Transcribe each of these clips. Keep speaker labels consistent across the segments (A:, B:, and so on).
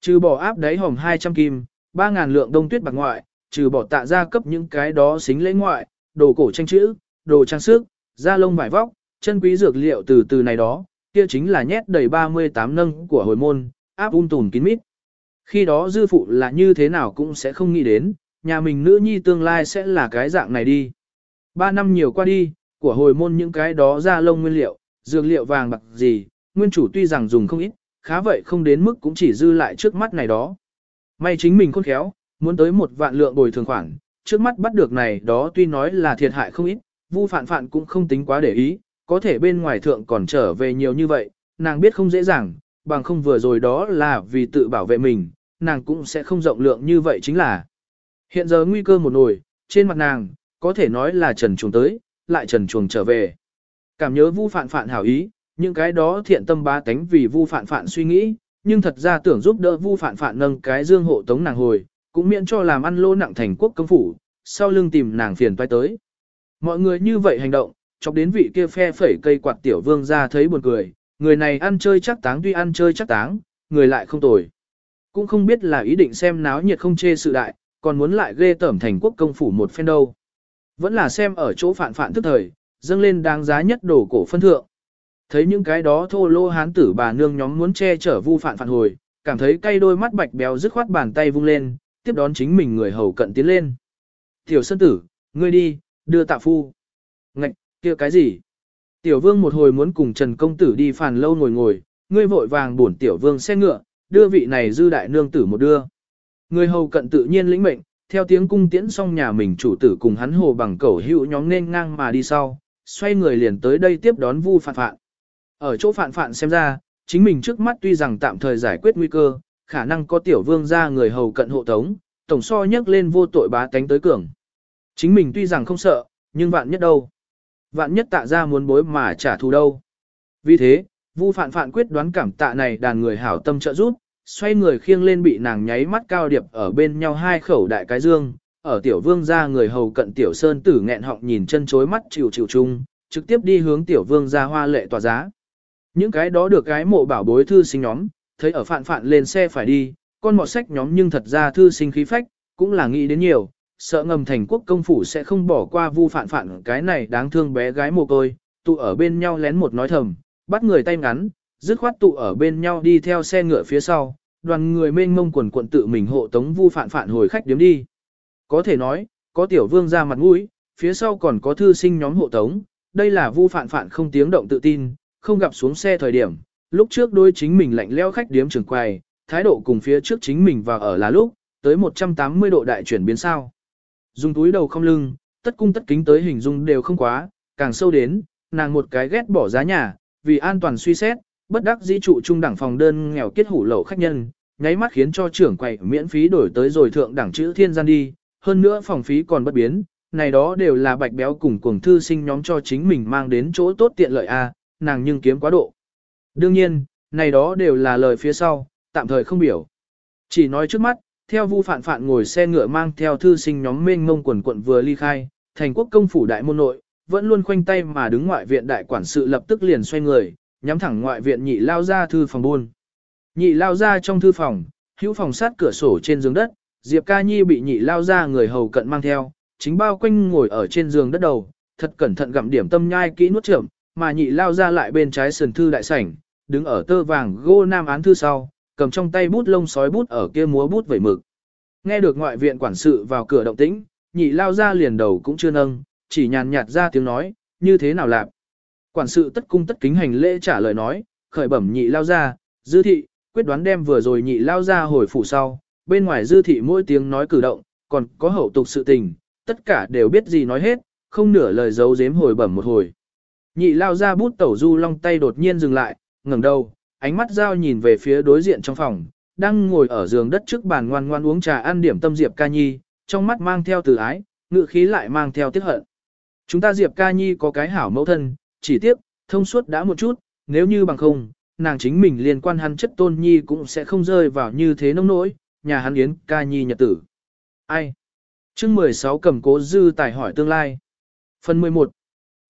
A: Trừ bỏ áp đáy hòm 200 kim, 3.000 lượng đông tuyết bạc ngoại, trừ bỏ tạ ra cấp những cái đó xính lễ ngoại, đồ cổ tranh chữ, đồ trang sức, da lông vải vóc, chân quý dược liệu từ từ này đó, kia chính là nhét đầy 38 nâng của hồi môn, áp un tùn kín mít. Khi đó dư phụ là như thế nào cũng sẽ không nghĩ đến, nhà mình nữ nhi tương lai sẽ là cái dạng này đi. Ba năm nhiều qua đi, của hồi môn những cái đó ra lông nguyên liệu, dược liệu vàng bạc gì, nguyên chủ tuy rằng dùng không ít, khá vậy không đến mức cũng chỉ dư lại trước mắt này đó. May chính mình khôn khéo, muốn tới một vạn lượng bồi thường khoản, trước mắt bắt được này đó tuy nói là thiệt hại không ít, vu phạn phạn cũng không tính quá để ý, có thể bên ngoài thượng còn trở về nhiều như vậy, nàng biết không dễ dàng, bằng không vừa rồi đó là vì tự bảo vệ mình, nàng cũng sẽ không rộng lượng như vậy chính là. Hiện giờ nguy cơ một nồi, trên mặt nàng, có thể nói là trần chuồng tới, lại trần chuồng trở về. Cảm nhớ vu phạn phạn hảo ý, những cái đó thiện tâm bá tánh vì vu phản phản suy nghĩ, nhưng thật ra tưởng giúp đỡ vu phản phản nâng cái dương hộ tống nàng hồi, cũng miễn cho làm ăn lô nặng thành quốc công phủ, sau lưng tìm nàng phiền toái tới. Mọi người như vậy hành động, chọc đến vị kia phe phẩy cây quạt tiểu vương ra thấy buồn cười, người này ăn chơi chắc táng tuy ăn chơi chắc táng, người lại không tồi. Cũng không biết là ý định xem náo nhiệt không chê sự đại, còn muốn lại ghê tẩm thành quốc công phủ một phen đâu. Vẫn là xem ở chỗ phản phản thức thời, dâng lên đáng giá nhất đổ cổ phân thượng. Thấy những cái đó thô lô hán tử bà nương nhóm muốn che chở vu phản phản hồi, cảm thấy cay đôi mắt bạch béo dứt khoát bàn tay vung lên, tiếp đón chính mình người hầu cận tiến lên. Tiểu sơn tử, ngươi đi, đưa tạ phu. Ngạch, kia cái gì? Tiểu vương một hồi muốn cùng Trần Công Tử đi phàn lâu ngồi ngồi, ngươi vội vàng bổn tiểu vương xe ngựa, đưa vị này dư đại nương tử một đưa. Người hầu cận tự nhiên lĩnh mệnh, theo tiếng cung tiễn xong nhà mình chủ tử cùng hắn hồ bằng cẩu hữu nhóm nên ngang mà đi sau, xoay người liền tới đây tiếp đón vu phạn phạn. Ở chỗ phạn phạn xem ra, chính mình trước mắt tuy rằng tạm thời giải quyết nguy cơ, khả năng có tiểu vương ra người hầu cận hộ tống, tổng so nhắc lên vô tội bá tánh tới cường. Chính mình tuy rằng không sợ, nhưng vạn nhất đâu. Vạn nhất tạ ra muốn bối mà trả thù đâu. Vì thế, Vu Phạn Phạn quyết đoán cảm tạ này đàn người hảo tâm trợ giúp, xoay người khiêng lên bị nàng nháy mắt cao điệp ở bên nhau hai khẩu đại cái dương, ở tiểu vương ra người hầu cận tiểu sơn tử nghẹn họng nhìn chân chối mắt chịu chịu chung, trực tiếp đi hướng tiểu vương ra hoa lệ tòa giá. Những cái đó được cái mộ bảo bối thư sinh nhóm, thấy ở Phạn Phạn lên xe phải đi, con mọt sách nhóm nhưng thật ra thư sinh khí phách, cũng là nghĩ đến nhiều, sợ ngầm thành quốc công phủ sẽ không bỏ qua vu phạn phạn cái này đáng thương bé gái mồ côi, tụ ở bên nhau lén một nói thầm, bắt người tay ngắn, dứt khoát tụ ở bên nhau đi theo xe ngựa phía sau, đoàn người mênh mông quần quận tự mình hộ tống vu phạn phạn hồi khách điếm đi. Có thể nói, có tiểu vương ra mặt mũi, phía sau còn có thư sinh nhóm hộ tống, đây là vu phạn phạn không tiếng động tự tin, không gặp xuống xe thời điểm, lúc trước đôi chính mình lạnh leo khách điếm trường quầy, thái độ cùng phía trước chính mình và ở là lúc, tới 180 độ đại chuyển biến sao. Dùng túi đầu không lưng, tất cung tất kính tới hình dung đều không quá, càng sâu đến, nàng một cái ghét bỏ giá nhà, vì an toàn suy xét, bất đắc dĩ trụ trung đẳng phòng đơn nghèo kết hủ lậu khách nhân, nháy mắt khiến cho trưởng quầy miễn phí đổi tới rồi thượng đẳng chữ thiên gian đi, hơn nữa phòng phí còn bất biến, này đó đều là bạch béo cùng cuồng thư sinh nhóm cho chính mình mang đến chỗ tốt tiện lợi a, nàng nhưng kiếm quá độ. Đương nhiên, này đó đều là lời phía sau, tạm thời không biểu. Chỉ nói trước mắt, theo Vu Phạn Phạn ngồi xe ngựa mang theo thư sinh nhóm mênh mông quần quận vừa ly khai, thành quốc công phủ đại môn nội, vẫn luôn khoanh tay mà đứng ngoại viện đại quản sự lập tức liền xoay người, nhắm thẳng ngoại viện nhị lao ra thư phòng buôn. Nhị lao ra trong thư phòng, hữu phòng sát cửa sổ trên giường đất, Diệp Ca Nhi bị nhị lao ra người hầu cận mang theo, chính bao quanh ngồi ở trên giường đất đầu, thật cẩn thận gặm điểm tâm nhai kỹ nuốt trưởng, mà nhị lao ra lại bên trái sườn thư đại sảnh, đứng ở tơ vàng gô nam án thư sau, cầm trong tay bút lông sói bút ở kia múa bút vẩy mực. Nghe được ngoại viện quản sự vào cửa động tĩnh, nhị lao ra liền đầu cũng chưa nâng, chỉ nhàn nhạt ra tiếng nói, như thế nào làm. Quản sự tất cung tất kính hành lễ trả lời nói, khởi bẩm nhị lao ra, dư thị, quyết đoán đem vừa rồi nhị lao ra hồi phủ sau, bên ngoài dư thị mỗi tiếng nói cử động, còn có hậu tục sự tình, tất cả đều biết gì nói hết, không nửa lời giấu giếm hồi bẩm một hồi. Nhị lao ra bút tẩu du long tay đột nhiên dừng lại, ngẩng đầu, ánh mắt dao nhìn về phía đối diện trong phòng, đang ngồi ở giường đất trước bàn ngoan ngoan uống trà ăn điểm tâm Diệp Ca Nhi, trong mắt mang theo từ ái, ngự khí lại mang theo tiếc hận. Chúng ta Diệp Ca Nhi có cái hảo mẫu thân, chỉ tiếc, thông suốt đã một chút, nếu như bằng không, nàng chính mình liên quan hắn chất tôn nhi cũng sẽ không rơi vào như thế nông nỗi, nhà hắn yến Ca Nhi nhật tử. Ai? chương 16 cầm cố dư tài hỏi tương lai. Phần 11.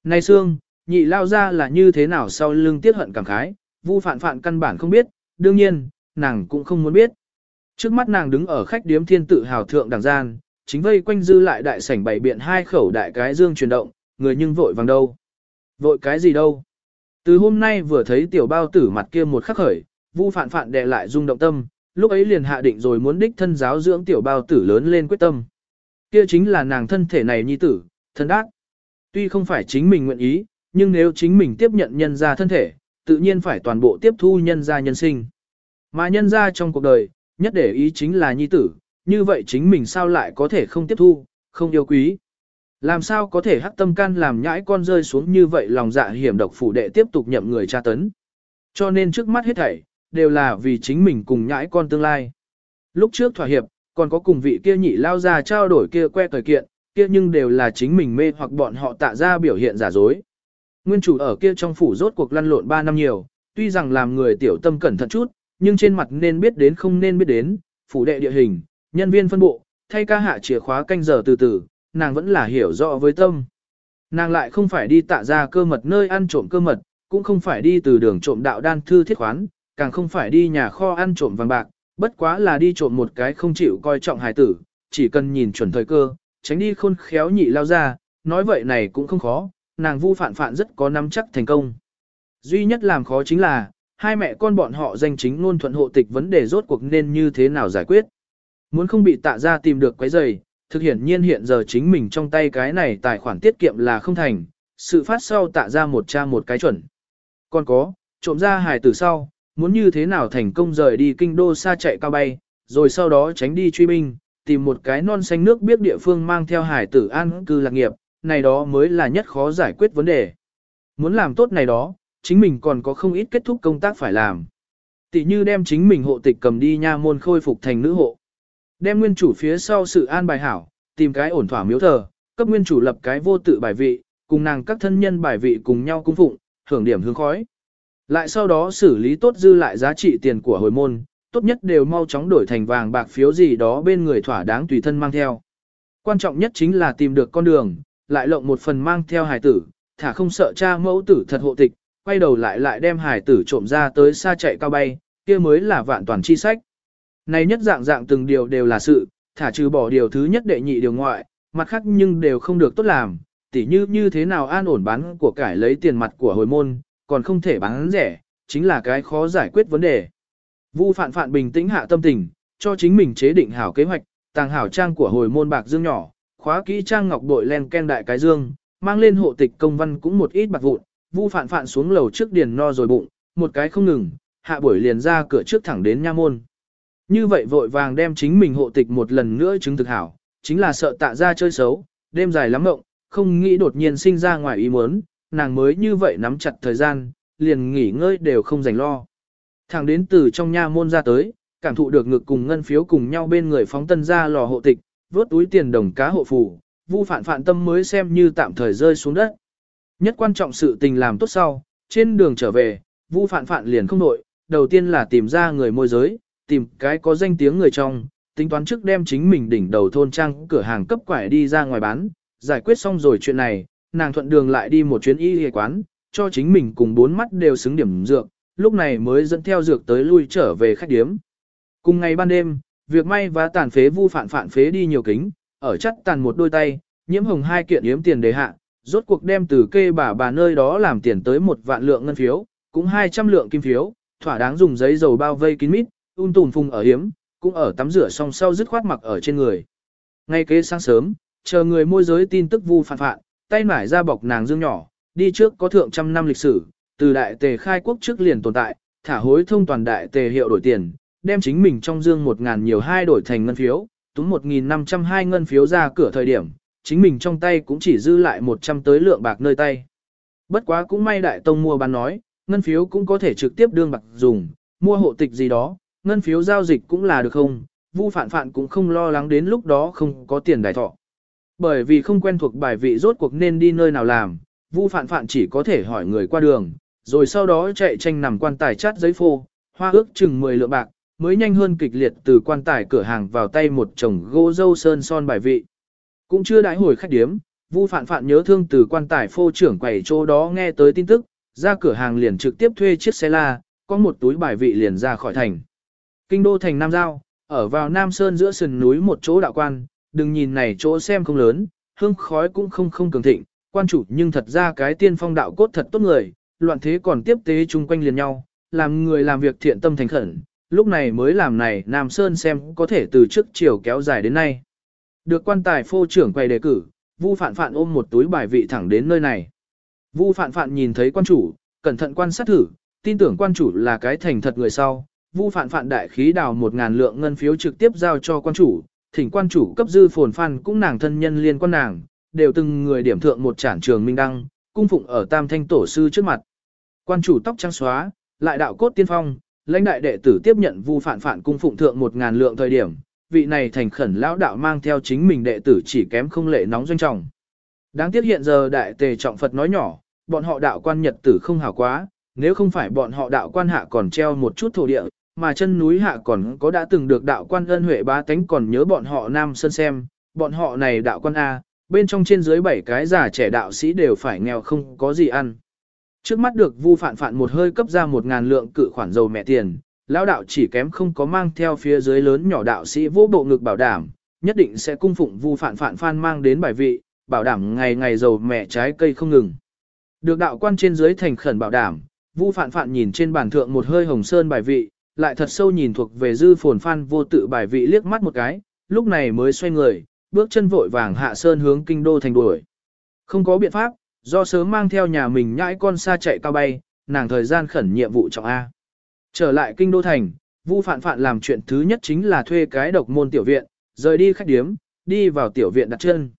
A: Này Sương, nhị lao ra là như thế nào sau lưng tiết hận cảm khái, Vu Phạn Phạn căn bản không biết, đương nhiên, nàng cũng không muốn biết. Trước mắt nàng đứng ở khách điếm thiên tự hào thượng đẳng gian, chính vây quanh dư lại đại sảnh bảy biện hai khẩu đại cái dương chuyển động, người nhưng vội vàng đâu. Vội cái gì đâu. Từ hôm nay vừa thấy tiểu bao tử mặt kia một khắc khởi, vu phạn phạn đè lại rung động tâm, lúc ấy liền hạ định rồi muốn đích thân giáo dưỡng tiểu bao tử lớn lên quyết tâm. Kia chính là nàng thân thể này nhi tử, thân đắc. Tuy không phải chính mình nguyện ý, nhưng nếu chính mình tiếp nhận nhân ra thân thể, tự nhiên phải toàn bộ tiếp thu nhân ra nhân sinh. Mà nhân ra trong cuộc đời, nhất để ý chính là nhi tử, như vậy chính mình sao lại có thể không tiếp thu, không yêu quý. Làm sao có thể hắc tâm can làm nhãi con rơi xuống như vậy lòng dạ hiểm độc phủ đệ tiếp tục nhậm người tra tấn. Cho nên trước mắt hết thảy, đều là vì chính mình cùng nhãi con tương lai. Lúc trước thỏa hiệp, còn có cùng vị kia nhị lao ra trao đổi kia que thời kiện, kia nhưng đều là chính mình mê hoặc bọn họ tạ ra biểu hiện giả dối. Nguyên chủ ở kia trong phủ rốt cuộc lăn lộn 3 năm nhiều, tuy rằng làm người tiểu tâm cẩn thận chút, nhưng trên mặt nên biết đến không nên biết đến, phủ đệ địa hình, nhân viên phân bộ, thay ca hạ chìa khóa canh giờ từ từ, nàng vẫn là hiểu rõ với tâm. Nàng lại không phải đi tạ ra cơ mật nơi ăn trộm cơ mật, cũng không phải đi từ đường trộm đạo đan thư thiết khoán, càng không phải đi nhà kho ăn trộm vàng bạc, bất quá là đi trộm một cái không chịu coi trọng hài tử, chỉ cần nhìn chuẩn thời cơ, tránh đi khôn khéo nhị lao ra, nói vậy này cũng không khó, nàng vu phản phản rất có nắm chắc thành công. Duy nhất làm khó chính là, hai mẹ con bọn họ danh chính ngôn thuận hộ tịch vấn đề rốt cuộc nên như thế nào giải quyết. Muốn không bị tạ ra tìm được quấy giày, thực hiện nhiên hiện giờ chính mình trong tay cái này tài khoản tiết kiệm là không thành, sự phát sau tạ ra một cha một cái chuẩn. Còn có, trộm ra hài từ sau, muốn như thế nào thành công rời đi kinh đô xa chạy cao bay, rồi sau đó tránh đi truy binh, tìm một cái non xanh nước biết địa phương mang theo hải tử an cư lạc nghiệp, này đó mới là nhất khó giải quyết vấn đề. Muốn làm tốt này đó, chính mình còn có không ít kết thúc công tác phải làm. Tỷ như đem chính mình hộ tịch cầm đi nha môn khôi phục thành nữ hộ. Đem nguyên chủ phía sau sự an bài hảo, tìm cái ổn thỏa miếu thờ, cấp nguyên chủ lập cái vô tự bài vị, cùng nàng các thân nhân bài vị cùng nhau cung phụng, hưởng điểm hương khói. Lại sau đó xử lý tốt dư lại giá trị tiền của hồi môn, tốt nhất đều mau chóng đổi thành vàng bạc phiếu gì đó bên người thỏa đáng tùy thân mang theo. Quan trọng nhất chính là tìm được con đường, lại lộng một phần mang theo hài tử, thả không sợ cha mẫu tử thật hộ tịch, quay đầu lại lại đem hài tử trộm ra tới xa chạy cao bay, kia mới là vạn toàn chi sách. Này nhất dạng dạng từng điều đều là sự, thả trừ bỏ điều thứ nhất đệ nhị điều ngoại, mặt khác nhưng đều không được tốt làm, tỉ như như thế nào an ổn bán của cải lấy tiền mặt của hồi môn, còn không thể bán rẻ, chính là cái khó giải quyết vấn đề. Vu phạn phạn bình tĩnh hạ tâm tình, cho chính mình chế định hảo kế hoạch, tàng hảo trang của hồi môn bạc dương nhỏ, khóa kỹ trang ngọc bội len ken đại cái dương, mang lên hộ tịch công văn cũng một ít bạc vụn, Vu phạn phạn xuống lầu trước điền no rồi bụng, một cái không ngừng, hạ buổi liền ra cửa trước thẳng đến nha môn. Như vậy vội vàng đem chính mình hộ tịch một lần nữa chứng thực hảo, chính là sợ tạ ra chơi xấu, đêm dài lắm mộng, không nghĩ đột nhiên sinh ra ngoài ý muốn, nàng mới như vậy nắm chặt thời gian, liền nghỉ ngơi đều không dành lo. Thẳng đến từ trong nha môn ra tới, cảm thụ được ngực cùng ngân phiếu cùng nhau bên người phóng tân ra lò hộ tịch, vớt túi tiền đồng cá hộ phủ, vu phản phản tâm mới xem như tạm thời rơi xuống đất. Nhất quan trọng sự tình làm tốt sau, trên đường trở về, vu phản phản liền không nội, đầu tiên là tìm ra người môi giới, tìm cái có danh tiếng người trong, tính toán trước đem chính mình đỉnh đầu thôn trang cửa hàng cấp quải đi ra ngoài bán, giải quyết xong rồi chuyện này, nàng thuận đường lại đi một chuyến y y quán, cho chính mình cùng bốn mắt đều xứng điểm dược, lúc này mới dẫn theo dược tới lui trở về khách điếm. Cùng ngày ban đêm, việc may và tàn phế vu phản phản phế đi nhiều kính, ở chắc tàn một đôi tay, nhiễm hồng hai kiện yếm tiền đề hạ, rốt cuộc đem từ kê bà bà nơi đó làm tiền tới một vạn lượng ngân phiếu, cũng 200 lượng kim phiếu, thỏa đáng dùng giấy dầu bao vây kín mít, un tùn phùng ở hiếm, cũng ở tắm rửa xong sau dứt khoát mặc ở trên người. Ngay kế sáng sớm, chờ người môi giới tin tức vu phản phản, tay nải ra bọc nàng dương nhỏ, đi trước có thượng trăm năm lịch sử, từ đại tề khai quốc trước liền tồn tại, thả hối thông toàn đại tề hiệu đổi tiền, đem chính mình trong dương một ngàn nhiều hai đổi thành ngân phiếu, túm một nghìn năm trăm hai ngân phiếu ra cửa thời điểm, chính mình trong tay cũng chỉ dư lại một trăm tới lượng bạc nơi tay. Bất quá cũng may đại tông mua bán nói, ngân phiếu cũng có thể trực tiếp đương bạc dùng, mua hộ tịch gì đó, ngân phiếu giao dịch cũng là được không, Vu Phạn Phạn cũng không lo lắng đến lúc đó không có tiền đại thọ. Bởi vì không quen thuộc bài vị rốt cuộc nên đi nơi nào làm, Vu Phạn Phạn chỉ có thể hỏi người qua đường, rồi sau đó chạy tranh nằm quan tài chát giấy phô, hoa ước chừng 10 lượng bạc, mới nhanh hơn kịch liệt từ quan tài cửa hàng vào tay một chồng gỗ dâu sơn son bài vị. Cũng chưa đãi hồi khách điếm, Vu Phạn Phạn nhớ thương từ quan tài phô trưởng quầy chỗ đó nghe tới tin tức, ra cửa hàng liền trực tiếp thuê chiếc xe la, có một túi bài vị liền ra khỏi thành. Kinh đô thành Nam Giao, Ở vào Nam Sơn giữa sườn núi một chỗ đạo quan, đừng nhìn này chỗ xem không lớn, hương khói cũng không không cường thịnh, quan chủ nhưng thật ra cái tiên phong đạo cốt thật tốt người, loạn thế còn tiếp tế chung quanh liền nhau, làm người làm việc thiện tâm thành khẩn, lúc này mới làm này Nam Sơn xem có thể từ trước chiều kéo dài đến nay. Được quan tài phô trưởng quay đề cử, Vu Phạn Phạn ôm một túi bài vị thẳng đến nơi này. Vu Phạn Phạn nhìn thấy quan chủ, cẩn thận quan sát thử, tin tưởng quan chủ là cái thành thật người sau. Vu Phạn Phạn đại khí đào một ngàn lượng ngân phiếu trực tiếp giao cho quan chủ, thỉnh quan chủ cấp dư phồn phan cũng nàng thân nhân liên quan nàng, đều từng người điểm thượng một trản trường minh đăng, cung phụng ở tam thanh tổ sư trước mặt. Quan chủ tóc trắng xóa, lại đạo cốt tiên phong, lãnh đại đệ tử tiếp nhận vu phản phản cung phụng thượng một ngàn lượng thời điểm, vị này thành khẩn lão đạo mang theo chính mình đệ tử chỉ kém không lệ nóng doanh trọng. Đáng tiếc hiện giờ đại tề trọng Phật nói nhỏ, bọn họ đạo quan nhật tử không hảo quá, nếu không phải bọn họ đạo quan hạ còn treo một chút thổ địa, mà chân núi hạ còn có đã từng được đạo quan ân huệ bá tánh còn nhớ bọn họ Nam Sơn xem, bọn họ này đạo quan A, bên trong trên dưới bảy cái già trẻ đạo sĩ đều phải nghèo không có gì ăn. Trước mắt được vu Phạn Phạn một hơi cấp ra một ngàn lượng cự khoản dầu mẹ tiền, lão đạo chỉ kém không có mang theo phía dưới lớn nhỏ đạo sĩ vô bộ ngực bảo đảm, nhất định sẽ cung phụng vu Phạn Phạn phan mang đến bài vị, bảo đảm ngày ngày dầu mẹ trái cây không ngừng. Được đạo quan trên dưới thành khẩn bảo đảm, vu Phạn Phạn nhìn trên bàn thượng một hơi hồng sơn bài vị, lại thật sâu nhìn thuộc về dư phồn phan vô tự bài vị liếc mắt một cái, lúc này mới xoay người, bước chân vội vàng hạ sơn hướng kinh đô thành đuổi. Không có biện pháp, do sớm mang theo nhà mình nhãi con xa chạy cao bay, nàng thời gian khẩn nhiệm vụ trọng A. Trở lại kinh đô thành, Vu Phạn Phạn làm chuyện thứ nhất chính là thuê cái độc môn tiểu viện, rời đi khách điếm, đi vào tiểu viện đặt chân.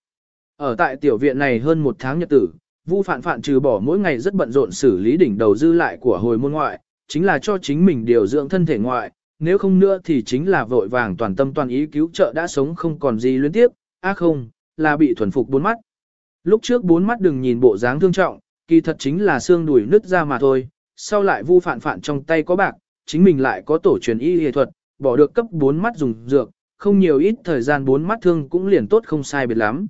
A: Ở tại tiểu viện này hơn một tháng nhật tử, Vu Phạn Phạn trừ bỏ mỗi ngày rất bận rộn xử lý đỉnh đầu dư lại của hồi môn ngoại, chính là cho chính mình điều dưỡng thân thể ngoại, nếu không nữa thì chính là vội vàng toàn tâm toàn ý cứu trợ đã sống không còn gì luyến tiếp, á không, là bị thuần phục bốn mắt. Lúc trước bốn mắt đừng nhìn bộ dáng thương trọng, kỳ thật chính là xương đùi nứt ra mà thôi, sau lại vu phản phản trong tay có bạc, chính mình lại có tổ truyền y y thuật, bỏ được cấp bốn mắt dùng dược, không nhiều ít thời gian bốn mắt thương cũng liền tốt không sai biệt lắm.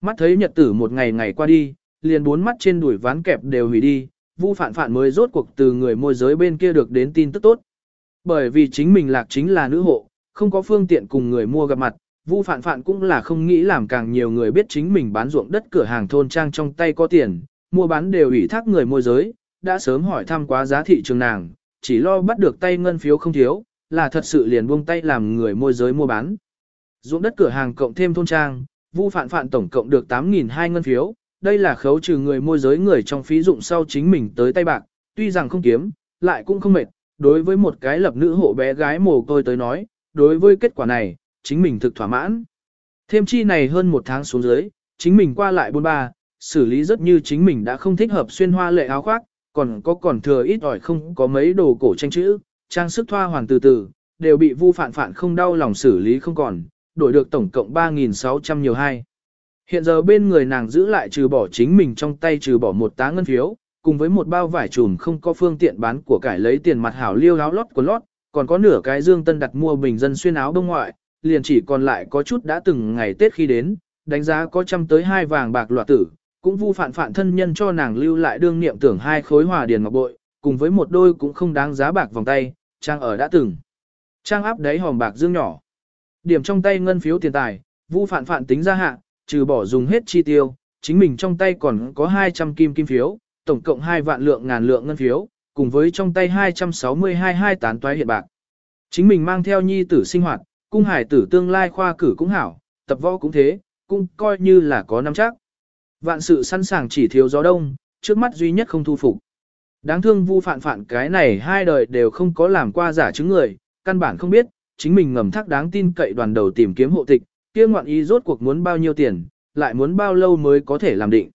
A: Mắt thấy nhật tử một ngày ngày qua đi, liền bốn mắt trên đùi ván kẹp đều hủy đi, vu phản phản mới rốt cuộc từ người môi giới bên kia được đến tin tức tốt. Bởi vì chính mình lạc chính là nữ hộ, không có phương tiện cùng người mua gặp mặt, Vu Phạn Phạn cũng là không nghĩ làm càng nhiều người biết chính mình bán ruộng đất cửa hàng thôn trang trong tay có tiền, mua bán đều ủy thác người môi giới, đã sớm hỏi thăm quá giá thị trường nàng, chỉ lo bắt được tay ngân phiếu không thiếu, là thật sự liền buông tay làm người môi giới mua bán. Ruộng đất cửa hàng cộng thêm thôn trang, Vu Phạn Phạn tổng cộng được 8.200 ngân phiếu, đây là khấu trừ người môi giới người trong phí dụng sau chính mình tới tay bạc, tuy rằng không kiếm, lại cũng không mệt, đối với một cái lập nữ hộ bé gái mồ côi tới nói, đối với kết quả này, chính mình thực thỏa mãn. Thêm chi này hơn một tháng xuống dưới, chính mình qua lại buôn ba, xử lý rất như chính mình đã không thích hợp xuyên hoa lệ áo khoác, còn có còn thừa ít ỏi không có mấy đồ cổ tranh chữ, trang sức thoa hoàng từ từ, đều bị vu phản phản không đau lòng xử lý không còn, đổi được tổng cộng 3.600 nhiều hai. Hiện giờ bên người nàng giữ lại trừ bỏ chính mình trong tay trừ bỏ một tá ngân phiếu, cùng với một bao vải trùm không có phương tiện bán của cải lấy tiền mặt hảo liêu áo lót của lót, còn có nửa cái dương tân đặt mua bình dân xuyên áo đông ngoại, liền chỉ còn lại có chút đã từng ngày Tết khi đến, đánh giá có trăm tới hai vàng bạc loạt tử, cũng vu phản phản thân nhân cho nàng lưu lại đương niệm tưởng hai khối hòa điền ngọc bội, cùng với một đôi cũng không đáng giá bạc vòng tay, trang ở đã từng. Trang áp đáy hòm bạc dương nhỏ. Điểm trong tay ngân phiếu tiền tài, vu phản phản tính ra hạ, trừ bỏ dùng hết chi tiêu, chính mình trong tay còn có 200 kim kim phiếu, tổng cộng 2 vạn lượng ngàn lượng ngân phiếu, cùng với trong tay 262 hai tán toái hiện bạc. Chính mình mang theo nhi tử sinh hoạt, cung hải tử tương lai khoa cử cũng hảo, tập võ cũng thế, cũng coi như là có nắm chắc. Vạn sự sẵn sàng chỉ thiếu gió đông, trước mắt duy nhất không thu phục. Đáng thương vu phạn phạn cái này hai đời đều không có làm qua giả chứng người, căn bản không biết, chính mình ngầm thắc đáng tin cậy đoàn đầu tìm kiếm hộ tịch, kia ngoạn ý rốt cuộc muốn bao nhiêu tiền, lại muốn bao lâu mới có thể làm định.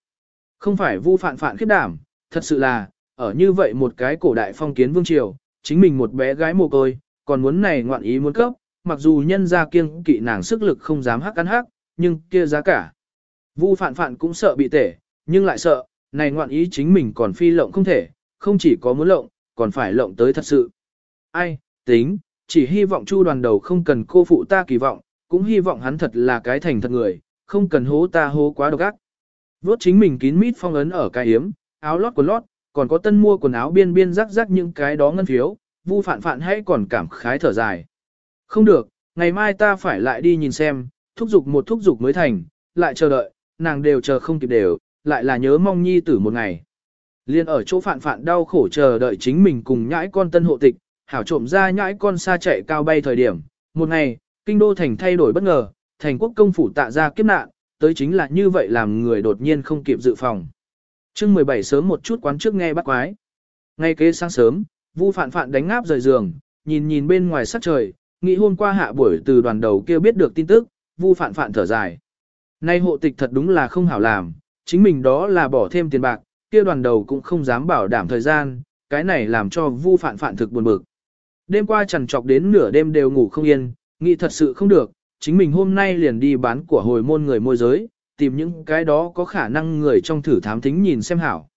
A: Không phải vu phạn phạn khiết đảm, thật sự là, ở như vậy một cái cổ đại phong kiến vương triều, chính mình một bé gái mồ côi, còn muốn này ngoạn ý muốn cấp, mặc dù nhân ra kiêng kỵ nàng sức lực không dám hắc ăn hắc, nhưng kia giá cả. Vu phạn phạn cũng sợ bị tể, nhưng lại sợ, này ngoạn ý chính mình còn phi lộng không thể, không chỉ có muốn lộng, còn phải lộng tới thật sự. Ai, tính, chỉ hy vọng chu đoàn đầu không cần cô phụ ta kỳ vọng, cũng hy vọng hắn thật là cái thành thật người, không cần hố ta hố quá độc ác. Vốt chính mình kín mít phong ấn ở cái yếm, áo lót quần lót, còn có tân mua quần áo biên biên rắc rắc những cái đó ngân phiếu, vu phạn phạn hay còn cảm khái thở dài. Không được, Ngày mai ta phải lại đi nhìn xem, thúc giục một thúc giục mới thành, lại chờ đợi, nàng đều chờ không kịp đều, lại là nhớ mong nhi tử một ngày. Liên ở chỗ phạn phạn đau khổ chờ đợi chính mình cùng nhãi con tân hộ tịch, hảo trộm ra nhãi con xa chạy cao bay thời điểm. Một ngày, kinh đô thành thay đổi bất ngờ, thành quốc công phủ tạ ra kiếp nạn, tới chính là như vậy làm người đột nhiên không kịp dự phòng. chương 17 sớm một chút quán trước nghe bắt quái. Ngay kế sáng sớm, Vu Phạn Phạn đánh ngáp rời giường, nhìn nhìn bên ngoài sắc trời, nghĩ hôm qua hạ buổi từ đoàn đầu kia biết được tin tức, Vu Phạn Phạn thở dài. Nay hộ tịch thật đúng là không hảo làm, chính mình đó là bỏ thêm tiền bạc, kia đoàn đầu cũng không dám bảo đảm thời gian, cái này làm cho Vu Phạn Phạn thực buồn bực. Đêm qua chằn trọc đến nửa đêm đều ngủ không yên, nghĩ thật sự không được, chính mình hôm nay liền đi bán của hồi môn người môi giới, tìm những cái đó có khả năng người trong thử thám thính nhìn xem hảo.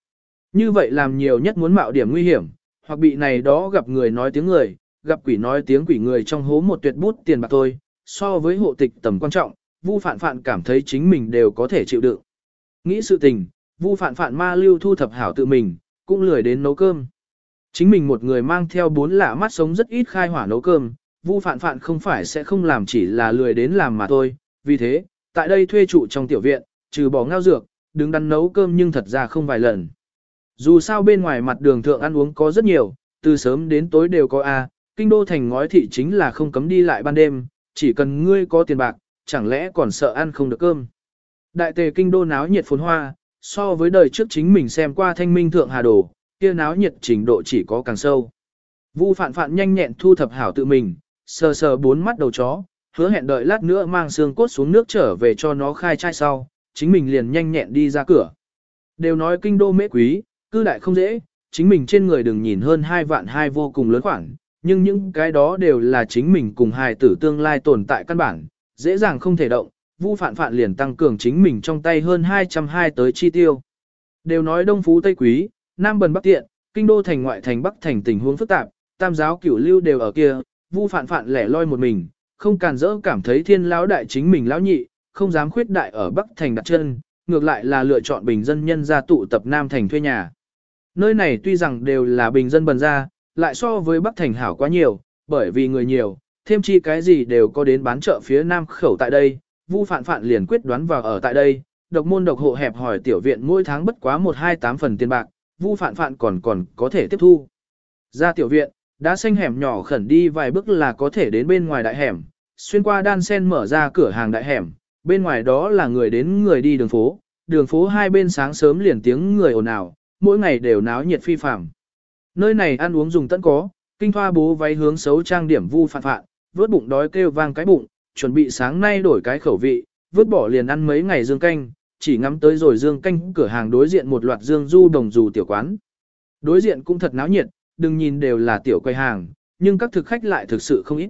A: Như vậy làm nhiều nhất muốn mạo điểm nguy hiểm, hoặc bị này đó gặp người nói tiếng người, gặp quỷ nói tiếng quỷ người trong hố một tuyệt bút tiền bạc thôi, so với hộ tịch tầm quan trọng, Vu Phạn Phạn cảm thấy chính mình đều có thể chịu đựng. Nghĩ sự tình, Vu Phạn Phạn ma lưu thu thập hảo tự mình, cũng lười đến nấu cơm. Chính mình một người mang theo bốn lạ mắt sống rất ít khai hỏa nấu cơm, Vu Phạn Phạn không phải sẽ không làm chỉ là lười đến làm mà thôi, vì thế, tại đây thuê trụ trong tiểu viện, trừ bỏ ngao dược, đứng đắn nấu cơm nhưng thật ra không vài lần. Dù sao bên ngoài mặt đường thượng ăn uống có rất nhiều, từ sớm đến tối đều có A, kinh đô thành ngói thị chính là không cấm đi lại ban đêm, chỉ cần ngươi có tiền bạc, chẳng lẽ còn sợ ăn không được cơm. Đại tề kinh đô náo nhiệt phồn hoa, so với đời trước chính mình xem qua thanh minh thượng hà đồ, kia náo nhiệt trình độ chỉ có càng sâu. Vu phạn phạn nhanh nhẹn thu thập hảo tự mình, sờ sờ bốn mắt đầu chó, hứa hẹn đợi lát nữa mang xương cốt xuống nước trở về cho nó khai chai sau, chính mình liền nhanh nhẹn đi ra cửa. Đều nói kinh đô mễ quý, cư đại không dễ, chính mình trên người đừng nhìn hơn hai vạn hai vô cùng lớn khoản, nhưng những cái đó đều là chính mình cùng hài tử tương lai tồn tại căn bản, dễ dàng không thể động, Vu Phạn Phạn liền tăng cường chính mình trong tay hơn 220 tới chi tiêu. Đều nói Đông Phú Tây Quý, Nam Bần Bắc Tiện, Kinh Đô thành ngoại thành Bắc thành tình huống phức tạp, tam giáo cửu lưu đều ở kia, Vu Phạn Phạn lẻ loi một mình, không càn dỡ cảm thấy thiên lão đại chính mình lão nhị, không dám khuyết đại ở Bắc thành đặt chân, ngược lại là lựa chọn bình dân nhân gia tụ tập Nam thành thuê nhà. Nơi này tuy rằng đều là bình dân bần gia, lại so với Bắc thành hảo quá nhiều, bởi vì người nhiều, thêm chi cái gì đều có đến bán chợ phía Nam khẩu tại đây, Vu Phạn Phạn liền quyết đoán vào ở tại đây, độc môn độc hộ hẹp hỏi tiểu viện mỗi tháng bất quá 128 phần tiền bạc, Vu Phạn Phạn còn còn có thể tiếp thu. Ra tiểu viện, đã xanh hẻm nhỏ khẩn đi vài bước là có thể đến bên ngoài đại hẻm, xuyên qua đan sen mở ra cửa hàng đại hẻm, bên ngoài đó là người đến người đi đường phố, đường phố hai bên sáng sớm liền tiếng người ồn ào, mỗi ngày đều náo nhiệt phi phàm. Nơi này ăn uống dùng tận có, kinh thoa bố váy hướng xấu trang điểm Vu Phạn Phạn, vớt bụng đói kêu vang cái bụng, chuẩn bị sáng nay đổi cái khẩu vị, vớt bỏ liền ăn mấy ngày dương canh, chỉ ngắm tới rồi dương canh cửa hàng đối diện một loạt dương du đồng dù tiểu quán. Đối diện cũng thật náo nhiệt, đừng nhìn đều là tiểu quầy hàng, nhưng các thực khách lại thực sự không ít.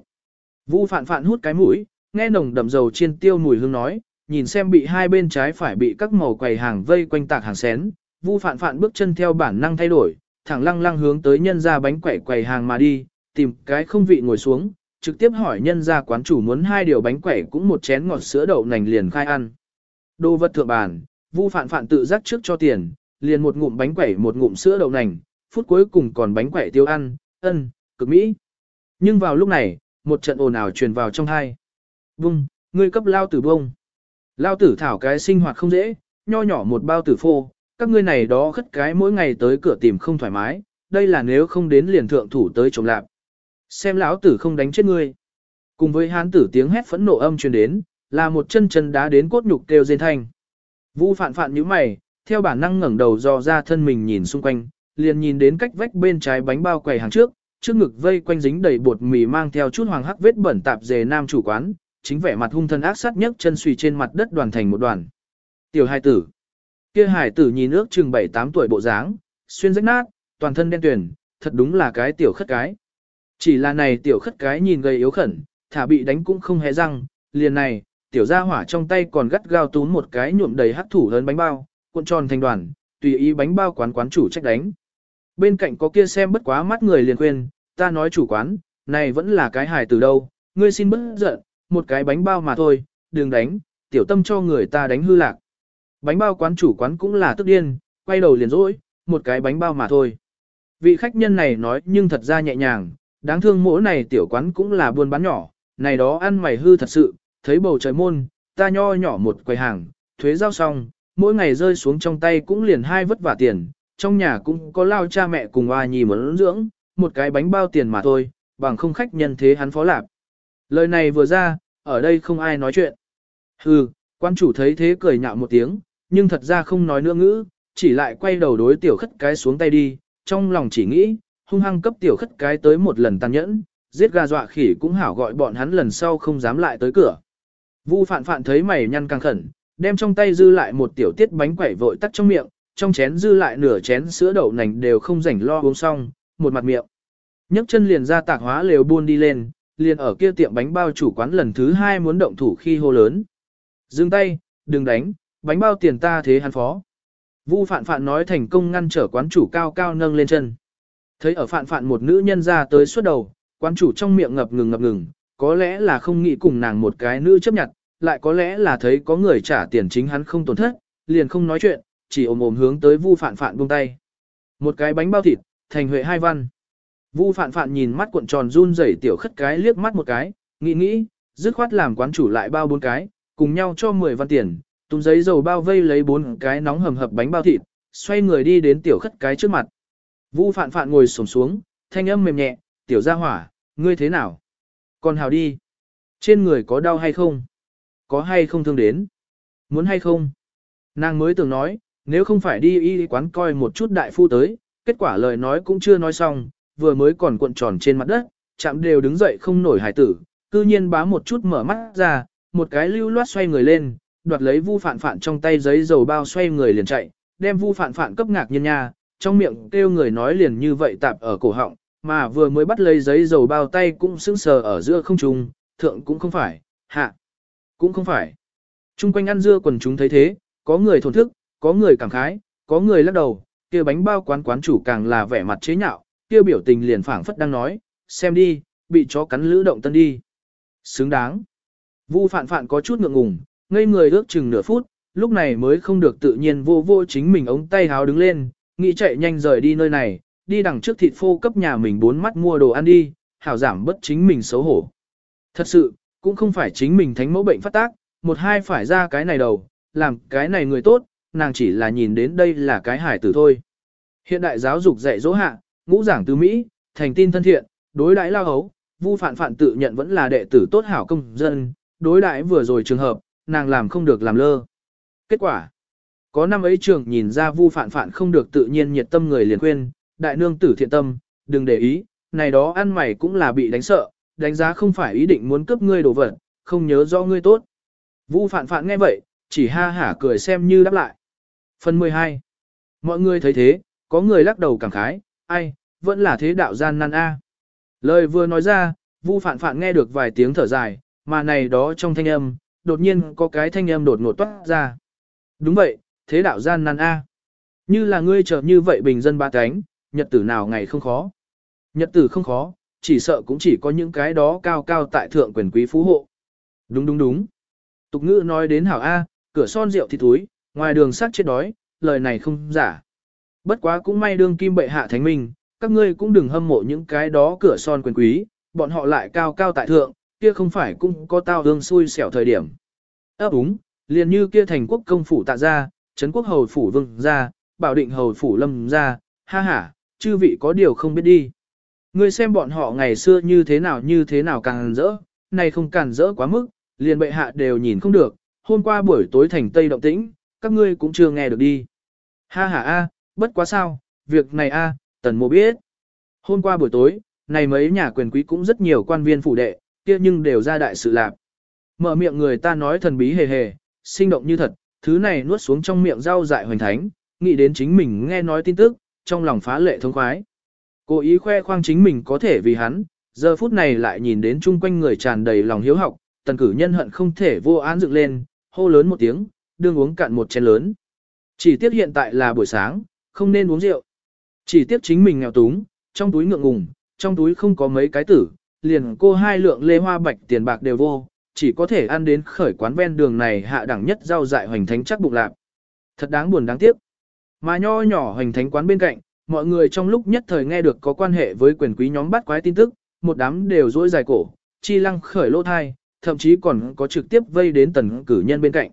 A: Vu phạn phạn hút cái mũi, nghe nồng đậm dầu chiên tiêu mùi hương nói, nhìn xem bị hai bên trái phải bị các màu quầy hàng vây quanh tạc hàng xén, Vu phạn phạn bước chân theo bản năng thay đổi, thẳng lăng lăng hướng tới nhân ra bánh quẩy quầy hàng mà đi, tìm cái không vị ngồi xuống, trực tiếp hỏi nhân ra quán chủ muốn hai điều bánh quẩy cũng một chén ngọt sữa đậu nành liền khai ăn. Đồ vật thượng bàn, Vu Phạn Phạn tự giác trước cho tiền, liền một ngụm bánh quẩy một ngụm sữa đậu nành, phút cuối cùng còn bánh quẩy tiêu ăn, ân, cực mỹ. Nhưng vào lúc này, một trận ồn ào truyền vào trong hai. Vung, ngươi cấp lao tử bông. Lao tử thảo cái sinh hoạt không dễ, nho nhỏ một bao tử phô, các ngươi này đó khất cái mỗi ngày tới cửa tìm không thoải mái, đây là nếu không đến liền thượng thủ tới trộm lạp. Xem lão tử không đánh chết ngươi. Cùng với hán tử tiếng hét phẫn nộ âm truyền đến, là một chân chân đá đến cốt nhục kêu rên thanh. Vu phạn phạn như mày, theo bản năng ngẩng đầu dò ra thân mình nhìn xung quanh, liền nhìn đến cách vách bên trái bánh bao quầy hàng trước, trước ngực vây quanh dính đầy bột mì mang theo chút hoàng hắc vết bẩn tạp dề nam chủ quán, chính vẻ mặt hung thân ác sát nhất chân suy trên mặt đất đoàn thành một đoàn. Tiểu hai tử. Kia Hải tử nhìn ước chừng 7-8 tuổi bộ dáng, xuyên rách nát, toàn thân đen tuyền, thật đúng là cái tiểu khất cái. Chỉ là này tiểu khất cái nhìn gầy yếu khẩn, thả bị đánh cũng không hề răng, liền này, tiểu gia hỏa trong tay còn gắt gao túm một cái nhuộm đầy hắc thủ lớn bánh bao, cuộn tròn thành đoàn, tùy ý bánh bao quán quán chủ trách đánh. Bên cạnh có kia xem bất quá mắt người liền khuyên, ta nói chủ quán, này vẫn là cái hài từ đâu, ngươi xin bớt giận, một cái bánh bao mà thôi, đừng đánh, tiểu tâm cho người ta đánh hư lạc. Bánh bao quán chủ quán cũng là tức điên, quay đầu liền rỗi, một cái bánh bao mà thôi. Vị khách nhân này nói nhưng thật ra nhẹ nhàng, đáng thương mỗi này tiểu quán cũng là buôn bán nhỏ, này đó ăn mày hư thật sự, thấy bầu trời môn, ta nho nhỏ một quầy hàng, thuế giao xong, mỗi ngày rơi xuống trong tay cũng liền hai vất vả tiền, trong nhà cũng có lao cha mẹ cùng hoa nhì muốn dưỡng, một cái bánh bao tiền mà thôi, bằng không khách nhân thế hắn phó lạp. Lời này vừa ra, ở đây không ai nói chuyện. Hừ, quan chủ thấy thế cười nhạo một tiếng, nhưng thật ra không nói nữa ngữ, chỉ lại quay đầu đối tiểu khất cái xuống tay đi, trong lòng chỉ nghĩ, hung hăng cấp tiểu khất cái tới một lần tàn nhẫn, giết gà dọa khỉ cũng hảo gọi bọn hắn lần sau không dám lại tới cửa. Vu phạn phạn thấy mày nhăn căng khẩn, đem trong tay dư lại một tiểu tiết bánh quẩy vội tắt trong miệng, trong chén dư lại nửa chén sữa đậu nành đều không rảnh lo uống xong, một mặt miệng. nhấc chân liền ra tạc hóa lều buôn đi lên, liền ở kia tiệm bánh bao chủ quán lần thứ hai muốn động thủ khi hô lớn. Dừng tay, đừng đánh, bánh bao tiền ta thế hắn phó. Vu phạn phạn nói thành công ngăn trở quán chủ cao cao nâng lên chân. Thấy ở phạn phạn một nữ nhân ra tới suốt đầu, quán chủ trong miệng ngập ngừng ngập ngừng, có lẽ là không nghĩ cùng nàng một cái nữ chấp nhận, lại có lẽ là thấy có người trả tiền chính hắn không tổn thất, liền không nói chuyện, chỉ ôm ôm hướng tới Vu Phạn Phạn buông tay. Một cái bánh bao thịt, thành huệ hai văn. Vu Phạn Phạn nhìn mắt cuộn tròn run rẩy tiểu khất cái liếc mắt một cái, nghĩ nghĩ, dứt khoát làm quán chủ lại bao bốn cái, cùng nhau cho 10 văn tiền, túm giấy dầu bao vây lấy bốn cái nóng hầm hập bánh bao thịt, xoay người đi đến tiểu khất cái trước mặt. Vu Phạn Phạn ngồi xổm xuống, thanh âm mềm nhẹ, "Tiểu gia hỏa, ngươi thế nào? Còn hào đi. Trên người có đau hay không? Có hay không thương đến? Muốn hay không?" Nàng mới tưởng nói, nếu không phải đi y quán coi một chút đại phu tới, kết quả lời nói cũng chưa nói xong, vừa mới còn cuộn tròn trên mặt đất, chạm đều đứng dậy không nổi hải tử, cư nhiên bá một chút mở mắt ra, một cái lưu loát xoay người lên, đoạt lấy vu phản phản trong tay giấy dầu bao xoay người liền chạy, đem vu phản phản cấp ngạc nhiên nha, trong miệng kêu người nói liền như vậy tạp ở cổ họng, mà vừa mới bắt lấy giấy dầu bao tay cũng sững sờ ở giữa không trung, thượng cũng không phải, hạ cũng không phải. Trung quanh ăn dưa quần chúng thấy thế, có người thổn thức, có người cảm khái, có người lắc đầu, kia bánh bao quán quán chủ càng là vẻ mặt chế nhạo, kia biểu tình liền phảng phất đang nói, xem đi, bị chó cắn lữ động tân đi. Xứng đáng. Vu phạn phạn có chút ngượng ngùng, ngây người ước chừng nửa phút, lúc này mới không được tự nhiên vô vô chính mình ống tay háo đứng lên, nghĩ chạy nhanh rời đi nơi này, đi đằng trước thịt phô cấp nhà mình bốn mắt mua đồ ăn đi, hảo giảm bất chính mình xấu hổ. Thật sự, cũng không phải chính mình thánh mẫu bệnh phát tác, một hai phải ra cái này đầu, làm cái này người tốt, nàng chỉ là nhìn đến đây là cái hải tử thôi. Hiện đại giáo dục dạy dỗ hạ, ngũ giảng từ Mỹ, thành tin thân thiện, đối đãi lao hấu, vu phản phản tự nhận vẫn là đệ tử tốt hảo công dân, đối đãi vừa rồi trường hợp, nàng làm không được làm lơ. Kết quả, có năm ấy trường nhìn ra vu phản phản không được tự nhiên nhiệt tâm người liền khuyên, đại nương tử thiện tâm, đừng để ý, này đó ăn mày cũng là bị đánh sợ, đánh giá không phải ý định muốn cướp ngươi đồ vật, không nhớ rõ ngươi tốt. Vu phản phản nghe vậy, chỉ ha hả cười xem như đáp lại. Phần 12. Mọi người thấy thế, có người lắc đầu cảm khái, ai, vẫn là thế đạo gian nan a. Lời vừa nói ra, Vu Phạn Phạn nghe được vài tiếng thở dài, mà này đó trong thanh âm, đột nhiên có cái thanh âm đột ngột toát ra. Đúng vậy, thế đạo gian nan a. Như là ngươi trở như vậy bình dân ba cánh, nhật tử nào ngày không khó. Nhật tử không khó, chỉ sợ cũng chỉ có những cái đó cao cao tại thượng quyền quý phú hộ. Đúng đúng đúng. Tục ngữ nói đến hảo A, cửa son rượu thì túi, ngoài đường sát chết đói, lời này không giả. Bất quá cũng may đương kim bệ hạ thánh minh, các ngươi cũng đừng hâm mộ những cái đó cửa son quyền quý, bọn họ lại cao cao tại thượng, kia không phải cũng có tao hương xui xẻo thời điểm. Ấp úng, liền như kia thành quốc công phủ tạ ra, trấn quốc hầu phủ vương ra, bảo định hầu phủ lâm ra, ha ha, chư vị có điều không biết đi. Ngươi xem bọn họ ngày xưa như thế nào như thế nào càng rỡ, này không càng rỡ quá mức, liền bệ hạ đều nhìn không được, hôm qua buổi tối thành Tây động tĩnh, các ngươi cũng chưa nghe được đi. Ha ha a, bất quá sao, việc này a, tần mộ biết. Hôm qua buổi tối, này mấy nhà quyền quý cũng rất nhiều quan viên phủ đệ, kia nhưng đều ra đại sự lạc. Mở miệng người ta nói thần bí hề hề, sinh động như thật, thứ này nuốt xuống trong miệng rau dại hoành thánh, nghĩ đến chính mình nghe nói tin tức, trong lòng phá lệ thông khoái. Cố ý khoe khoang chính mình có thể vì hắn, giờ phút này lại nhìn đến chung quanh người tràn đầy lòng hiếu học, tần cử nhân hận không thể vô án dựng lên, hô lớn một tiếng, đương uống cạn một chén lớn. Chỉ tiếc hiện tại là buổi sáng, không nên uống rượu. Chỉ tiếc chính mình nghèo túng, trong túi ngượng ngùng, trong túi không có mấy cái tử, liền cô hai lượng lê hoa bạch tiền bạc đều vô, chỉ có thể ăn đến khởi quán ven đường này hạ đẳng nhất rau dại hoành thánh chắc bụng lạc. Thật đáng buồn đáng tiếc. Mà nho nhỏ hoành thánh quán bên cạnh, mọi người trong lúc nhất thời nghe được có quan hệ với quyền quý nhóm bắt quái tin tức, một đám đều dỗi dài cổ, chi lăng khởi lỗ thai, thậm chí còn có trực tiếp vây đến tần cử nhân bên cạnh.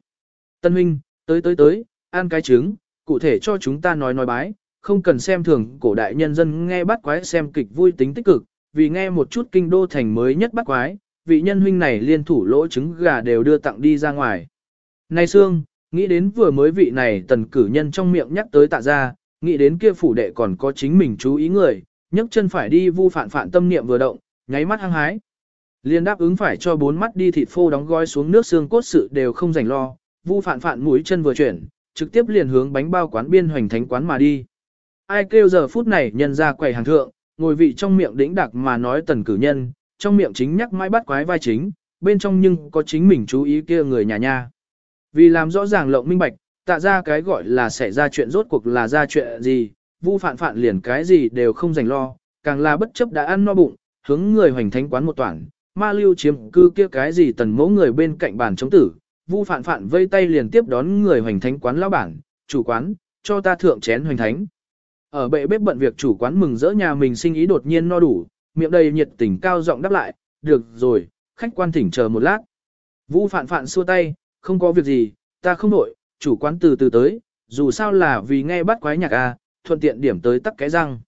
A: Tân huynh, tới tới tới, ăn cái trứng, cụ thể cho chúng ta nói nói bái, không cần xem thường cổ đại nhân dân nghe bắt quái xem kịch vui tính tích cực, vì nghe một chút kinh đô thành mới nhất bắt quái, vị nhân huynh này liên thủ lỗ trứng gà đều đưa tặng đi ra ngoài. Này Sương, nghĩ đến vừa mới vị này tần cử nhân trong miệng nhắc tới tạ ra, nghĩ đến kia phủ đệ còn có chính mình chú ý người, nhấc chân phải đi vu phản phản tâm niệm vừa động, nháy mắt hăng hái. Liên đáp ứng phải cho bốn mắt đi thịt phô đóng gói xuống nước xương cốt sự đều không rảnh lo, vu phản phản mũi chân vừa chuyển, trực tiếp liền hướng bánh bao quán biên hoành thánh quán mà đi. Ai kêu giờ phút này nhân ra quầy hàng thượng, ngồi vị trong miệng đĩnh đặc mà nói tần cử nhân, trong miệng chính nhắc mãi bắt quái vai chính, bên trong nhưng có chính mình chú ý kia người nhà nha. Vì làm rõ ràng lộng minh bạch, tạ ra cái gọi là xảy ra chuyện rốt cuộc là ra chuyện gì, vu phản phản liền cái gì đều không dành lo, càng là bất chấp đã ăn no bụng, hướng người hoành thánh quán một toàn, ma lưu chiếm cư kia cái gì tần mẫu người bên cạnh bàn chống tử, vu phản phản vây tay liền tiếp đón người hoành thánh quán lão bản, chủ quán, cho ta thượng chén hoành thánh. Ở bệ bếp bận việc chủ quán mừng rỡ nhà mình sinh ý đột nhiên no đủ, miệng đầy nhiệt tình cao giọng đáp lại, được rồi, khách quan thỉnh chờ một lát. Vu phản phản xua tay, không có việc gì, ta không nổi, chủ quán từ từ tới, dù sao là vì nghe bắt quái nhạc a, thuận tiện điểm tới tắc cái răng.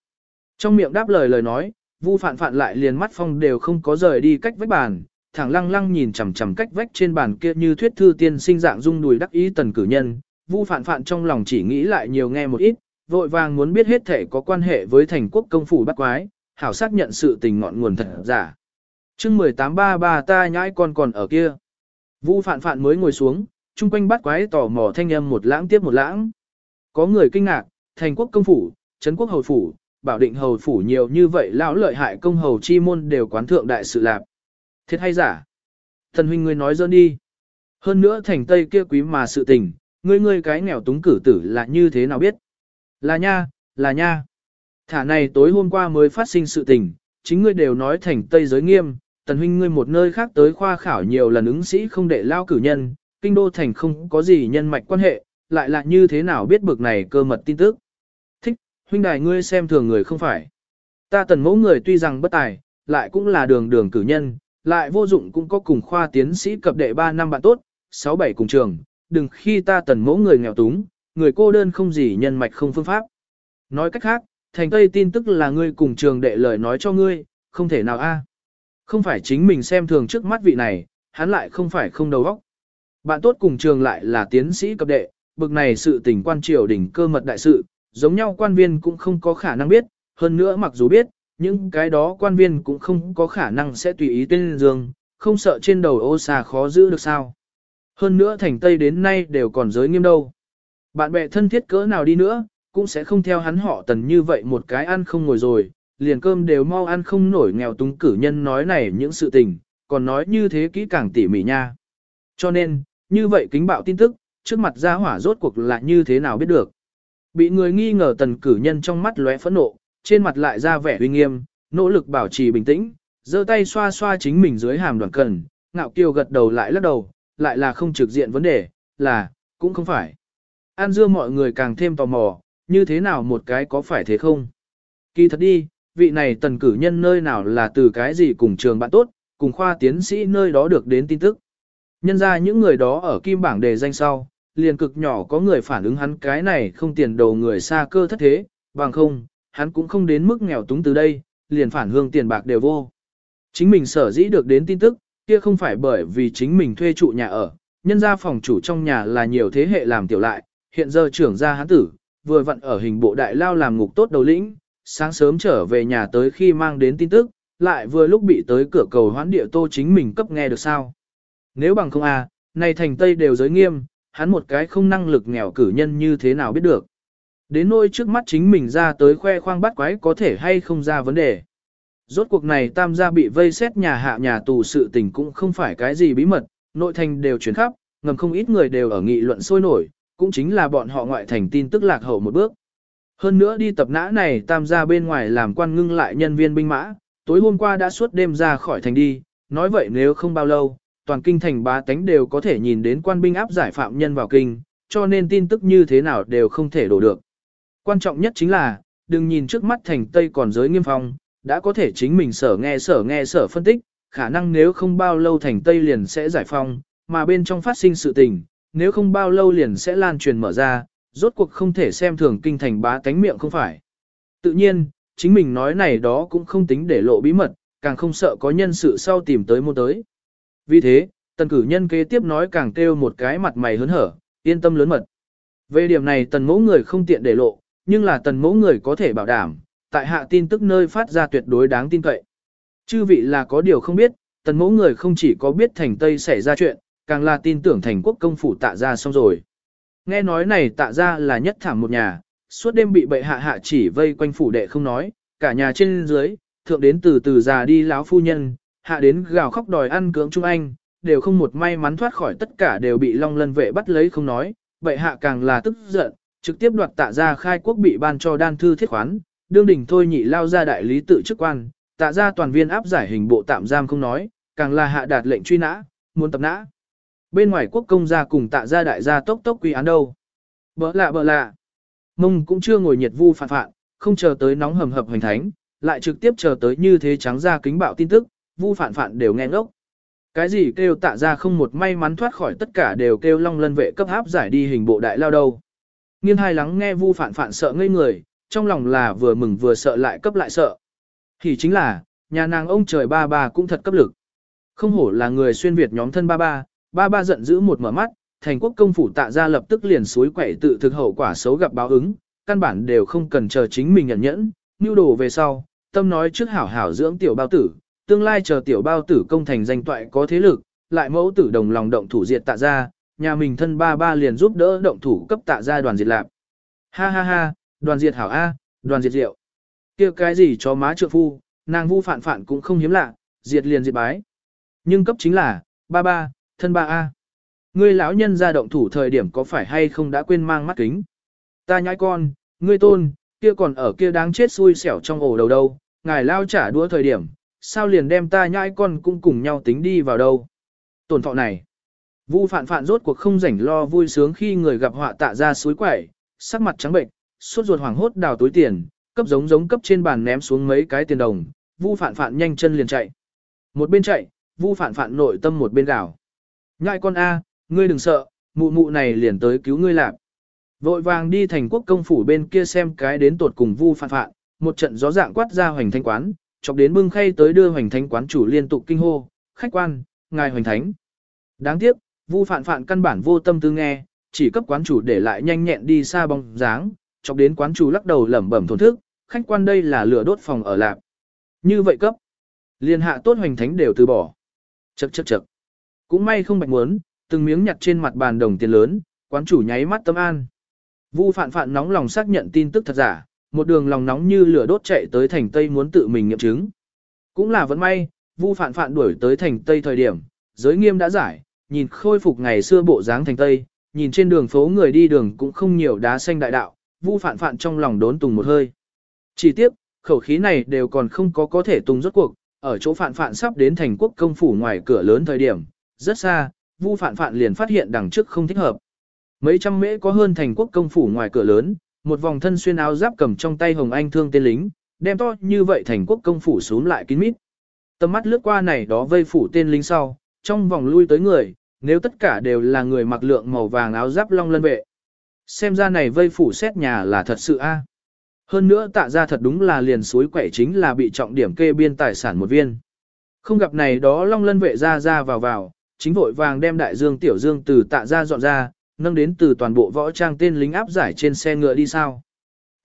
A: Trong miệng đáp lời lời nói, Vu Phạn Phạn lại liền mắt phong đều không có rời đi cách vách bàn, thẳng lăng lăng nhìn chằm chằm cách vách trên bàn kia như thuyết thư tiên sinh dạng dung đùi đắc ý tần cử nhân. Vu Phạn Phạn trong lòng chỉ nghĩ lại nhiều nghe một ít, vội vàng muốn biết hết thể có quan hệ với thành quốc công phủ bắt quái, hảo xác nhận sự tình ngọn nguồn thật giả. Chương 1833 ta nhãi con còn ở kia. Vu Phạn Phạn mới ngồi xuống, chung quanh bắt quái tò mò thanh âm một lãng tiếp một lãng. Có người kinh ngạc, thành quốc công phủ, trấn quốc hầu phủ, bảo định hầu phủ nhiều như vậy lão lợi hại công hầu chi môn đều quán thượng đại sự lạp. Thiệt hay giả? Thần huynh ngươi nói dơn đi. Hơn nữa thành tây kia quý mà sự tình, ngươi ngươi cái nghèo túng cử tử là như thế nào biết? Là nha, là nha. Thả này tối hôm qua mới phát sinh sự tình, chính ngươi đều nói thành tây giới nghiêm, tần huynh ngươi một nơi khác tới khoa khảo nhiều lần ứng sĩ không để lao cử nhân, kinh đô thành không có gì nhân mạch quan hệ, lại là như thế nào biết bực này cơ mật tin tức. Thích, huynh đài ngươi xem thường người không phải. Ta tần mẫu người tuy rằng bất tài, lại cũng là đường đường cử nhân, lại vô dụng cũng có cùng khoa tiến sĩ cập đệ 3 năm bạn tốt, 6-7 cùng trường, đừng khi ta tần mẫu người nghèo túng, người cô đơn không gì nhân mạch không phương pháp. Nói cách khác, thành tây tin tức là ngươi cùng trường đệ lời nói cho ngươi, không thể nào a. Không phải chính mình xem thường trước mắt vị này, hắn lại không phải không đầu óc. Bạn tốt cùng trường lại là tiến sĩ cấp đệ, bực này sự tình quan triều đỉnh cơ mật đại sự, giống nhau quan viên cũng không có khả năng biết, hơn nữa mặc dù biết, những cái đó quan viên cũng không có khả năng sẽ tùy ý tên dương, không sợ trên đầu ô xà khó giữ được sao. Hơn nữa thành Tây đến nay đều còn giới nghiêm đâu. Bạn bè thân thiết cỡ nào đi nữa, cũng sẽ không theo hắn họ tần như vậy một cái ăn không ngồi rồi, liền cơm đều mau ăn không nổi nghèo túng cử nhân nói này những sự tình, còn nói như thế kỹ càng tỉ mỉ nha. Cho nên, như vậy kính bạo tin tức, trước mặt gia hỏa rốt cuộc là như thế nào biết được. Bị người nghi ngờ tần cử nhân trong mắt lóe phẫn nộ, trên mặt lại ra vẻ uy nghiêm, nỗ lực bảo trì bình tĩnh, giơ tay xoa xoa chính mình dưới hàm đoàn cần, ngạo kiều gật đầu lại lắc đầu, lại là không trực diện vấn đề, là, cũng không phải. An dưa mọi người càng thêm tò mò, như thế nào một cái có phải thế không? Kỳ thật đi, vị này tần cử nhân nơi nào là từ cái gì cùng trường bạn tốt, cùng khoa tiến sĩ nơi đó được đến tin tức. Nhân ra những người đó ở kim bảng đề danh sau, liền cực nhỏ có người phản ứng hắn cái này không tiền đầu người xa cơ thất thế, bằng không, hắn cũng không đến mức nghèo túng từ đây, liền phản hương tiền bạc đều vô. Chính mình sở dĩ được đến tin tức, kia không phải bởi vì chính mình thuê trụ nhà ở, nhân ra phòng chủ trong nhà là nhiều thế hệ làm tiểu lại, hiện giờ trưởng gia hắn tử, vừa vặn ở hình bộ đại lao làm ngục tốt đầu lĩnh, sáng sớm trở về nhà tới khi mang đến tin tức, lại vừa lúc bị tới cửa cầu hoán địa tô chính mình cấp nghe được sao. Nếu bằng không à, này thành Tây đều giới nghiêm, hắn một cái không năng lực nghèo cử nhân như thế nào biết được. Đến nỗi trước mắt chính mình ra tới khoe khoang bắt quái có thể hay không ra vấn đề. Rốt cuộc này tam gia bị vây xét nhà hạ nhà tù sự tình cũng không phải cái gì bí mật, nội thành đều chuyển khắp, ngầm không ít người đều ở nghị luận sôi nổi, cũng chính là bọn họ ngoại thành tin tức lạc hậu một bước. Hơn nữa đi tập nã này tam gia bên ngoài làm quan ngưng lại nhân viên binh mã, tối hôm qua đã suốt đêm ra khỏi thành đi, nói vậy nếu không bao lâu, toàn kinh thành bá tánh đều có thể nhìn đến quan binh áp giải phạm nhân vào kinh, cho nên tin tức như thế nào đều không thể đổ được. Quan trọng nhất chính là, đừng nhìn trước mắt thành Tây còn giới nghiêm phong, đã có thể chính mình sở nghe sở nghe sở phân tích, khả năng nếu không bao lâu thành Tây liền sẽ giải phong, mà bên trong phát sinh sự tình, nếu không bao lâu liền sẽ lan truyền mở ra, rốt cuộc không thể xem thường kinh thành bá tánh miệng không phải. Tự nhiên, chính mình nói này đó cũng không tính để lộ bí mật, càng không sợ có nhân sự sau tìm tới mua tới. Vì thế, tần cử nhân kế tiếp nói càng kêu một cái mặt mày hớn hở, yên tâm lớn mật. Về điểm này tần mẫu người không tiện để lộ, nhưng là tần mẫu người có thể bảo đảm, tại hạ tin tức nơi phát ra tuyệt đối đáng tin cậy. Chư vị là có điều không biết, tần mẫu người không chỉ có biết thành Tây xảy ra chuyện, càng là tin tưởng thành quốc công phủ tạ ra xong rồi. Nghe nói này tạ ra là nhất thảm một nhà, suốt đêm bị bệ hạ hạ chỉ vây quanh phủ đệ không nói, cả nhà trên dưới, thượng đến từ từ già đi láo phu nhân, hạ đến gào khóc đòi ăn cưỡng Trung Anh, đều không một may mắn thoát khỏi tất cả đều bị Long Lân vệ bắt lấy không nói, bệ hạ càng là tức giận, trực tiếp đoạt tạ ra khai quốc bị ban cho đan thư thiết khoán, đương đỉnh thôi nhị lao ra đại lý tự chức quan, tạ ra toàn viên áp giải hình bộ tạm giam không nói, càng là hạ đạt lệnh truy nã, muốn tập nã. Bên ngoài quốc công gia cùng tạ gia đại gia tốc tốc quy án đâu. Bỡ lạ bỡ lạ. Mông cũng chưa ngồi nhiệt vu phản phản không chờ tới nóng hầm hập hoành thánh, lại trực tiếp chờ tới như thế trắng ra kính bạo tin tức, vu phản phản đều nghe ngốc. Cái gì kêu tạ ra không một may mắn thoát khỏi tất cả đều kêu long lân vệ cấp áp giải đi hình bộ đại lao đâu. Nghiên hai lắng nghe vu phản phản sợ ngây người, trong lòng là vừa mừng vừa sợ lại cấp lại sợ. Thì chính là, nhà nàng ông trời ba ba cũng thật cấp lực. Không hổ là người xuyên Việt nhóm thân ba ba, ba ba giận dữ một mở mắt, thành quốc công phủ tạ ra lập tức liền suối quậy tự thực hậu quả xấu gặp báo ứng, căn bản đều không cần chờ chính mình nhận nhẫn, nưu đồ về sau, tâm nói trước hảo hảo dưỡng tiểu bao tử, tương lai chờ tiểu bao tử công thành danh toại có thế lực, lại mẫu tử đồng lòng động thủ diệt tạ ra, nhà mình thân ba ba liền giúp đỡ động thủ cấp tạ ra đoàn diệt lạp. Ha ha ha, đoàn diệt hảo A, đoàn diệt diệu. kia cái gì cho má trượng phu, nàng vu phản phản cũng không hiếm lạ, diệt liền diệt bái. Nhưng cấp chính là, ba ba, thân ba A. Ngươi lão nhân ra động thủ thời điểm có phải hay không đã quên mang mắt kính. Ta nhãi con, ngươi tôn, kia còn ở kia đáng chết xui xẻo trong ổ đầu đâu, ngài lao trả đũa thời điểm, sao liền đem ta nhãi con cũng cùng nhau tính đi vào đâu. Tổn thọ này. Vu phạn phạn rốt cuộc không rảnh lo vui sướng khi người gặp họa tạ ra suối quẩy, sắc mặt trắng bệnh, suốt ruột hoảng hốt đào túi tiền, cấp giống giống cấp trên bàn ném xuống mấy cái tiền đồng, Vu phạn phạn nhanh chân liền chạy. Một bên chạy, Vu phạn phạn nội tâm một bên gào. Nhãi con A, ngươi đừng sợ, mụ mụ này liền tới cứu ngươi lạc. Vội vàng đi thành quốc công phủ bên kia xem cái đến tột cùng Vu phạn phạn, một trận gió dạng quát ra hoành thanh quán, chọc đến bưng khay tới đưa hoành thánh quán chủ liên tục kinh hô, khách quan, ngài hoành thánh. Đáng tiếc, vu phạn phạn căn bản vô tâm tư nghe, chỉ cấp quán chủ để lại nhanh nhẹn đi xa bóng dáng, chọc đến quán chủ lắc đầu lẩm bẩm thổn thức, khách quan đây là lửa đốt phòng ở lạc. Như vậy cấp, liên hạ tốt hoành thánh đều từ bỏ. Chậc chậc chậc. Cũng may không bạch muốn, từng miếng nhặt trên mặt bàn đồng tiền lớn, quán chủ nháy mắt tâm an. Vu phạn phạn nóng lòng xác nhận tin tức thật giả, một đường lòng nóng như lửa đốt chạy tới thành Tây muốn tự mình nghiệm chứng. Cũng là vẫn may, Vu Phạn Phạn đuổi tới thành Tây thời điểm, giới nghiêm đã giải, nhìn khôi phục ngày xưa bộ dáng thành Tây, nhìn trên đường phố người đi đường cũng không nhiều đá xanh đại đạo, Vu Phạn Phạn trong lòng đốn tùng một hơi. Chỉ tiếc, khẩu khí này đều còn không có có thể tung rốt cuộc, ở chỗ Phạn Phạn sắp đến thành quốc công phủ ngoài cửa lớn thời điểm, rất xa, Vu Phạn Phạn liền phát hiện đằng trước không thích hợp. Mấy trăm mễ có hơn thành quốc công phủ ngoài cửa lớn, một vòng thân xuyên áo giáp cầm trong tay hồng anh thương tên lính, đem to như vậy thành quốc công phủ xuống lại kín mít. Tầm mắt lướt qua này đó vây phủ tên lính sau, trong vòng lui tới người, nếu tất cả đều là người mặc lượng màu vàng áo giáp long lân vệ. Xem ra này vây phủ xét nhà là thật sự a. Hơn nữa tạ ra thật đúng là liền suối quẻ chính là bị trọng điểm kê biên tài sản một viên. Không gặp này đó long lân vệ ra ra vào vào, chính vội vàng đem đại dương tiểu dương từ tạ ra dọn ra, nâng đến từ toàn bộ võ trang tên lính áp giải trên xe ngựa đi sao.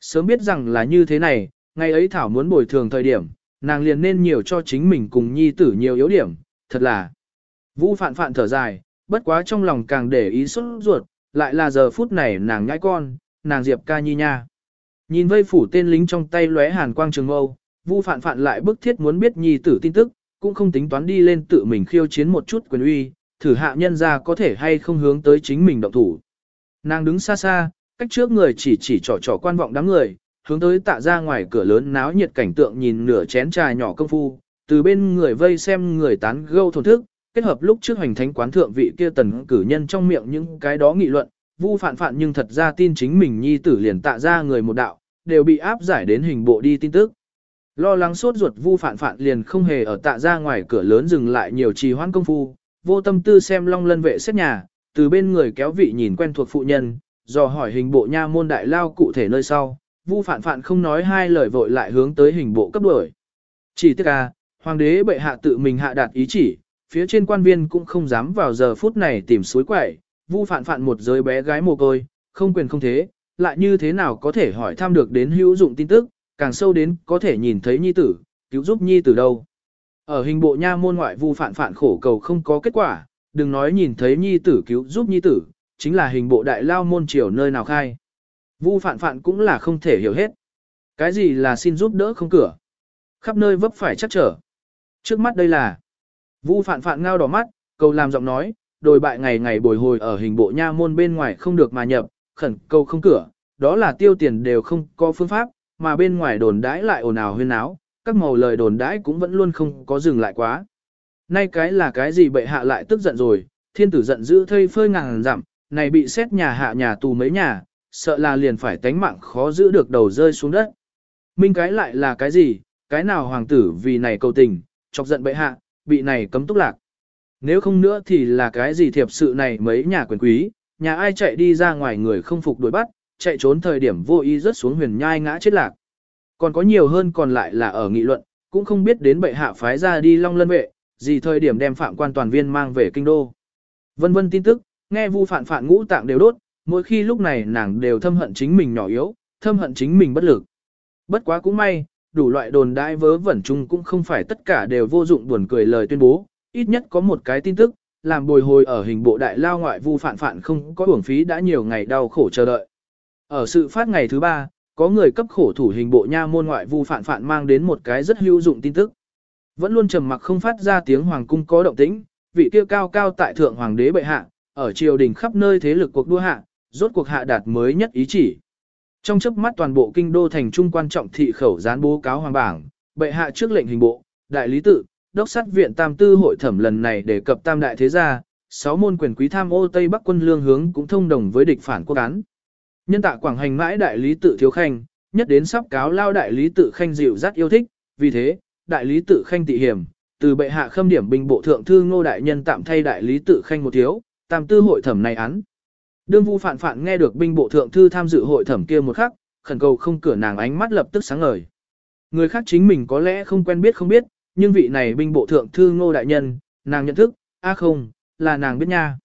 A: Sớm biết rằng là như thế này, ngày ấy Thảo muốn bồi thường thời điểm, nàng liền nên nhiều cho chính mình cùng nhi tử nhiều yếu điểm, thật là. Vũ phạn phạn thở dài, bất quá trong lòng càng để ý xuất ruột, lại là giờ phút này nàng nhãi con, nàng Diệp ca nhi nha. Nhìn vây phủ tên lính trong tay lóe hàn quang trường mâu, Vu phạn phạn lại bức thiết muốn biết nhi tử tin tức, cũng không tính toán đi lên tự mình khiêu chiến một chút quyền uy, thử hạ nhân ra có thể hay không hướng tới chính mình động thủ. Nàng đứng xa xa, cách trước người chỉ chỉ trò trò quan vọng đám người, hướng tới tạ ra ngoài cửa lớn náo nhiệt cảnh tượng nhìn nửa chén trà nhỏ công phu, từ bên người vây xem người tán gâu thổn thức, kết hợp lúc trước hành thánh quán thượng vị kia tần cử nhân trong miệng những cái đó nghị luận, vu phản phản nhưng thật ra tin chính mình nhi tử liền tạ ra người một đạo, đều bị áp giải đến hình bộ đi tin tức. Lo lắng sốt ruột vu phản phản liền không hề ở tạ ra ngoài cửa lớn dừng lại nhiều trì hoãn công phu, vô tâm tư xem long lân vệ xét nhà, từ bên người kéo vị nhìn quen thuộc phụ nhân, dò hỏi hình bộ nha môn đại lao cụ thể nơi sau, vu phản phản không nói hai lời vội lại hướng tới hình bộ cấp đuổi. Chỉ tiếc à, hoàng đế bệ hạ tự mình hạ đạt ý chỉ, phía trên quan viên cũng không dám vào giờ phút này tìm suối quẩy, vu phản phản một giới bé gái mồ côi, không quyền không thế, lại như thế nào có thể hỏi thăm được đến hữu dụng tin tức, càng sâu đến có thể nhìn thấy nhi tử, cứu giúp nhi tử đâu. Ở hình bộ nha môn ngoại vu phản phản khổ cầu không có kết quả, đừng nói nhìn thấy nhi tử cứu giúp nhi tử, chính là hình bộ đại lao môn triều nơi nào khai. Vu phản phản cũng là không thể hiểu hết. Cái gì là xin giúp đỡ không cửa? Khắp nơi vấp phải chắc trở. Trước mắt đây là Vu phản phản ngao đỏ mắt, cầu làm giọng nói, đồi bại ngày ngày bồi hồi ở hình bộ nha môn bên ngoài không được mà nhập, khẩn cầu không cửa, đó là tiêu tiền đều không có phương pháp, mà bên ngoài đồn đãi lại ồn ào huyên náo, các màu lời đồn đãi cũng vẫn luôn không có dừng lại quá. Nay cái là cái gì bệ hạ lại tức giận rồi, thiên tử giận dữ thây phơi ngàn dặm, này bị xét nhà hạ nhà tù mấy nhà, sợ là liền phải tánh mạng khó giữ được đầu rơi xuống đất. Minh cái lại là cái gì, cái nào hoàng tử vì này cầu tình, chọc giận bệ hạ, bị này cấm túc lạc. Nếu không nữa thì là cái gì thiệp sự này mấy nhà quyền quý, nhà ai chạy đi ra ngoài người không phục đuổi bắt, chạy trốn thời điểm vô ý rớt xuống huyền nhai ngã chết lạc. Còn có nhiều hơn còn lại là ở nghị luận, cũng không biết đến bệ hạ phái ra đi long lân vệ, gì thời điểm đem phạm quan toàn viên mang về kinh đô. Vân vân tin tức, nghe vu phản phản ngũ tạng đều đốt, mỗi khi lúc này nàng đều thâm hận chính mình nhỏ yếu, thâm hận chính mình bất lực. Bất quá cũng may, đủ loại đồn đại vớ vẩn chung cũng không phải tất cả đều vô dụng buồn cười lời tuyên bố, ít nhất có một cái tin tức, làm bồi hồi ở hình bộ đại lao ngoại vu phản phản không có uổng phí đã nhiều ngày đau khổ chờ đợi. Ở sự phát ngày thứ ba, có người cấp khổ thủ hình bộ nha môn ngoại vu phản phản mang đến một cái rất hữu dụng tin tức. Vẫn luôn trầm mặc không phát ra tiếng hoàng cung có động tĩnh, vị kia cao cao tại thượng hoàng đế bệ hạ, ở triều đình khắp nơi thế lực cuộc đua hạ, rốt cuộc hạ đạt mới nhất ý chỉ. Trong chớp mắt toàn bộ kinh đô thành trung quan trọng thị khẩu gián bố cáo hoàng bảng, bệ hạ trước lệnh hình bộ, đại lý tự, đốc sát viện tam tư hội thẩm lần này đề cập tam đại thế gia, sáu môn quyền quý tham ô Tây Bắc quân lương hướng cũng thông đồng với địch phản quốc án. Nhân tạ quảng hành mãi đại lý tự thiếu khanh, nhất đến sắp cáo lao đại lý tự khanh dịu rất yêu thích, vì thế, đại lý tự khanh tị hiểm, từ bệ hạ khâm điểm binh bộ thượng thư ngô đại nhân tạm thay đại lý tự khanh một thiếu, tam tư hội thẩm này án. Đương vu phản phản nghe được binh bộ thượng thư tham dự hội thẩm kia một khắc, khẩn cầu không cửa nàng ánh mắt lập tức sáng ngời. Người khác chính mình có lẽ không quen biết không biết, nhưng vị này binh bộ thượng thư ngô đại nhân, nàng nhận thức, a không, là nàng biết nha.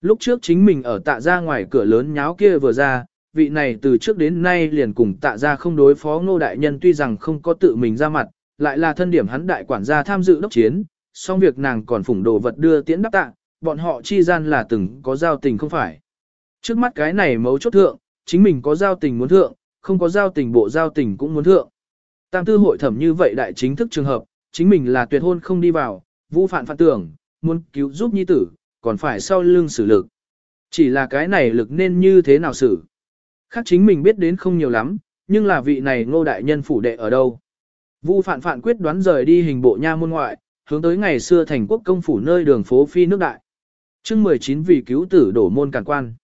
A: Lúc trước chính mình ở tạ ra ngoài cửa lớn nháo kia vừa ra, vị này từ trước đến nay liền cùng tạ ra không đối phó ngô đại nhân tuy rằng không có tự mình ra mặt, lại là thân điểm hắn đại quản gia tham dự đốc chiến, song việc nàng còn phủng đồ vật đưa tiễn đáp tạ, bọn họ chi gian là từng có giao tình không phải. Trước mắt cái này mấu chốt thượng, chính mình có giao tình muốn thượng, không có giao tình bộ giao tình cũng muốn thượng. Tam tư hội thẩm như vậy đại chính thức trường hợp, chính mình là tuyệt hôn không đi vào, vũ phản phản tưởng, muốn cứu giúp nhi tử, còn phải sau lưng xử lực. Chỉ là cái này lực nên như thế nào xử. Khác chính mình biết đến không nhiều lắm, nhưng là vị này ngô đại nhân phủ đệ ở đâu. Vu phản phản quyết đoán rời đi hình bộ nha môn ngoại, hướng tới ngày xưa thành quốc công phủ nơi đường phố phi nước đại. chương 19 vì cứu tử đổ môn cản quan.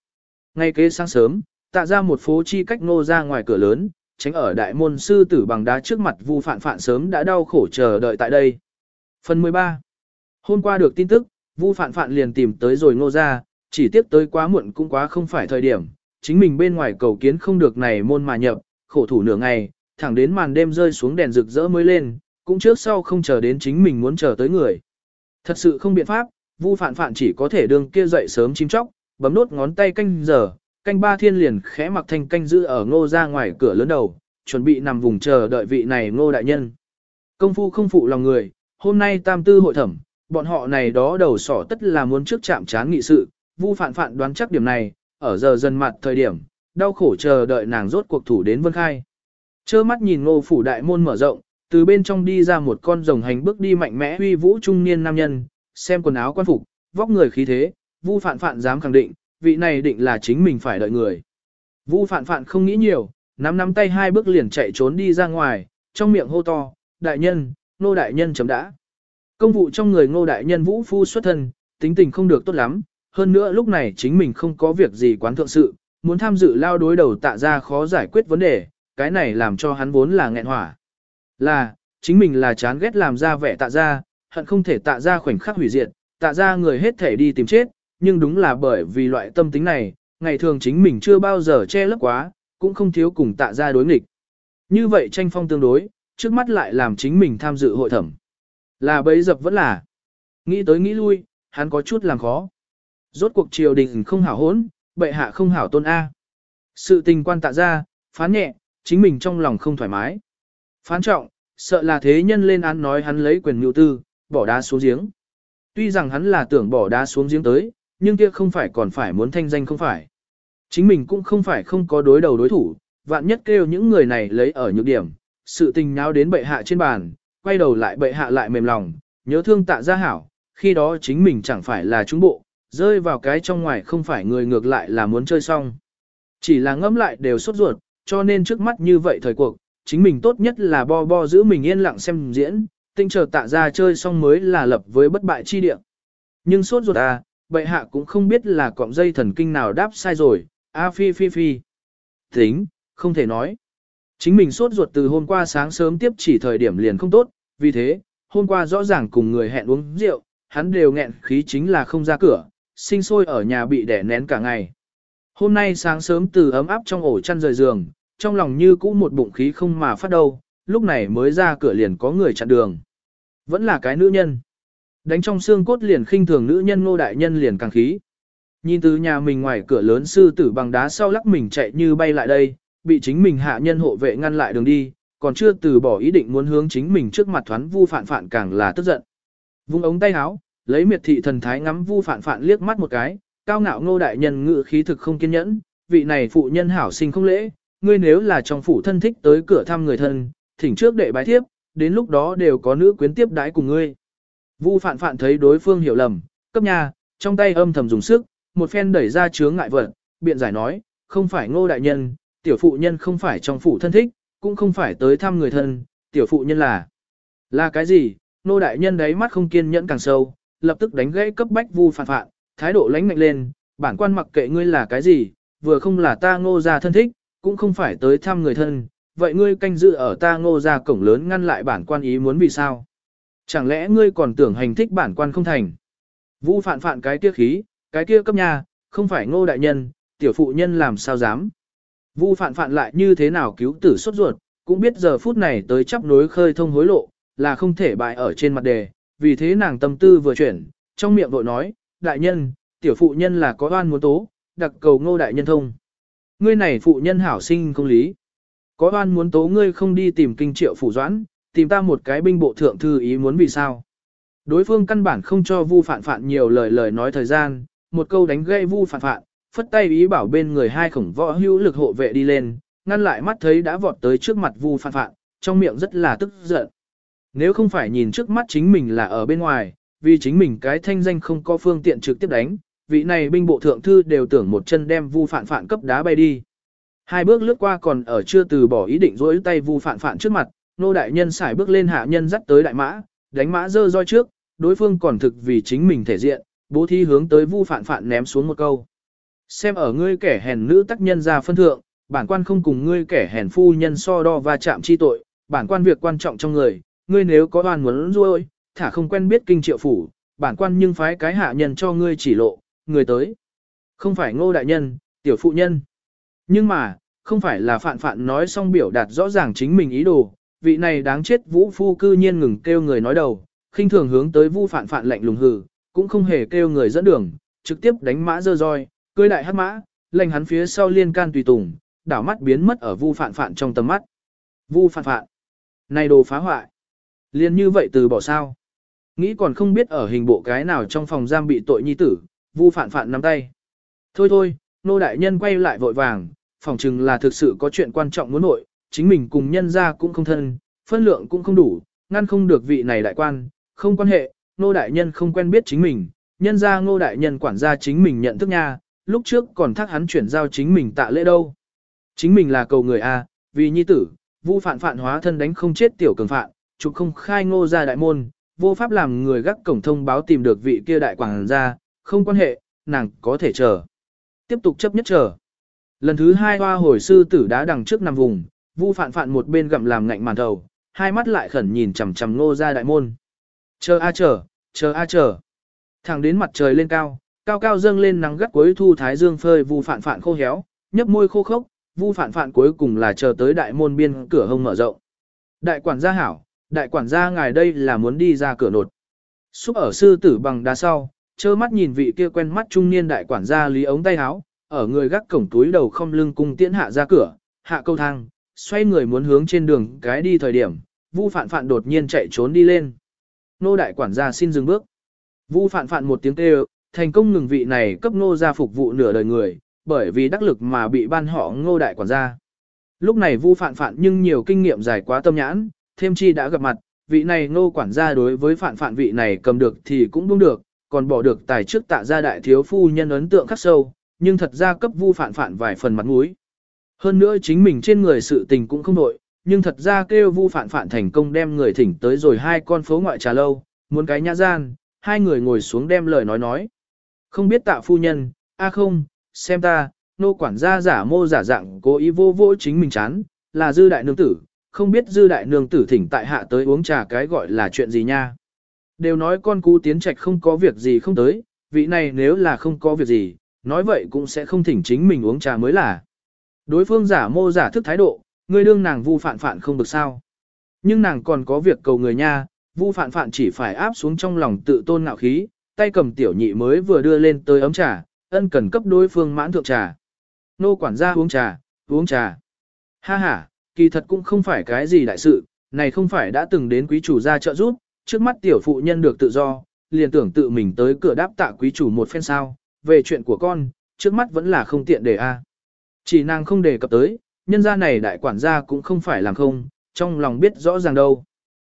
A: Ngay kế sáng sớm, tạ ra một phố chi cách ngô ra ngoài cửa lớn, tránh ở đại môn sư tử bằng đá trước mặt Vu Phạn Phạn sớm đã đau khổ chờ đợi tại đây. Phần 13. Hôm qua được tin tức, Vu Phạn Phạn liền tìm tới rồi ngô ra, chỉ tiếp tới quá muộn cũng quá không phải thời điểm, chính mình bên ngoài cầu kiến không được này môn mà nhập, khổ thủ nửa ngày, thẳng đến màn đêm rơi xuống đèn rực rỡ mới lên, cũng trước sau không chờ đến chính mình muốn chờ tới người. Thật sự không biện pháp, Vu Phạn Phạn chỉ có thể đường kia dậy sớm chim chóc, bấm nốt ngón tay canh giờ, canh ba thiên liền khẽ mặc thanh canh giữ ở ngô ra ngoài cửa lớn đầu, chuẩn bị nằm vùng chờ đợi vị này ngô đại nhân. Công phu không phụ lòng người, hôm nay tam tư hội thẩm, bọn họ này đó đầu sỏ tất là muốn trước chạm chán nghị sự, vu phản Phạn đoán chắc điểm này, ở giờ dần mặt thời điểm, đau khổ chờ đợi nàng rốt cuộc thủ đến vân khai. Chơ mắt nhìn ngô phủ đại môn mở rộng, từ bên trong đi ra một con rồng hành bước đi mạnh mẽ huy vũ trung niên nam nhân, xem quần áo quan phục, vóc người khí thế, vu phản Phạn dám khẳng định, vị này định là chính mình phải đợi người. Vu phạn phạn không nghĩ nhiều, nắm nắm tay hai bước liền chạy trốn đi ra ngoài, trong miệng hô to, đại nhân, nô đại nhân chấm đã. Công vụ trong người ngô đại nhân vũ phu xuất thân, tính tình không được tốt lắm, hơn nữa lúc này chính mình không có việc gì quán thượng sự, muốn tham dự lao đối đầu tạ ra khó giải quyết vấn đề, cái này làm cho hắn vốn là nghẹn hỏa. Là, chính mình là chán ghét làm ra vẻ tạ ra, hận không thể tạ ra khoảnh khắc hủy diệt, tạ ra người hết thể đi tìm chết, nhưng đúng là bởi vì loại tâm tính này, ngày thường chính mình chưa bao giờ che lấp quá, cũng không thiếu cùng tạ ra đối nghịch. Như vậy tranh phong tương đối, trước mắt lại làm chính mình tham dự hội thẩm. Là bấy dập vẫn là. Nghĩ tới nghĩ lui, hắn có chút làm khó. Rốt cuộc triều đình không hảo hốn, bệ hạ không hảo tôn A. Sự tình quan tạ ra, phán nhẹ, chính mình trong lòng không thoải mái. Phán trọng, sợ là thế nhân lên án nói hắn lấy quyền nhu tư, bỏ đá xuống giếng. Tuy rằng hắn là tưởng bỏ đá xuống giếng tới, nhưng kia không phải còn phải muốn thanh danh không phải. Chính mình cũng không phải không có đối đầu đối thủ, vạn nhất kêu những người này lấy ở nhược điểm, sự tình nháo đến bệ hạ trên bàn, quay đầu lại bệ hạ lại mềm lòng, nhớ thương tạ gia hảo, khi đó chính mình chẳng phải là trung bộ, rơi vào cái trong ngoài không phải người ngược lại là muốn chơi xong. Chỉ là ngẫm lại đều sốt ruột, cho nên trước mắt như vậy thời cuộc, chính mình tốt nhất là bo bo giữ mình yên lặng xem diễn, tinh chờ tạ ra chơi xong mới là lập với bất bại chi địa. Nhưng sốt ruột à, bệ hạ cũng không biết là cọng dây thần kinh nào đáp sai rồi, a phi phi phi. Tính, không thể nói. Chính mình sốt ruột từ hôm qua sáng sớm tiếp chỉ thời điểm liền không tốt, vì thế, hôm qua rõ ràng cùng người hẹn uống rượu, hắn đều nghẹn khí chính là không ra cửa, sinh sôi ở nhà bị đẻ nén cả ngày. Hôm nay sáng sớm từ ấm áp trong ổ chăn rời giường, trong lòng như cũ một bụng khí không mà phát đâu, lúc này mới ra cửa liền có người chặn đường. Vẫn là cái nữ nhân. Đánh trong xương cốt liền khinh thường nữ nhân ngô đại nhân liền càng khí. Nhìn từ nhà mình ngoài cửa lớn sư tử bằng đá sau lắc mình chạy như bay lại đây, bị chính mình hạ nhân hộ vệ ngăn lại đường đi, còn chưa từ bỏ ý định muốn hướng chính mình trước mặt thoán vu phản phản càng là tức giận. Vung ống tay áo, lấy miệt thị thần thái ngắm vu phản phản liếc mắt một cái, cao ngạo ngô đại nhân ngự khí thực không kiên nhẫn, vị này phụ nhân hảo sinh không lễ, ngươi nếu là trong phủ thân thích tới cửa thăm người thân, thỉnh trước đệ bái thiếp, đến lúc đó đều có nữ quyến tiếp đái cùng ngươi. Vu phản phản thấy đối phương hiểu lầm, cấp nhà, trong tay âm thầm dùng sức, một phen đẩy ra chướng ngại vật, biện giải nói, không phải ngô đại nhân, tiểu phụ nhân không phải trong phủ thân thích, cũng không phải tới thăm người thân, tiểu phụ nhân là. Là cái gì? Nô đại nhân đấy mắt không kiên nhẫn càng sâu, lập tức đánh gãy cấp bách vu phản phạn, thái độ lãnh mạnh lên, bản quan mặc kệ ngươi là cái gì, vừa không là ta ngô gia thân thích, cũng không phải tới thăm người thân, vậy ngươi canh giữ ở ta ngô gia cổng lớn ngăn lại bản quan ý muốn vì sao? Chẳng lẽ ngươi còn tưởng hành thích bản quan không thành? Vu Phản phạn cái kia khí, cái kia cấp nhà, không phải ngô đại nhân, tiểu phụ nhân làm sao dám? Vu Phản phạn lại như thế nào cứu tử xuất ruột, cũng biết giờ phút này tới chấp nối khơi thông hối lộ, là không thể bại ở trên mặt đề, vì thế nàng tâm tư vừa chuyển, trong miệng vội nói, đại nhân, tiểu phụ nhân là có oan muốn tố, đặc cầu ngô đại nhân thông. Ngươi này phụ nhân hảo sinh không lý. Có oan muốn tố ngươi không đi tìm kinh triệu phủ doãn, tìm ta một cái binh bộ thượng thư ý muốn vì sao. Đối phương căn bản không cho vu phản phạn nhiều lời lời nói thời gian, một câu đánh gây vu phản phạn, phất tay ý bảo bên người hai khổng võ hữu lực hộ vệ đi lên, ngăn lại mắt thấy đã vọt tới trước mặt Vu phản Phạn, trong miệng rất là tức giận. Nếu không phải nhìn trước mắt chính mình là ở bên ngoài, vì chính mình cái thanh danh không có phương tiện trực tiếp đánh, vị này binh bộ thượng thư đều tưởng một chân đem Vu Phạn Phạn cấp đá bay đi. Hai bước lướt qua còn ở chưa từ bỏ ý định rỗi tay Vu Phạn Phạn trước mặt, nô đại nhân xài bước lên hạ nhân dắt tới đại mã, đánh mã dơ roi trước, đối phương còn thực vì chính mình thể diện, bố thi hướng tới Vu Phạn Phạn ném xuống một câu. Xem ở ngươi kẻ hèn nữ tác nhân ra phân thượng, bản quan không cùng ngươi kẻ hèn phu nhân so đo và chạm chi tội, bản quan việc quan trọng trong người, ngươi nếu có oan muốn ruôi, thả không quen biết kinh triệu phủ, bản quan nhưng phái cái hạ nhân cho ngươi chỉ lộ, người tới. Không phải ngô đại nhân, tiểu phụ nhân. Nhưng mà, không phải là phạn phạn nói xong biểu đạt rõ ràng chính mình ý đồ, vị này đáng chết vũ phu cư nhiên ngừng kêu người nói đầu, khinh thường hướng tới vu phạn phạn lạnh lùng hừ, cũng không hề kêu người dẫn đường, trực tiếp đánh mã dơ roi, cưới đại hắc mã, lệnh hắn phía sau liên can tùy tùng, đảo mắt biến mất ở vu phạn phạn trong tầm mắt. Vu phạn phạn. Này đồ phá hoại. Liên như vậy từ bỏ sao. Nghĩ còn không biết ở hình bộ cái nào trong phòng giam bị tội nhi tử, vu phản phản nắm tay. Thôi thôi, nô đại nhân quay lại vội vàng, phòng chừng là thực sự có chuyện quan trọng muốn nội, chính mình cùng nhân ra cũng không thân, phân lượng cũng không đủ, ngăn không được vị này đại quan, không quan hệ, nô đại nhân không quen biết chính mình, nhân ra ngô đại nhân quản gia chính mình nhận thức nha, lúc trước còn thác hắn chuyển giao chính mình tạ lễ đâu. Chính mình là cầu người A, vì nhi tử, vu phản phản hóa thân đánh không chết tiểu cường phạn, chụp không khai ngô ra đại môn, vô pháp làm người gác cổng thông báo tìm được vị kia đại quảng gia, không quan hệ, nàng có thể chờ. Tiếp tục chấp nhất chờ. Lần thứ hai hoa hồi sư tử đá đằng trước nằm vùng, vu phạn phạn một bên gặm làm ngạnh màn đầu, hai mắt lại khẩn nhìn chằm chằm ngô ra đại môn. Chờ a chờ, chờ a chờ. Thẳng đến mặt trời lên cao, cao cao dâng lên nắng gắt cuối thu thái dương phơi vu phản phản khô héo, nhấp môi khô khốc, vu phản phản cuối cùng là chờ tới đại môn biên cửa hông mở rộng. Đại quản gia hảo, đại quản gia ngài đây là muốn đi ra cửa nột. Xúc ở sư tử bằng đá sau, trơ mắt nhìn vị kia quen mắt trung niên đại quản gia lý ống tay áo, ở người gác cổng túi đầu không lưng cung tiễn hạ ra cửa, hạ câu thang, xoay người muốn hướng trên đường cái đi thời điểm, Vu Phạn Phạn đột nhiên chạy trốn đi lên. Nô đại quản gia xin dừng bước. Vu Phạn Phạn một tiếng kêu, thành công ngừng vị này cấp nô gia phục vụ nửa đời người, bởi vì đắc lực mà bị ban họ ngô đại quản gia. Lúc này Vu Phạn Phạn nhưng nhiều kinh nghiệm dài quá tâm nhãn, thêm chi đã gặp mặt, vị này ngô quản gia đối với phản phản vị này cầm được thì cũng đúng được, còn bỏ được tài trước tạ ra đại thiếu phu nhân ấn tượng khắc sâu, nhưng thật ra cấp Vu phản phản vài phần mặt mũi. Hơn nữa chính mình trên người sự tình cũng không nội, nhưng thật ra kêu Vu phản phản thành công đem người thỉnh tới rồi hai con phố ngoại trà lâu, muốn cái nhã gian, hai người ngồi xuống đem lời nói nói. Không biết tạ phu nhân, a không, xem ta, nô quản gia giả mô giả dạng cố ý vô vô chính mình chán, là dư đại nương tử, không biết dư đại nương tử thỉnh tại hạ tới uống trà cái gọi là chuyện gì nha. Đều nói con cú tiến trạch không có việc gì không tới, vị này nếu là không có việc gì, nói vậy cũng sẽ không thỉnh chính mình uống trà mới là. Đối phương giả mô giả thức thái độ, người đương nàng vu phản phản không được sao. Nhưng nàng còn có việc cầu người nha, vu phản phản chỉ phải áp xuống trong lòng tự tôn ngạo khí, tay cầm tiểu nhị mới vừa đưa lên tới ấm trà, ân cần cấp đối phương mãn thượng trà. Nô quản gia uống trà, uống trà. Ha ha, kỳ thật cũng không phải cái gì đại sự, này không phải đã từng đến quý chủ ra trợ giúp, trước mắt tiểu phụ nhân được tự do, liền tưởng tự mình tới cửa đáp tạ quý chủ một phen sao, về chuyện của con, trước mắt vẫn là không tiện để a. Chỉ nàng không đề cập tới, nhân gia này đại quản gia cũng không phải làm không, trong lòng biết rõ ràng đâu.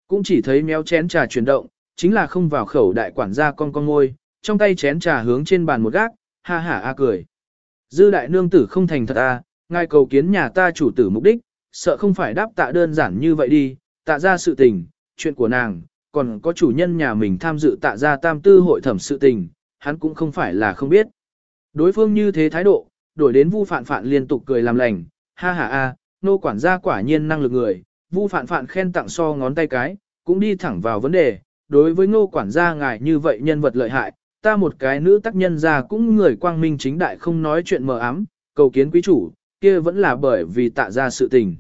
A: Cũng chỉ thấy méo chén trà chuyển động, chính là không vào khẩu đại quản gia con con ngôi, trong tay chén trà hướng trên bàn một gác, ha ha a cười. Dư đại nương tử không thành thật a, ngài cầu kiến nhà ta chủ tử mục đích, sợ không phải đáp tạ đơn giản như vậy đi, tạ ra sự tình, chuyện của nàng, còn có chủ nhân nhà mình tham dự tạ ra tam tư hội thẩm sự tình, hắn cũng không phải là không biết. Đối phương như thế thái độ, đổi đến vu phạn phạn liên tục cười làm lành, ha ha a, nô quản gia quả nhiên năng lực người, vu phạn phạn khen tặng so ngón tay cái, cũng đi thẳng vào vấn đề, đối với ngô quản gia ngài như vậy nhân vật lợi hại, ta một cái nữ tác nhân ra cũng người quang minh chính đại không nói chuyện mờ ám, cầu kiến quý chủ, kia vẫn là bởi vì tạ ra sự tình.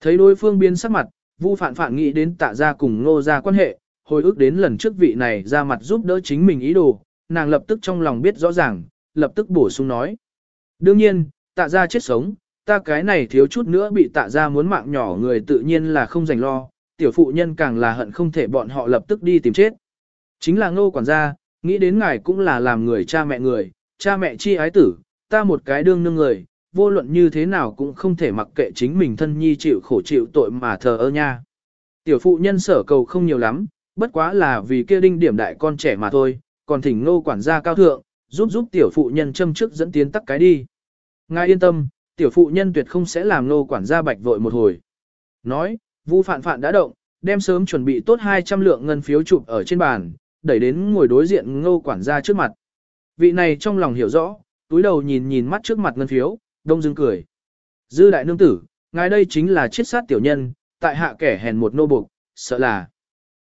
A: Thấy đối phương biến sắc mặt, Vu Phạn Phạn nghĩ đến tạ ra cùng ngô ra quan hệ, hồi ức đến lần trước vị này ra mặt giúp đỡ chính mình ý đồ, nàng lập tức trong lòng biết rõ ràng, lập tức bổ sung nói. Đương nhiên, tạ ra chết sống, ta cái này thiếu chút nữa bị tạ ra muốn mạng nhỏ người tự nhiên là không dành lo, tiểu phụ nhân càng là hận không thể bọn họ lập tức đi tìm chết. Chính là ngô quản gia, nghĩ đến ngài cũng là làm người cha mẹ người, cha mẹ chi ái tử, ta một cái đương nương người, vô luận như thế nào cũng không thể mặc kệ chính mình thân nhi chịu khổ chịu tội mà thờ ơ nha. Tiểu phụ nhân sở cầu không nhiều lắm, bất quá là vì kia đinh điểm đại con trẻ mà thôi, còn thỉnh ngô quản gia cao thượng, giúp giúp tiểu phụ nhân châm trước dẫn tiến tắc cái đi. Ngài yên tâm, tiểu phụ nhân tuyệt không sẽ làm ngô quản gia bạch vội một hồi. Nói, Vu Phạn Phạn đã động, đem sớm chuẩn bị tốt 200 lượng ngân phiếu chụp ở trên bàn, đẩy đến ngồi đối diện ngô quản gia trước mặt. Vị này trong lòng hiểu rõ, túi đầu nhìn nhìn mắt trước mặt ngân phiếu, đông Dương cười. Dư đại nương tử, ngài đây chính là chiết sát tiểu nhân, tại hạ kẻ hèn một nô buộc, sợ là.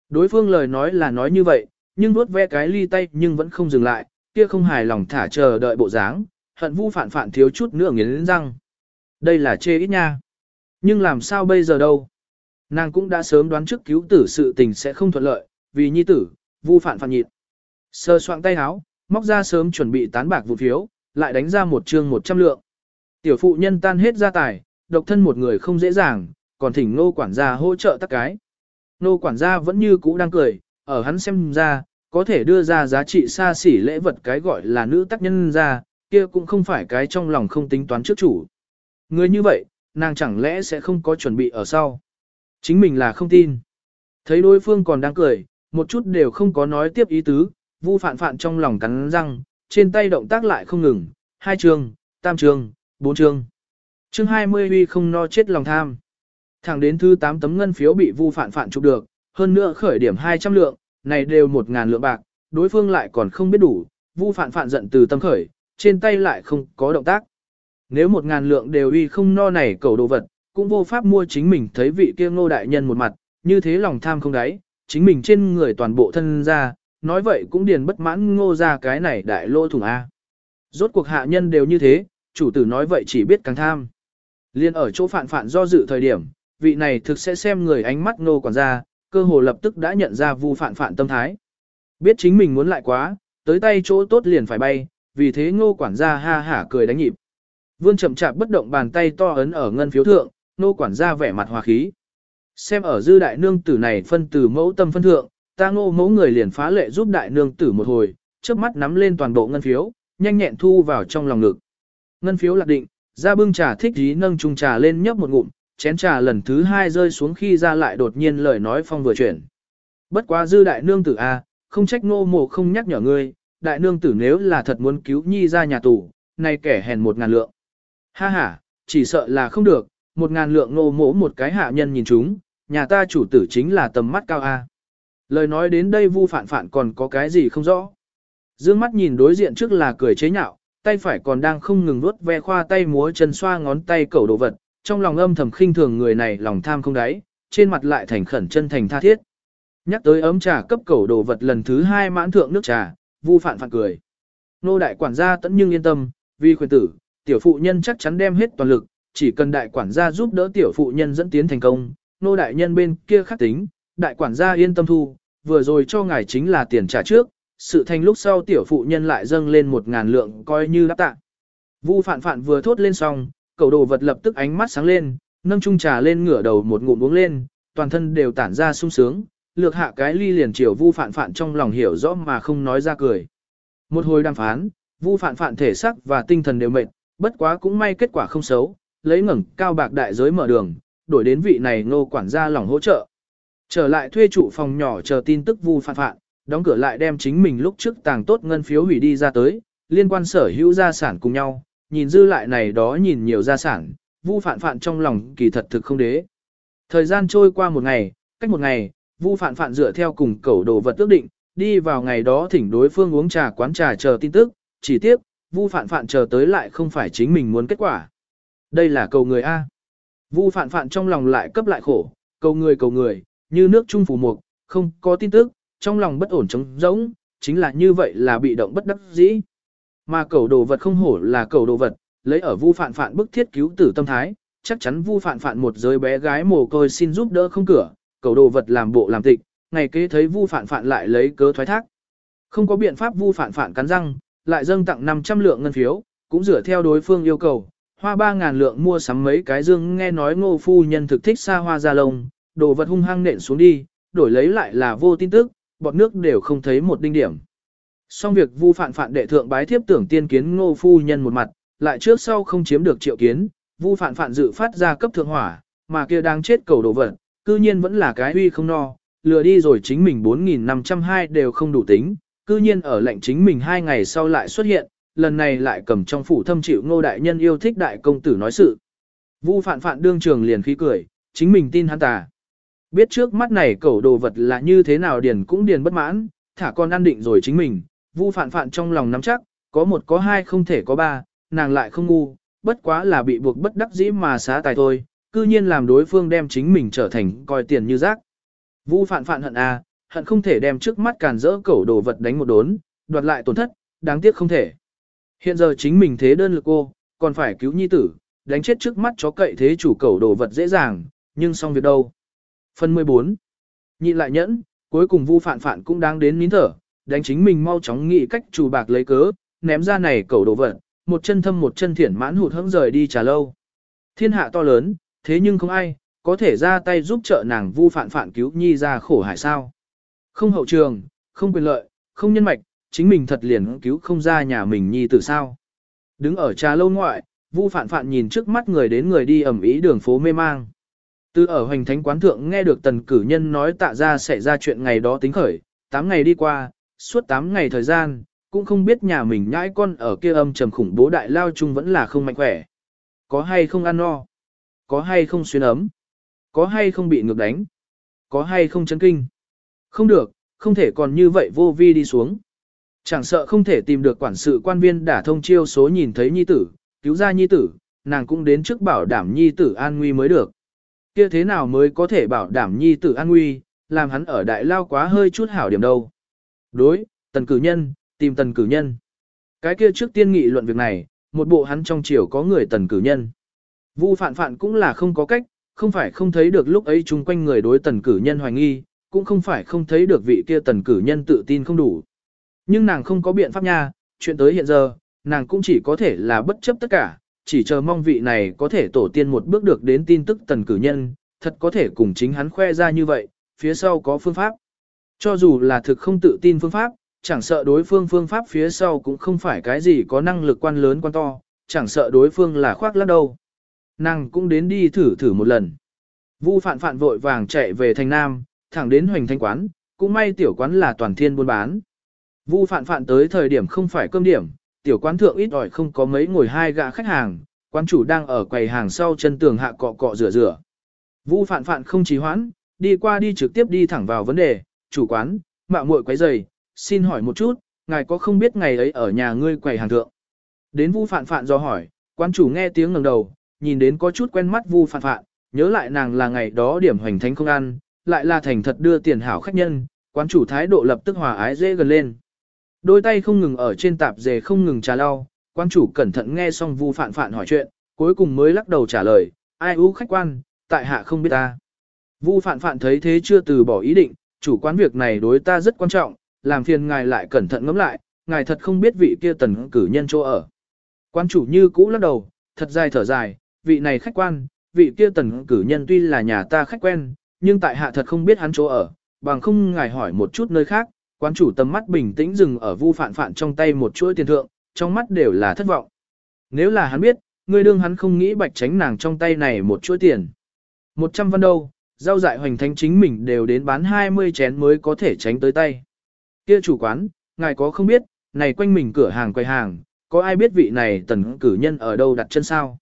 A: Đối phương lời nói là nói như vậy, nhưng vuốt ve cái ly tay nhưng vẫn không dừng lại, kia không hài lòng thả chờ đợi bộ dáng, hận vu phản phản thiếu chút nữa nghiến răng. Đây là chê ít nha. Nhưng làm sao bây giờ đâu? Nàng cũng đã sớm đoán trước cứu tử sự tình sẽ không thuận lợi, vì nhi tử, vu phản phản nhịn. Sơ soạn tay háo, móc ra sớm chuẩn bị tán bạc vụ phiếu, lại đánh ra một chương 100 lượng. Tiểu phụ nhân tan hết gia tài, độc thân một người không dễ dàng, còn thỉnh nô quản gia hỗ trợ tắc cái. Nô quản gia vẫn như cũ đang cười, ở hắn xem ra, có thể đưa ra giá trị xa xỉ lễ vật cái gọi là nữ tác nhân ra, kia cũng không phải cái trong lòng không tính toán trước chủ. Người như vậy, nàng chẳng lẽ sẽ không có chuẩn bị ở sau. Chính mình là không tin. Thấy đối phương còn đang cười, một chút đều không có nói tiếp ý tứ, vu phạn phạn trong lòng cắn răng, trên tay động tác lại không ngừng, hai trường, tam trường, bốn chương Chương 20 huy không no chết lòng tham. Thẳng đến thứ 8 tấm ngân phiếu bị vu phạn phạn chụp được, hơn nữa khởi điểm 200 lượng, này đều 1000 lượng bạc, đối phương lại còn không biết đủ, vu phạn phạn giận từ tâm khởi, trên tay lại không có động tác. Nếu 1000 lượng đều uy không no này cầu đồ vật, cũng vô pháp mua chính mình thấy vị kia ngô đại nhân một mặt, như thế lòng tham không đáy, chính mình trên người toàn bộ thân ra, nói vậy cũng điền bất mãn ngô ra cái này đại lô thủng A. Rốt cuộc hạ nhân đều như thế, chủ tử nói vậy chỉ biết càng tham. Liên ở chỗ phản phản do dự thời điểm, vị này thực sẽ xem người ánh mắt ngô quản gia, cơ hồ lập tức đã nhận ra vu phản phản tâm thái. Biết chính mình muốn lại quá, tới tay chỗ tốt liền phải bay, vì thế ngô quản gia ha hả cười đánh nhịp. Vương chậm chạp bất động bàn tay to ấn ở ngân phiếu thượng, ngô quản gia vẻ mặt hòa khí. Xem ở dư đại nương tử này phân từ mẫu tâm phân thượng, ta ngô mẫu người liền phá lệ giúp đại nương tử một hồi, trước mắt nắm lên toàn bộ ngân phiếu, nhanh nhẹn thu vào trong lòng ngực. Ngân phiếu lạc định, ra bưng trà thích ý nâng chung trà lên nhấp một ngụm, chén trà lần thứ hai rơi xuống khi ra lại đột nhiên lời nói phong vừa chuyển. Bất quá dư đại nương tử a, không trách ngô mộ không nhắc nhở ngươi, đại nương tử nếu là thật muốn cứu nhi ra nhà tù, nay kẻ hèn một ngàn lượng. Ha ha, chỉ sợ là không được, một ngàn lượng ngô mộ một cái hạ nhân nhìn chúng, nhà ta chủ tử chính là tầm mắt cao a. Lời nói đến đây vu phản phản còn có cái gì không rõ. Dương mắt nhìn đối diện trước là cười chế nhạo, tay phải còn đang không ngừng vuốt ve khoa tay múa chân xoa ngón tay cẩu đồ vật, trong lòng âm thầm khinh thường người này lòng tham không đáy, trên mặt lại thành khẩn chân thành tha thiết. Nhắc tới ấm trà cấp cẩu đồ vật lần thứ hai mãn thượng nước trà, vu phản phản cười. Nô đại quản gia tẫn nhưng yên tâm, vì khuyên tử, tiểu phụ nhân chắc chắn đem hết toàn lực, chỉ cần đại quản gia giúp đỡ tiểu phụ nhân dẫn tiến thành công, nô đại nhân bên kia khắc tính, đại quản gia yên tâm thu, vừa rồi cho ngài chính là tiền trả trước, sự thành lúc sau tiểu phụ nhân lại dâng lên một ngàn lượng coi như đáp tạ. Vu phản phản vừa thốt lên xong, cầu đồ vật lập tức ánh mắt sáng lên, nâng chung trà lên ngửa đầu một ngụm uống lên, toàn thân đều tản ra sung sướng, lược hạ cái ly liền chiều vu phản phản trong lòng hiểu rõ mà không nói ra cười. Một hồi đàm phán, vu phản phản thể sắc và tinh thần đều mệt, bất quá cũng may kết quả không xấu, lấy ngẩng cao bạc đại giới mở đường, đổi đến vị này ngô quản gia lòng hỗ trợ. Trở lại thuê trụ phòng nhỏ chờ tin tức vu phản phản, đóng cửa lại đem chính mình lúc trước tàng tốt ngân phiếu hủy đi ra tới, liên quan sở hữu gia sản cùng nhau, nhìn dư lại này đó nhìn nhiều gia sản, vu phản phản trong lòng kỳ thật thực không đế. Thời gian trôi qua một ngày, cách một ngày, vu phản phản dựa theo cùng cầu đồ vật ước định, đi vào ngày đó thỉnh đối phương uống trà quán trà chờ tin tức, chỉ tiếp, vu phản phản chờ tới lại không phải chính mình muốn kết quả. Đây là cầu người A. Vu phản phản trong lòng lại cấp lại khổ, cầu người cầu người, như nước trung phủ mục, không có tin tức, trong lòng bất ổn trống rỗng, chính là như vậy là bị động bất đắc dĩ. Mà cầu đồ vật không hổ là cầu đồ vật, lấy ở vu phạn phạn bức thiết cứu tử tâm thái, chắc chắn vu phạn phạn một giới bé gái mồ côi xin giúp đỡ không cửa, cầu đồ vật làm bộ làm tịch, ngày kế thấy vu phạn phạn lại lấy cớ thoái thác. Không có biện pháp vu phạn phạn cắn răng, lại dâng tặng 500 lượng ngân phiếu, cũng dựa theo đối phương yêu cầu, hoa 3.000 lượng mua sắm mấy cái dương nghe nói ngô phu nhân thực thích xa hoa ra lông, đồ vật hung hăng nện xuống đi, đổi lấy lại là vô tin tức, bọt nước đều không thấy một đinh điểm. Xong việc vu Phạn Phạn đệ thượng bái thiếp tưởng tiên kiến ngô phu nhân một mặt, lại trước sau không chiếm được triệu kiến, vu Phạn Phạn dự phát ra cấp thượng hỏa, mà kia đang chết cầu đồ vật, cư nhiên vẫn là cái huy không no, lừa đi rồi chính mình 4.502 đều không đủ tính, cư nhiên ở lệnh chính mình hai ngày sau lại xuất hiện, lần này lại cầm trong phủ thâm chịu ngô đại nhân yêu thích đại công tử nói sự. Vu Phạn Phạn đương trường liền khí cười, chính mình tin hắn ta. Biết trước mắt này cẩu đồ vật là như thế nào điền cũng điền bất mãn, thả con ăn định rồi chính mình, vu phản phản trong lòng nắm chắc, có một có hai không thể có ba, nàng lại không ngu, bất quá là bị buộc bất đắc dĩ mà xá tài thôi, cư nhiên làm đối phương đem chính mình trở thành coi tiền như rác. Vu phản phản hận à, hận không thể đem trước mắt càn rỡ cẩu đồ vật đánh một đốn, đoạt lại tổn thất, đáng tiếc không thể. Hiện giờ chính mình thế đơn lực cô, còn phải cứu nhi tử, đánh chết trước mắt chó cậy thế chủ cẩu đồ vật dễ dàng, nhưng xong việc đâu. Phần 14. Nhịn lại nhẫn, cuối cùng Vu Phạn Phạn cũng đang đến nín thở, đánh chính mình mau chóng nghĩ cách chủ bạc lấy cớ, ném ra này cẩu đồ vật, một chân thâm một chân thiển mãn hụt hững rời đi trà lâu. Thiên hạ to lớn, thế nhưng không ai có thể ra tay giúp trợ nàng Vu Phạn Phạn cứu nhi ra khổ hải sao? Không hậu trường, không quyền lợi, không nhân mạch, chính mình thật liền cứu không ra nhà mình nhi từ sao? Đứng ở trà lâu ngoại, Vu Phạn Phạn nhìn trước mắt người đến người đi ẩm ý đường phố mê mang. Từ ở hoành thánh quán thượng nghe được tần cử nhân nói tạ ra sẽ ra chuyện ngày đó tính khởi, 8 ngày đi qua, suốt 8 ngày thời gian, cũng không biết nhà mình nhãi con ở kia âm trầm khủng bố đại lao chung vẫn là không mạnh khỏe. Có hay không ăn no? Có hay không xuyên ấm? Có hay không bị ngược đánh? Có hay không chấn kinh? Không được, không thể còn như vậy vô vi đi xuống. Chẳng sợ không thể tìm được quản sự quan viên đả thông chiêu số nhìn thấy nhi tử, cứu ra nhi tử, nàng cũng đến trước bảo đảm nhi tử an nguy mới được kia thế nào mới có thể bảo đảm nhi tử an nguy, làm hắn ở đại lao quá hơi chút hảo điểm đâu. Đối, tần cử nhân, tìm tần cử nhân. Cái kia trước tiên nghị luận việc này, một bộ hắn trong chiều có người tần cử nhân. Vu phạn phạn cũng là không có cách, không phải không thấy được lúc ấy chung quanh người đối tần cử nhân hoài nghi, cũng không phải không thấy được vị kia tần cử nhân tự tin không đủ. Nhưng nàng không có biện pháp nha, chuyện tới hiện giờ, nàng cũng chỉ có thể là bất chấp tất cả, chỉ chờ mong vị này có thể tổ tiên một bước được đến tin tức tần cử nhân, thật có thể cùng chính hắn khoe ra như vậy, phía sau có phương pháp. Cho dù là thực không tự tin phương pháp, chẳng sợ đối phương phương pháp phía sau cũng không phải cái gì có năng lực quan lớn quan to, chẳng sợ đối phương là khoác lắc đâu. Nàng cũng đến đi thử thử một lần. Vu phạn phạn vội vàng chạy về thành Nam, thẳng đến hoành thanh quán, cũng may tiểu quán là toàn thiên buôn bán. Vu phạn phạn tới thời điểm không phải cơm điểm, tiểu quán thượng ít ỏi không có mấy ngồi hai gã khách hàng, quán chủ đang ở quầy hàng sau chân tường hạ cọ cọ rửa rửa. Vu phạn phạn không trì hoãn, đi qua đi trực tiếp đi thẳng vào vấn đề, chủ quán, mạo muội quấy giày, xin hỏi một chút, ngài có không biết ngày ấy ở nhà ngươi quầy hàng thượng. Đến Vu phạn phạn do hỏi, quán chủ nghe tiếng ngẩng đầu, nhìn đến có chút quen mắt Vu phạn phạn, nhớ lại nàng là ngày đó điểm hoành thánh không ăn, lại là thành thật đưa tiền hảo khách nhân, quán chủ thái độ lập tức hòa ái dễ gần lên. Đôi tay không ngừng ở trên tạp dề không ngừng trà lau, quan chủ cẩn thận nghe xong Vu Phạn Phạn hỏi chuyện, cuối cùng mới lắc đầu trả lời, ai ưu khách quan, tại hạ không biết ta. Vu Phạn Phạn thấy thế chưa từ bỏ ý định, chủ quán việc này đối ta rất quan trọng, làm phiền ngài lại cẩn thận ngẫm lại, ngài thật không biết vị kia tần cử nhân chỗ ở. Quan chủ như cũ lắc đầu, thật dài thở dài, vị này khách quan, vị kia tần cử nhân tuy là nhà ta khách quen, nhưng tại hạ thật không biết hắn chỗ ở, bằng không ngài hỏi một chút nơi khác, quán chủ tầm mắt bình tĩnh dừng ở vu phạn phạn trong tay một chuỗi tiền thượng, trong mắt đều là thất vọng. Nếu là hắn biết, người đương hắn không nghĩ bạch tránh nàng trong tay này một chuỗi tiền. Một trăm văn đâu, giao dại hoành thánh chính mình đều đến bán 20 chén mới có thể tránh tới tay. Kia chủ quán, ngài có không biết, này quanh mình cửa hàng quầy hàng, có ai biết vị này tần cử nhân ở đâu đặt chân sao?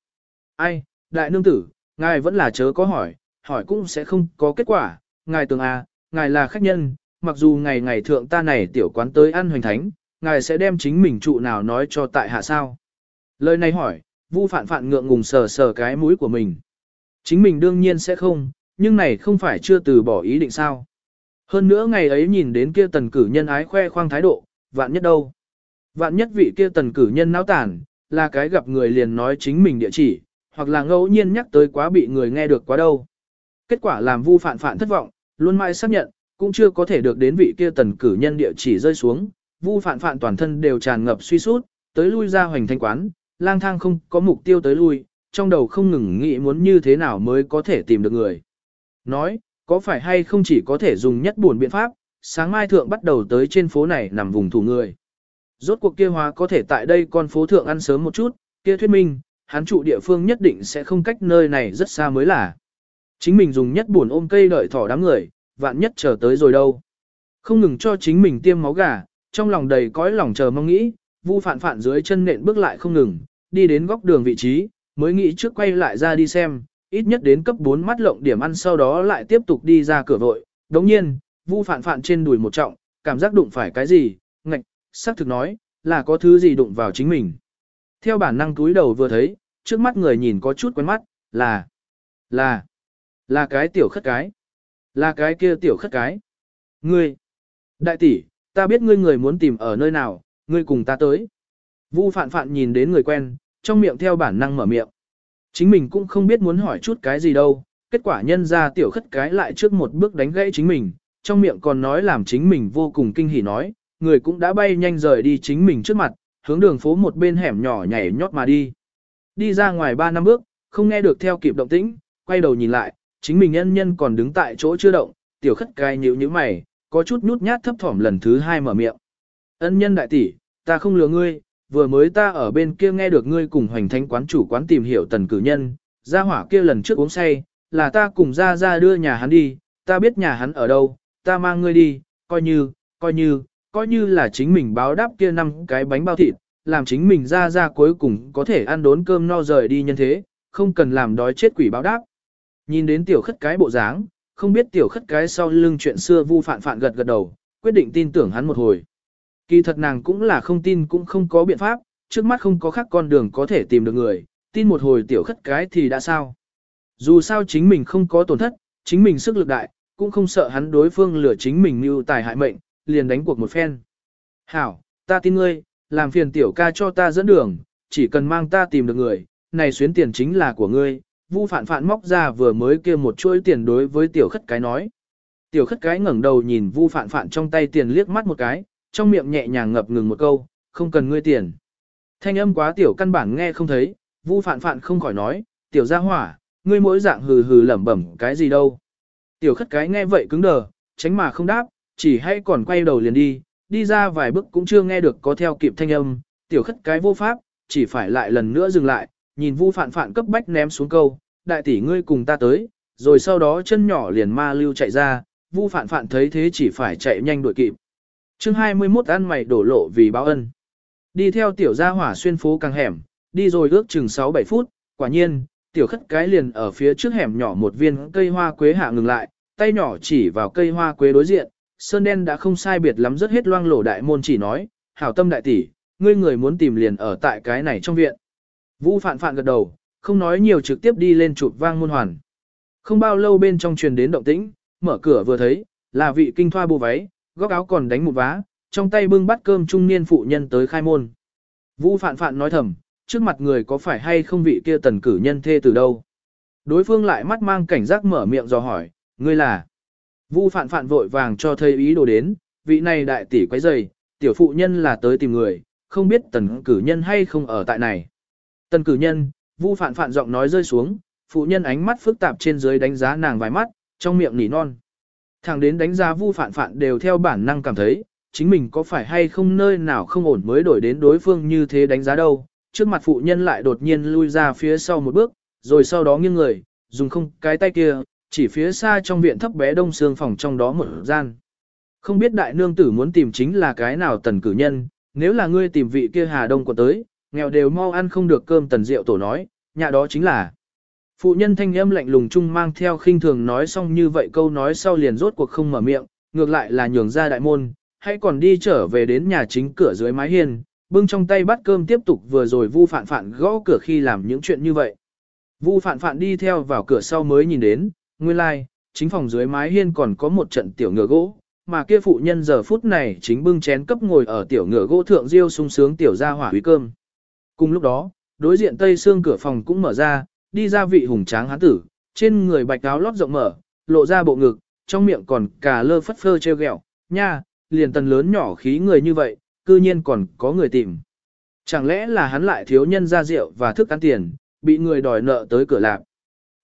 A: Ai, đại nương tử, ngài vẫn là chớ có hỏi, hỏi cũng sẽ không có kết quả, ngài tưởng à, ngài là khách nhân, mặc dù ngày ngày thượng ta này tiểu quán tới ăn hoành thánh, ngài sẽ đem chính mình trụ nào nói cho tại hạ sao. Lời này hỏi, vu phạn phạn ngượng ngùng sờ sờ cái mũi của mình. Chính mình đương nhiên sẽ không, nhưng này không phải chưa từ bỏ ý định sao. Hơn nữa ngày ấy nhìn đến kia tần cử nhân ái khoe khoang thái độ, vạn nhất đâu. Vạn nhất vị kia tần cử nhân náo tản, là cái gặp người liền nói chính mình địa chỉ, hoặc là ngẫu nhiên nhắc tới quá bị người nghe được quá đâu. Kết quả làm vu phạn phạn thất vọng, luôn mãi xác nhận, cũng chưa có thể được đến vị kia tần cử nhân địa chỉ rơi xuống, vu phạn phạn toàn thân đều tràn ngập suy sút, tới lui ra hoành thanh quán, lang thang không có mục tiêu tới lui, trong đầu không ngừng nghĩ muốn như thế nào mới có thể tìm được người. Nói, có phải hay không chỉ có thể dùng nhất buồn biện pháp, sáng mai thượng bắt đầu tới trên phố này nằm vùng thủ người. Rốt cuộc kia hóa có thể tại đây con phố thượng ăn sớm một chút, kia thuyết minh, hắn trụ địa phương nhất định sẽ không cách nơi này rất xa mới là. Chính mình dùng nhất buồn ôm cây đợi thỏ đám người, vạn nhất chờ tới rồi đâu. Không ngừng cho chính mình tiêm máu gà, trong lòng đầy cõi lòng chờ mong nghĩ, vu Phạn Phạn dưới chân nện bước lại không ngừng, đi đến góc đường vị trí, mới nghĩ trước quay lại ra đi xem, ít nhất đến cấp 4 mắt lộng điểm ăn sau đó lại tiếp tục đi ra cửa vội. Đồng nhiên, vu Phạn Phạn trên đùi một trọng, cảm giác đụng phải cái gì, ngạch, xác thực nói, là có thứ gì đụng vào chính mình. Theo bản năng túi đầu vừa thấy, trước mắt người nhìn có chút quen mắt, là, là, là cái tiểu khất cái. Là cái kia tiểu khất cái. Ngươi, đại tỷ, ta biết ngươi người muốn tìm ở nơi nào, ngươi cùng ta tới. Vu phạn phạn nhìn đến người quen, trong miệng theo bản năng mở miệng. Chính mình cũng không biết muốn hỏi chút cái gì đâu, kết quả nhân ra tiểu khất cái lại trước một bước đánh gãy chính mình, trong miệng còn nói làm chính mình vô cùng kinh hỉ nói, người cũng đã bay nhanh rời đi chính mình trước mặt, hướng đường phố một bên hẻm nhỏ nhảy nhót mà đi. Đi ra ngoài ba năm bước, không nghe được theo kịp động tĩnh, quay đầu nhìn lại, chính mình nhân nhân còn đứng tại chỗ chưa động, tiểu khất cai nhíu như mày, có chút nhút nhát thấp thỏm lần thứ hai mở miệng. Ân nhân đại tỷ, ta không lừa ngươi, vừa mới ta ở bên kia nghe được ngươi cùng hoành thánh quán chủ quán tìm hiểu tần cử nhân, gia hỏa kia lần trước uống say, là ta cùng ra ra đưa nhà hắn đi, ta biết nhà hắn ở đâu, ta mang ngươi đi, coi như, coi như, coi như là chính mình báo đáp kia năm cái bánh bao thịt, làm chính mình ra ra cuối cùng có thể ăn đốn cơm no rời đi nhân thế, không cần làm đói chết quỷ báo đáp. Nhìn đến tiểu khất cái bộ dáng, không biết tiểu khất cái sau lưng chuyện xưa vu phạn phạn gật gật đầu, quyết định tin tưởng hắn một hồi. Kỳ thật nàng cũng là không tin cũng không có biện pháp, trước mắt không có khác con đường có thể tìm được người, tin một hồi tiểu khất cái thì đã sao. Dù sao chính mình không có tổn thất, chính mình sức lực đại, cũng không sợ hắn đối phương lừa chính mình mưu tài hại mệnh, liền đánh cuộc một phen. Hảo, ta tin ngươi, làm phiền tiểu ca cho ta dẫn đường, chỉ cần mang ta tìm được người, này xuyến tiền chính là của ngươi. Vu phản phản móc ra vừa mới kia một chuỗi tiền đối với tiểu khất cái nói. Tiểu khất cái ngẩng đầu nhìn vu phản phản trong tay tiền liếc mắt một cái, trong miệng nhẹ nhàng ngập ngừng một câu, không cần ngươi tiền. Thanh âm quá tiểu căn bản nghe không thấy, vu phản phản không khỏi nói, tiểu gia hỏa, ngươi mỗi dạng hừ hừ lẩm bẩm cái gì đâu. Tiểu khất cái nghe vậy cứng đờ, tránh mà không đáp, chỉ hay còn quay đầu liền đi, đi ra vài bước cũng chưa nghe được có theo kịp thanh âm, tiểu khất cái vô pháp, chỉ phải lại lần nữa dừng lại, nhìn vu Phạn Phạn cấp bách ném xuống câu, đại tỷ ngươi cùng ta tới, rồi sau đó chân nhỏ liền ma lưu chạy ra, vu Phạn Phạn thấy thế chỉ phải chạy nhanh đuổi kịp. chương 21 ăn mày đổ lộ vì báo ân. Đi theo tiểu gia hỏa xuyên phố càng hẻm, đi rồi ước chừng 6-7 phút, quả nhiên, tiểu khất cái liền ở phía trước hẻm nhỏ một viên cây hoa quế hạ ngừng lại, tay nhỏ chỉ vào cây hoa quế đối diện, sơn đen đã không sai biệt lắm rất hết loang lổ đại môn chỉ nói, hảo tâm đại tỷ, ngươi người muốn tìm liền ở tại cái này trong viện. Vũ phạn phạn gật đầu, không nói nhiều trực tiếp đi lên chụp vang môn hoàn. Không bao lâu bên trong truyền đến động tĩnh, mở cửa vừa thấy, là vị kinh thoa bù váy, góc áo còn đánh một vá, trong tay bưng bát cơm trung niên phụ nhân tới khai môn. Vũ phạn phạn nói thầm, trước mặt người có phải hay không vị kia tần cử nhân thê từ đâu. Đối phương lại mắt mang cảnh giác mở miệng dò hỏi, ngươi là. Vu phạn phạn vội vàng cho thầy ý đồ đến, vị này đại tỷ quấy dày, tiểu phụ nhân là tới tìm người, không biết tần cử nhân hay không ở tại này. Tần cử nhân, vu phạn phạn giọng nói rơi xuống, phụ nhân ánh mắt phức tạp trên dưới đánh giá nàng vài mắt, trong miệng nỉ non. Thẳng đến đánh giá vu phạn phạn đều theo bản năng cảm thấy, chính mình có phải hay không nơi nào không ổn mới đổi đến đối phương như thế đánh giá đâu. Trước mặt phụ nhân lại đột nhiên lui ra phía sau một bước, rồi sau đó nghiêng người, dùng không cái tay kia, chỉ phía xa trong viện thấp bé đông xương phòng trong đó một gian. Không biết đại nương tử muốn tìm chính là cái nào tần cử nhân, nếu là ngươi tìm vị kia hà đông của tới, nghèo đều mau ăn không được cơm tần rượu tổ nói, nhà đó chính là. Phụ nhân thanh âm lạnh lùng chung mang theo khinh thường nói xong như vậy câu nói sau liền rốt cuộc không mở miệng, ngược lại là nhường ra đại môn, hãy còn đi trở về đến nhà chính cửa dưới mái hiên, bưng trong tay bát cơm tiếp tục vừa rồi vu phản phản gõ cửa khi làm những chuyện như vậy. Vu phản phản đi theo vào cửa sau mới nhìn đến, nguyên lai, like, chính phòng dưới mái hiên còn có một trận tiểu ngựa gỗ, mà kia phụ nhân giờ phút này chính bưng chén cấp ngồi ở tiểu ngựa gỗ thượng diêu sung sướng tiểu ra hỏa quý cơm. Cùng lúc đó, đối diện tây xương cửa phòng cũng mở ra, đi ra vị hùng tráng hán tử, trên người bạch áo lót rộng mở, lộ ra bộ ngực, trong miệng còn cả lơ phất phơ treo gẹo, nha, liền tần lớn nhỏ khí người như vậy, cư nhiên còn có người tìm. Chẳng lẽ là hắn lại thiếu nhân ra rượu và thức ăn tiền, bị người đòi nợ tới cửa lạp.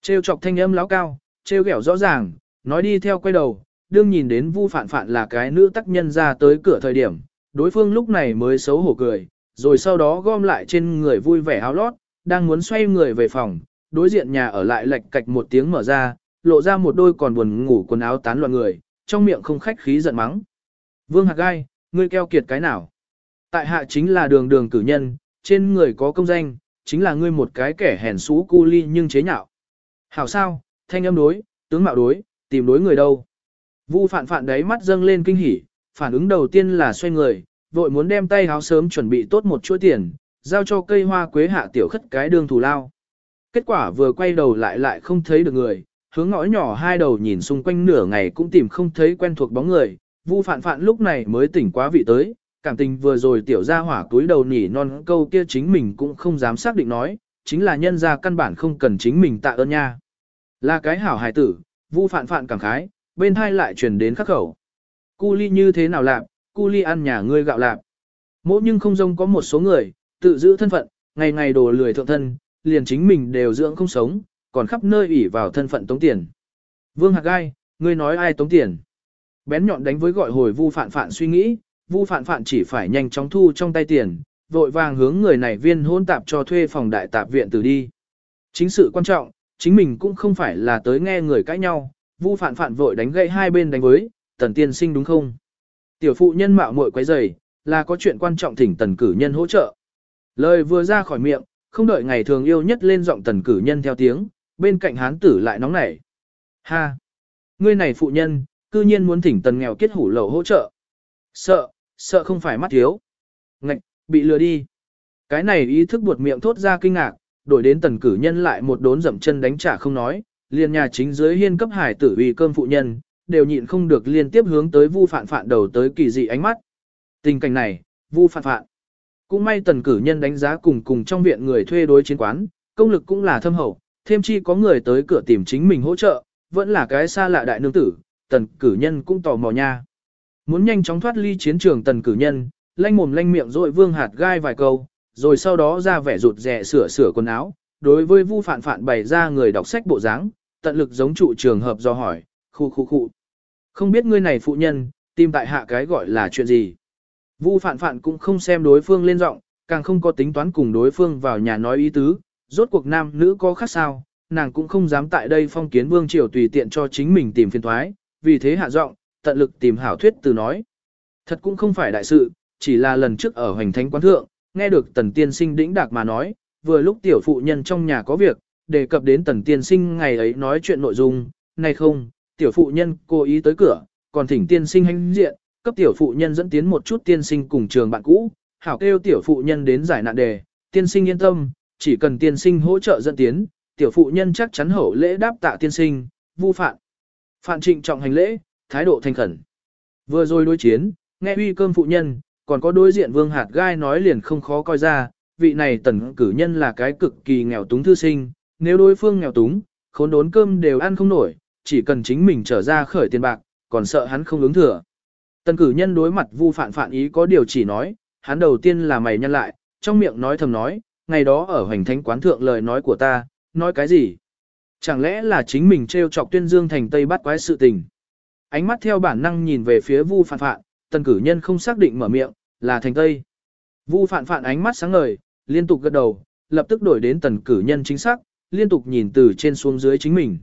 A: Trêu chọc thanh âm láo cao, trêu ghẹo rõ ràng, nói đi theo quay đầu, đương nhìn đến Vu phản phản là cái nữ tác nhân ra tới cửa thời điểm, đối phương lúc này mới xấu hổ cười, rồi sau đó gom lại trên người vui vẻ áo lót, đang muốn xoay người về phòng, đối diện nhà ở lại lệch cạch một tiếng mở ra, lộ ra một đôi còn buồn ngủ quần áo tán loạn người, trong miệng không khách khí giận mắng. Vương Hạc Gai, ngươi keo kiệt cái nào? Tại hạ chính là đường đường cử nhân, trên người có công danh, chính là ngươi một cái kẻ hèn xú cu ly nhưng chế nhạo. Hảo sao, thanh âm đối, tướng mạo đối, tìm đối người đâu. Vu phạn phạn đấy mắt dâng lên kinh hỉ, phản ứng đầu tiên là xoay người, vội muốn đem tay háo sớm chuẩn bị tốt một chuỗi tiền, giao cho cây hoa quế hạ tiểu khất cái đường thù lao. Kết quả vừa quay đầu lại lại không thấy được người, hướng ngõ nhỏ hai đầu nhìn xung quanh nửa ngày cũng tìm không thấy quen thuộc bóng người, Vu phạn phạn lúc này mới tỉnh quá vị tới, cảm tình vừa rồi tiểu gia hỏa túi đầu nỉ non câu kia chính mình cũng không dám xác định nói, chính là nhân ra căn bản không cần chính mình tạ ơn nha. Là cái hảo hài tử, Vu phạn phạn cảm khái, bên hai lại truyền đến khắc khẩu. Cu ly như thế nào làm cu ly ăn nhà ngươi gạo lạp. Mỗi nhưng không rông có một số người, tự giữ thân phận, ngày ngày đồ lười thượng thân, liền chính mình đều dưỡng không sống, còn khắp nơi ủy vào thân phận tống tiền. Vương Hạc Gai, ngươi nói ai tống tiền? Bén nhọn đánh với gọi hồi Vu Phạn Phạn suy nghĩ, Vu Phạn Phạn chỉ phải nhanh chóng thu trong tay tiền, vội vàng hướng người này viên hôn tạp cho thuê phòng đại tạp viện từ đi. Chính sự quan trọng, chính mình cũng không phải là tới nghe người cãi nhau, Vu Phạn Phạn vội đánh gậy hai bên đánh với, tần tiên sinh đúng không? Tiểu phụ nhân mạo muội quấy rầy, là có chuyện quan trọng thỉnh tần cử nhân hỗ trợ. Lời vừa ra khỏi miệng, không đợi ngày thường yêu nhất lên giọng tần cử nhân theo tiếng, bên cạnh hán tử lại nóng nảy. Ha! Ngươi này phụ nhân, cư nhiên muốn thỉnh tần nghèo kết hủ lậu hỗ trợ. Sợ, sợ không phải mắt thiếu. Ngạch, bị lừa đi. Cái này ý thức buột miệng thốt ra kinh ngạc, đổi đến tần cử nhân lại một đốn dậm chân đánh trả không nói, liền nhà chính dưới hiên cấp hải tử vì cơm phụ nhân, đều nhịn không được liên tiếp hướng tới vu phạn phạn đầu tới kỳ dị ánh mắt. Tình cảnh này, vu phạn phạn. Cũng may tần cử nhân đánh giá cùng cùng trong viện người thuê đối chiến quán, công lực cũng là thâm hậu, thêm chi có người tới cửa tìm chính mình hỗ trợ, vẫn là cái xa lạ đại nương tử, tần cử nhân cũng tò mò nha. Muốn nhanh chóng thoát ly chiến trường tần cử nhân, lanh mồm lanh miệng rồi vương hạt gai vài câu, rồi sau đó ra vẻ rụt rè sửa sửa quần áo, đối với vu phạn phạn bày ra người đọc sách bộ dáng, tận lực giống trụ trường hợp do hỏi, khu khu khu. Không biết ngươi này phụ nhân, tìm tại hạ cái gọi là chuyện gì. Vu phạn phạn cũng không xem đối phương lên giọng, càng không có tính toán cùng đối phương vào nhà nói ý tứ, rốt cuộc nam nữ có khác sao, nàng cũng không dám tại đây phong kiến vương triều tùy tiện cho chính mình tìm phiền thoái, vì thế hạ giọng, tận lực tìm hảo thuyết từ nói. Thật cũng không phải đại sự, chỉ là lần trước ở hoành thánh quán thượng, nghe được tần tiên sinh đĩnh đạc mà nói, vừa lúc tiểu phụ nhân trong nhà có việc, đề cập đến tần tiên sinh ngày ấy nói chuyện nội dung, này không, tiểu phụ nhân cố ý tới cửa, còn thỉnh tiên sinh hành diện, cấp tiểu phụ nhân dẫn tiến một chút tiên sinh cùng trường bạn cũ, hảo kêu tiểu phụ nhân đến giải nạn đề, tiên sinh yên tâm, chỉ cần tiên sinh hỗ trợ dẫn tiến, tiểu phụ nhân chắc chắn hậu lễ đáp tạ tiên sinh, vu phạn. Phạn trịnh trọng hành lễ, thái độ thành khẩn. Vừa rồi đối chiến, nghe uy cơm phụ nhân, còn có đối diện vương hạt gai nói liền không khó coi ra, vị này tần cử nhân là cái cực kỳ nghèo túng thư sinh, nếu đối phương nghèo túng, khốn đốn cơm đều ăn không nổi, chỉ cần chính mình trở ra khởi tiền bạc, còn sợ hắn không ứng thừa. Tần cử nhân đối mặt vu phản phản ý có điều chỉ nói, hắn đầu tiên là mày nhân lại, trong miệng nói thầm nói, ngày đó ở hoành thánh quán thượng lời nói của ta, nói cái gì? Chẳng lẽ là chính mình trêu chọc tuyên dương thành Tây bắt quái sự tình? Ánh mắt theo bản năng nhìn về phía vu phản phản, tần cử nhân không xác định mở miệng, là thành Tây. Vu phản phản ánh mắt sáng ngời, liên tục gật đầu, lập tức đổi đến tần cử nhân chính xác, liên tục nhìn từ trên xuống dưới chính mình.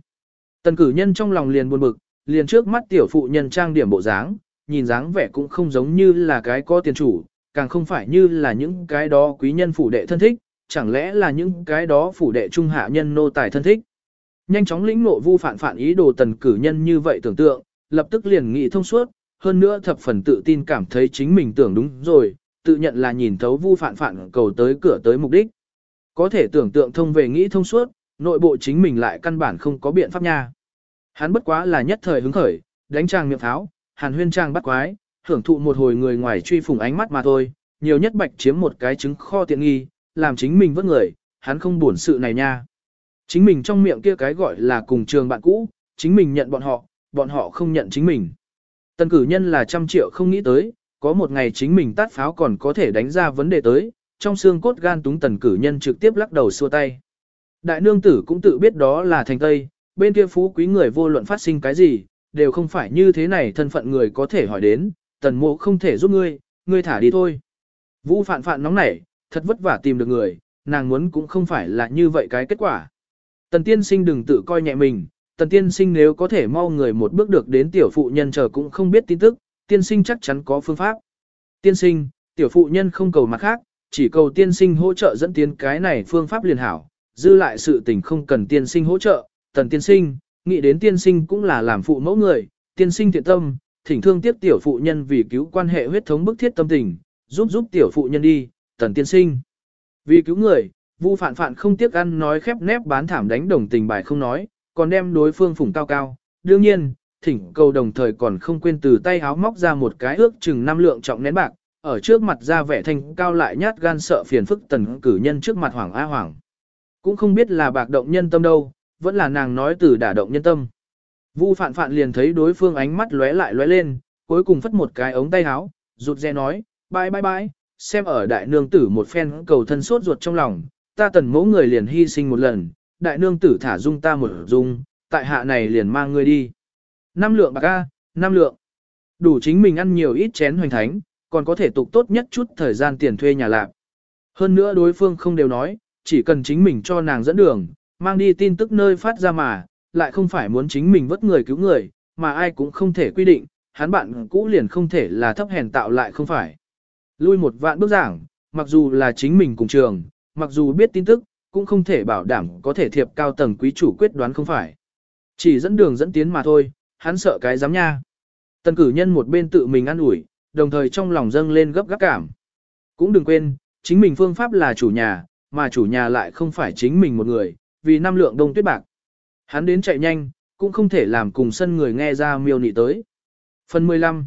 A: Tần cử nhân trong lòng liền buồn bực, liền trước mắt tiểu phụ nhân trang điểm bộ dáng, nhìn dáng vẻ cũng không giống như là cái có tiền chủ, càng không phải như là những cái đó quý nhân phủ đệ thân thích, chẳng lẽ là những cái đó phủ đệ trung hạ nhân nô tài thân thích. Nhanh chóng lĩnh ngộ vu phản phản ý đồ tần cử nhân như vậy tưởng tượng, lập tức liền nghĩ thông suốt, hơn nữa thập phần tự tin cảm thấy chính mình tưởng đúng rồi, tự nhận là nhìn thấu vu phản phản cầu tới cửa tới mục đích. Có thể tưởng tượng thông về nghĩ thông suốt, nội bộ chính mình lại căn bản không có biện pháp nha. Hắn bất quá là nhất thời hứng khởi, đánh chàng miệng pháo, hàn huyên trang bắt quái, hưởng thụ một hồi người ngoài truy phùng ánh mắt mà thôi, nhiều nhất bạch chiếm một cái trứng kho tiện nghi, làm chính mình vất người, hắn không buồn sự này nha. Chính mình trong miệng kia cái gọi là cùng trường bạn cũ, chính mình nhận bọn họ, bọn họ không nhận chính mình. Tần cử nhân là trăm triệu không nghĩ tới, có một ngày chính mình tát pháo còn có thể đánh ra vấn đề tới, trong xương cốt gan túng tần cử nhân trực tiếp lắc đầu xua tay. Đại nương tử cũng tự biết đó là thành tây, bên kia phú quý người vô luận phát sinh cái gì, đều không phải như thế này thân phận người có thể hỏi đến, tần mộ không thể giúp ngươi, ngươi thả đi thôi. Vũ phạn phạn nóng nảy, thật vất vả tìm được người, nàng muốn cũng không phải là như vậy cái kết quả. Tần tiên sinh đừng tự coi nhẹ mình, tần tiên sinh nếu có thể mau người một bước được đến tiểu phụ nhân chờ cũng không biết tin tức, tiên sinh chắc chắn có phương pháp. Tiên sinh, tiểu phụ nhân không cầu mặt khác, chỉ cầu tiên sinh hỗ trợ dẫn tiến cái này phương pháp liền hảo, dư lại sự tình không cần tiên sinh hỗ trợ, tần tiên sinh, nghĩ đến tiên sinh cũng là làm phụ mẫu người, tiên sinh thiện tâm, thỉnh thương tiếp tiểu phụ nhân vì cứu quan hệ huyết thống bức thiết tâm tình, giúp giúp tiểu phụ nhân đi, tần tiên sinh. Vì cứu người, Vu Phạn Phạn không tiếc ăn nói khép nép bán thảm đánh đồng tình bài không nói, còn đem đối phương phủng cao cao. Đương nhiên, thỉnh cầu đồng thời còn không quên từ tay háo móc ra một cái ước chừng năm lượng trọng nén bạc, ở trước mặt ra vẻ thanh cao lại nhát gan sợ phiền phức tần cử nhân trước mặt Hoàng A Hoàng. Cũng không biết là bạc động nhân tâm đâu, vẫn là nàng nói từ đả động nhân tâm. Vu Phạn Phạn liền thấy đối phương ánh mắt lóe lại lóe lên, cuối cùng phất một cái ống tay áo, rụt rè nói, bye bye bye, xem ở đại nương tử một phen cầu thân sốt ruột trong lòng, ta tần mẫu người liền hy sinh một lần, đại nương tử thả dung ta một dung, tại hạ này liền mang ngươi đi. Năm lượng bạc a, năm lượng. Đủ chính mình ăn nhiều ít chén hoành thánh, còn có thể tục tốt nhất chút thời gian tiền thuê nhà lạc. Hơn nữa đối phương không đều nói, chỉ cần chính mình cho nàng dẫn đường, mang đi tin tức nơi phát ra mà, lại không phải muốn chính mình vất người cứu người, mà ai cũng không thể quy định, hắn bạn cũ liền không thể là thấp hèn tạo lại không phải. Lui một vạn bước giảng, mặc dù là chính mình cùng trường, mặc dù biết tin tức, cũng không thể bảo đảm có thể thiệp cao tầng quý chủ quyết đoán không phải. Chỉ dẫn đường dẫn tiến mà thôi, hắn sợ cái dám nha. Tần cử nhân một bên tự mình ăn ủi, đồng thời trong lòng dâng lên gấp gáp cảm. Cũng đừng quên, chính mình phương pháp là chủ nhà, mà chủ nhà lại không phải chính mình một người, vì năm lượng đông tuyết bạc. Hắn đến chạy nhanh, cũng không thể làm cùng sân người nghe ra miêu nị tới. Phần 15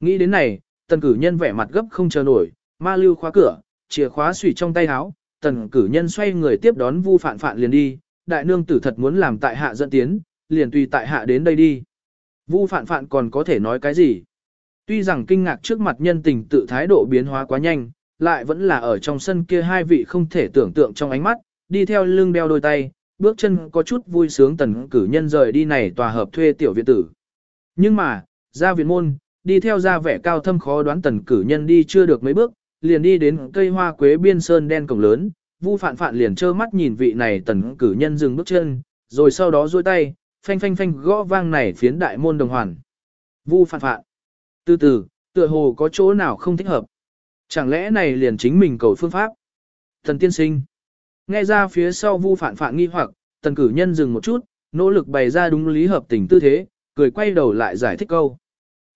A: Nghĩ đến này, tần cử nhân vẻ mặt gấp không chờ nổi, ma lưu khóa cửa, chìa khóa xủy trong tay áo, tần cử nhân xoay người tiếp đón vu phạn phạn liền đi, đại nương tử thật muốn làm tại hạ dẫn tiến, liền tùy tại hạ đến đây đi. Vu phạn phạn còn có thể nói cái gì? Tuy rằng kinh ngạc trước mặt nhân tình tự thái độ biến hóa quá nhanh, lại vẫn là ở trong sân kia hai vị không thể tưởng tượng trong ánh mắt, đi theo lưng đeo đôi tay, bước chân có chút vui sướng tần cử nhân rời đi này tòa hợp thuê tiểu viện tử. Nhưng mà, ra viện môn, đi theo ra vẻ cao thâm khó đoán tần cử nhân đi chưa được mấy bước, liền đi đến cây hoa quế biên sơn đen cổng lớn, vu phạn phạn liền trơ mắt nhìn vị này tần cử nhân dừng bước chân, rồi sau đó duỗi tay, phanh phanh phanh gõ vang này phiến đại môn đồng hoàn. Vu phạn phạn. Từ từ, tựa hồ có chỗ nào không thích hợp. Chẳng lẽ này liền chính mình cầu phương pháp? Thần tiên sinh. Nghe ra phía sau vu phạn phạn nghi hoặc, tần cử nhân dừng một chút, nỗ lực bày ra đúng lý hợp tình tư thế, cười quay đầu lại giải thích câu.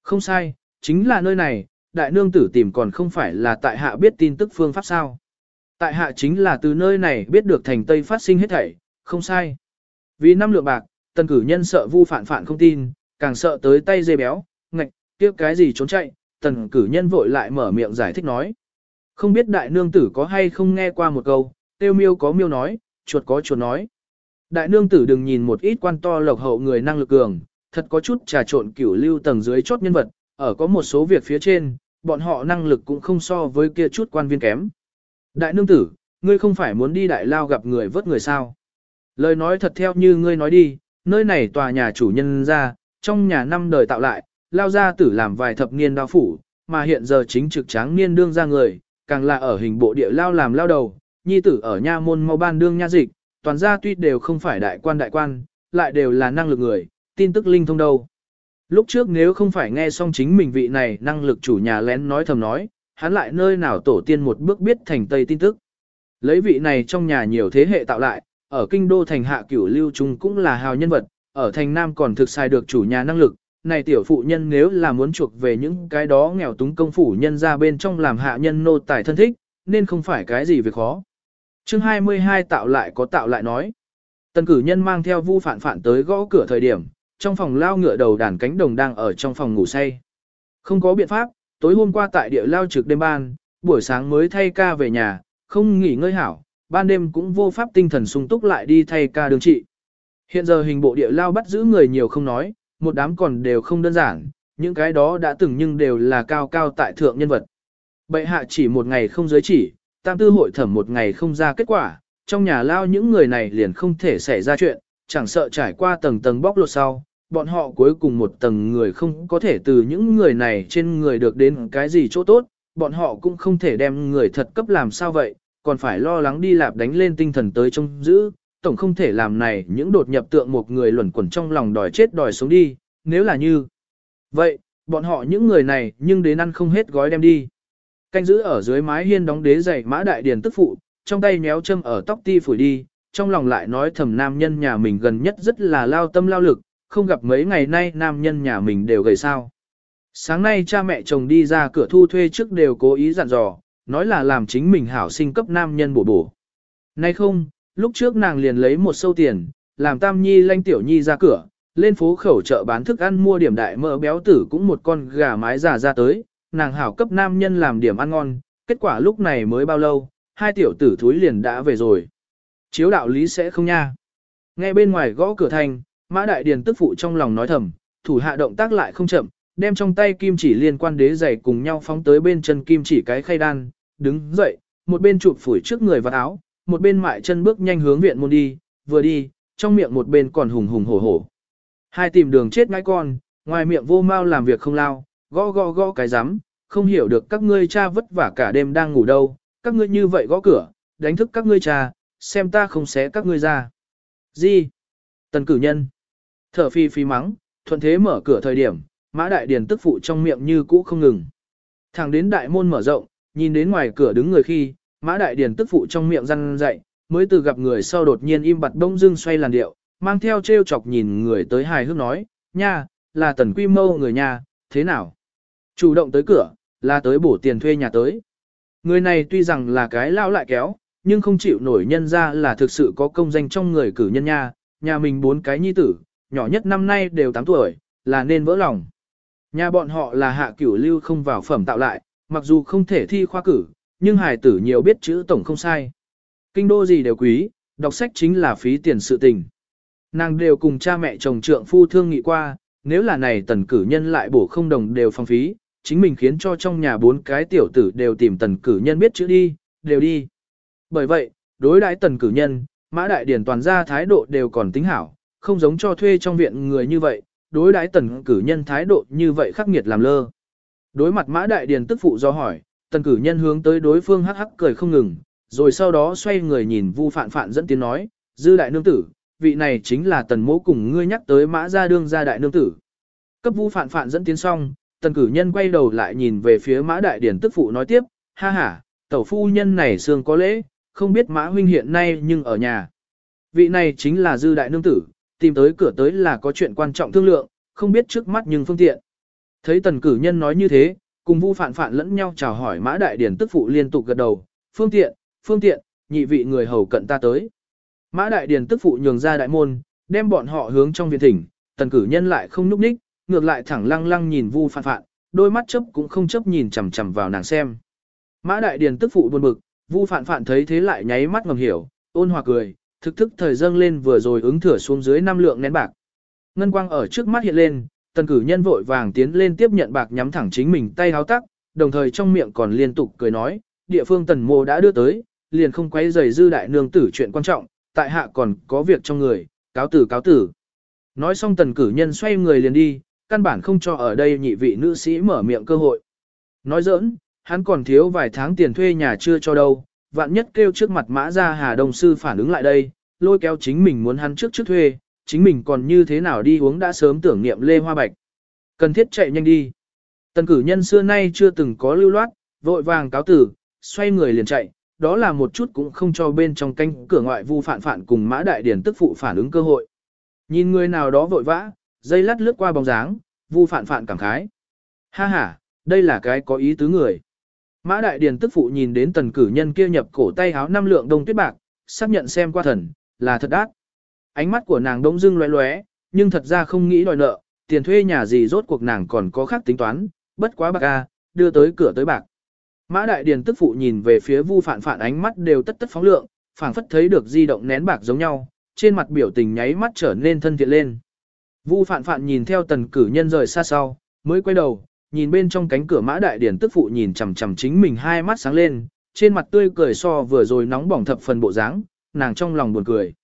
A: Không sai, chính là nơi này, đại nương tử tìm còn không phải là tại hạ biết tin tức phương pháp sao. Tại hạ chính là từ nơi này biết được thành Tây phát sinh hết thảy, không sai. Vì năm lượng bạc, tần cử nhân sợ vu phản phản không tin, càng sợ tới tay dê béo, ngạch, tiếc cái gì trốn chạy, tần cử nhân vội lại mở miệng giải thích nói. Không biết đại nương tử có hay không nghe qua một câu, tiêu miêu có miêu nói, chuột có chuột nói. Đại nương tử đừng nhìn một ít quan to lộc hậu người năng lực cường, thật có chút trà trộn cửu lưu tầng dưới chốt nhân vật, ở có một số việc phía trên, bọn họ năng lực cũng không so với kia chút quan viên kém. Đại nương tử, ngươi không phải muốn đi đại lao gặp người vớt người sao? Lời nói thật theo như ngươi nói đi, nơi này tòa nhà chủ nhân ra, trong nhà năm đời tạo lại, lao ra tử làm vài thập niên đao phủ, mà hiện giờ chính trực tráng niên đương ra người, càng là ở hình bộ địa lao làm lao đầu, nhi tử ở nha môn mau ban đương nha dịch, toàn gia tuy đều không phải đại quan đại quan, lại đều là năng lực người, tin tức linh thông đâu. Lúc trước nếu không phải nghe xong chính mình vị này năng lực chủ nhà lén nói thầm nói, hắn lại nơi nào tổ tiên một bước biết thành tây tin tức. Lấy vị này trong nhà nhiều thế hệ tạo lại, ở kinh đô thành hạ cửu lưu trung cũng là hào nhân vật, ở thành nam còn thực sai được chủ nhà năng lực. Này tiểu phụ nhân nếu là muốn chuộc về những cái đó nghèo túng công phủ nhân ra bên trong làm hạ nhân nô tài thân thích, nên không phải cái gì việc khó chương 22 tạo lại có tạo lại nói. Tần cử nhân mang theo vu phản phản tới gõ cửa thời điểm, trong phòng lao ngựa đầu đàn cánh đồng đang ở trong phòng ngủ say. Không có biện pháp, tối hôm qua tại địa lao trực đêm ban, buổi sáng mới thay ca về nhà, không nghỉ ngơi hảo, ban đêm cũng vô pháp tinh thần sung túc lại đi thay ca đường trị. Hiện giờ hình bộ địa lao bắt giữ người nhiều không nói, một đám còn đều không đơn giản, những cái đó đã từng nhưng đều là cao cao tại thượng nhân vật. Bệ hạ chỉ một ngày không giới chỉ, tam tư hội thẩm một ngày không ra kết quả, trong nhà lao những người này liền không thể xảy ra chuyện, chẳng sợ trải qua tầng tầng bóc lột sau, bọn họ cuối cùng một tầng người không có thể từ những người này trên người được đến cái gì chỗ tốt, bọn họ cũng không thể đem người thật cấp làm sao vậy, còn phải lo lắng đi lạp đánh lên tinh thần tới trông giữ, tổng không thể làm này những đột nhập tượng một người luẩn quẩn trong lòng đòi chết đòi sống đi, nếu là như vậy, bọn họ những người này nhưng đến ăn không hết gói đem đi. Canh giữ ở dưới mái hiên đóng đế dày mã đại điền tức phụ, trong tay méo châm ở tóc ti phủi đi, trong lòng lại nói thầm nam nhân nhà mình gần nhất rất là lao tâm lao lực, không gặp mấy ngày nay nam nhân nhà mình đều gầy sao. Sáng nay cha mẹ chồng đi ra cửa thu thuê trước đều cố ý dặn dò, nói là làm chính mình hảo sinh cấp nam nhân bổ bổ. Nay không, lúc trước nàng liền lấy một sâu tiền, làm tam nhi lanh tiểu nhi ra cửa, lên phố khẩu chợ bán thức ăn mua điểm đại mỡ béo tử cũng một con gà mái già ra tới, nàng hảo cấp nam nhân làm điểm ăn ngon, kết quả lúc này mới bao lâu, hai tiểu tử thúi liền đã về rồi. Chiếu đạo lý sẽ không nha. Nghe bên ngoài gõ cửa thành, Mã Đại Điền tức phụ trong lòng nói thầm, thủ hạ động tác lại không chậm, đem trong tay kim chỉ liên quan đế giày cùng nhau phóng tới bên chân kim chỉ cái khay đan, đứng dậy, một bên chụp phủi trước người vào áo, một bên mại chân bước nhanh hướng viện môn đi, vừa đi, trong miệng một bên còn hùng hùng hổ hổ. Hai tìm đường chết ngãi con, ngoài miệng vô mau làm việc không lao, gõ gõ gõ cái rắm không hiểu được các ngươi cha vất vả cả đêm đang ngủ đâu, các ngươi như vậy gõ cửa, đánh thức các ngươi cha, xem ta không xé các ngươi ra. Gì? Tần cử nhân. Thở phi phi mắng, thuận thế mở cửa thời điểm, mã đại điền tức phụ trong miệng như cũ không ngừng. Thẳng đến đại môn mở rộng, nhìn đến ngoài cửa đứng người khi, mã đại điền tức phụ trong miệng răn dậy, mới từ gặp người sau đột nhiên im bặt bông dưng xoay làn điệu, mang theo trêu chọc nhìn người tới hài hước nói, nha, là tần quy mâu người nhà, thế nào? Chủ động tới cửa, là tới bổ tiền thuê nhà tới. Người này tuy rằng là cái lao lại kéo, nhưng không chịu nổi nhân ra là thực sự có công danh trong người cử nhân nha, nhà mình bốn cái nhi tử, nhỏ nhất năm nay đều 8 tuổi, là nên vỡ lòng. Nhà bọn họ là hạ cửu lưu không vào phẩm tạo lại, mặc dù không thể thi khoa cử, nhưng hài tử nhiều biết chữ tổng không sai. Kinh đô gì đều quý, đọc sách chính là phí tiền sự tình. Nàng đều cùng cha mẹ chồng trượng phu thương nghị qua, nếu là này tần cử nhân lại bổ không đồng đều phong phí, chính mình khiến cho trong nhà bốn cái tiểu tử đều tìm tần cử nhân biết chữ đi, đều đi. Bởi vậy, đối đãi tần cử nhân, mã đại điển toàn ra thái độ đều còn tính hảo, không giống cho thuê trong viện người như vậy, đối đãi tần cử nhân thái độ như vậy khắc nghiệt làm lơ. Đối mặt mã đại điển tức phụ do hỏi, tần cử nhân hướng tới đối phương hắc hắc cười không ngừng, rồi sau đó xoay người nhìn vu phạn phạn dẫn tiếng nói, dư đại nương tử, vị này chính là tần mỗ cùng ngươi nhắc tới mã gia đương gia đại nương tử. Cấp vu phạn phạn dẫn tiến xong, tần cử nhân quay đầu lại nhìn về phía mã đại điển tức phụ nói tiếp, ha ha, tẩu phu nhân này xương có lễ, không biết mã huynh hiện nay nhưng ở nhà. Vị này chính là dư đại nương tử, tìm tới cửa tới là có chuyện quan trọng thương lượng, không biết trước mắt nhưng phương tiện. Thấy tần cử nhân nói như thế, cùng vu phản phản lẫn nhau chào hỏi mã đại điển tức phụ liên tục gật đầu, phương tiện, phương tiện, nhị vị người hầu cận ta tới. Mã đại điển tức phụ nhường ra đại môn, đem bọn họ hướng trong viện thỉnh, tần cử nhân lại không núp ních, ngược lại thẳng lăng lăng nhìn vu phạn phạn, đôi mắt chớp cũng không chớp nhìn chằm chằm vào nàng xem. Mã đại Điền tức phụ buồn bực, vu phạn phạn thấy thế lại nháy mắt ngầm hiểu, ôn hòa cười, thực thức thời dâng lên vừa rồi ứng thửa xuống dưới năm lượng nén bạc. Ngân quang ở trước mắt hiện lên, tần cử nhân vội vàng tiến lên tiếp nhận bạc nhắm thẳng chính mình tay háo tắc, đồng thời trong miệng còn liên tục cười nói, địa phương tần mô đã đưa tới, liền không quấy rầy dư đại nương tử chuyện quan trọng, tại hạ còn có việc trong người, cáo tử cáo tử. Nói xong tần cử nhân xoay người liền đi, căn bản không cho ở đây nhị vị nữ sĩ mở miệng cơ hội. Nói giỡn, hắn còn thiếu vài tháng tiền thuê nhà chưa cho đâu, vạn nhất kêu trước mặt mã ra Hà Đông Sư phản ứng lại đây, lôi kéo chính mình muốn hắn trước trước thuê, chính mình còn như thế nào đi uống đã sớm tưởng niệm Lê Hoa Bạch. Cần thiết chạy nhanh đi. Tần cử nhân xưa nay chưa từng có lưu loát, vội vàng cáo tử, xoay người liền chạy, đó là một chút cũng không cho bên trong canh cửa ngoại vu phản phản cùng mã đại điển tức phụ phản ứng cơ hội. Nhìn người nào đó vội vã, dây lát lướt qua bóng dáng, vu Phạn Phạn cảm khái. Ha ha, đây là cái có ý tứ người. Mã đại Điền tức phụ nhìn đến tần cử nhân kia nhập cổ tay háo năm lượng đông tuyết bạc, xác nhận xem qua thần, là thật đắt. Ánh mắt của nàng đông dưng lóe lóe, nhưng thật ra không nghĩ đòi nợ, tiền thuê nhà gì rốt cuộc nàng còn có khác tính toán, bất quá bạc a, đưa tới cửa tới bạc. Mã đại điền tức phụ nhìn về phía vu Phạn Phạn, ánh mắt đều tất tất phóng lượng, phảng phất thấy được di động nén bạc giống nhau, trên mặt biểu tình nháy mắt trở nên thân thiện lên. Vu Phạn Phạn nhìn theo tần cử nhân rời xa sau, mới quay đầu, nhìn bên trong cánh cửa mã đại điển tức phụ nhìn chằm chằm chính mình hai mắt sáng lên, trên mặt tươi cười so vừa rồi nóng bỏng thập phần bộ dáng, nàng trong lòng buồn cười.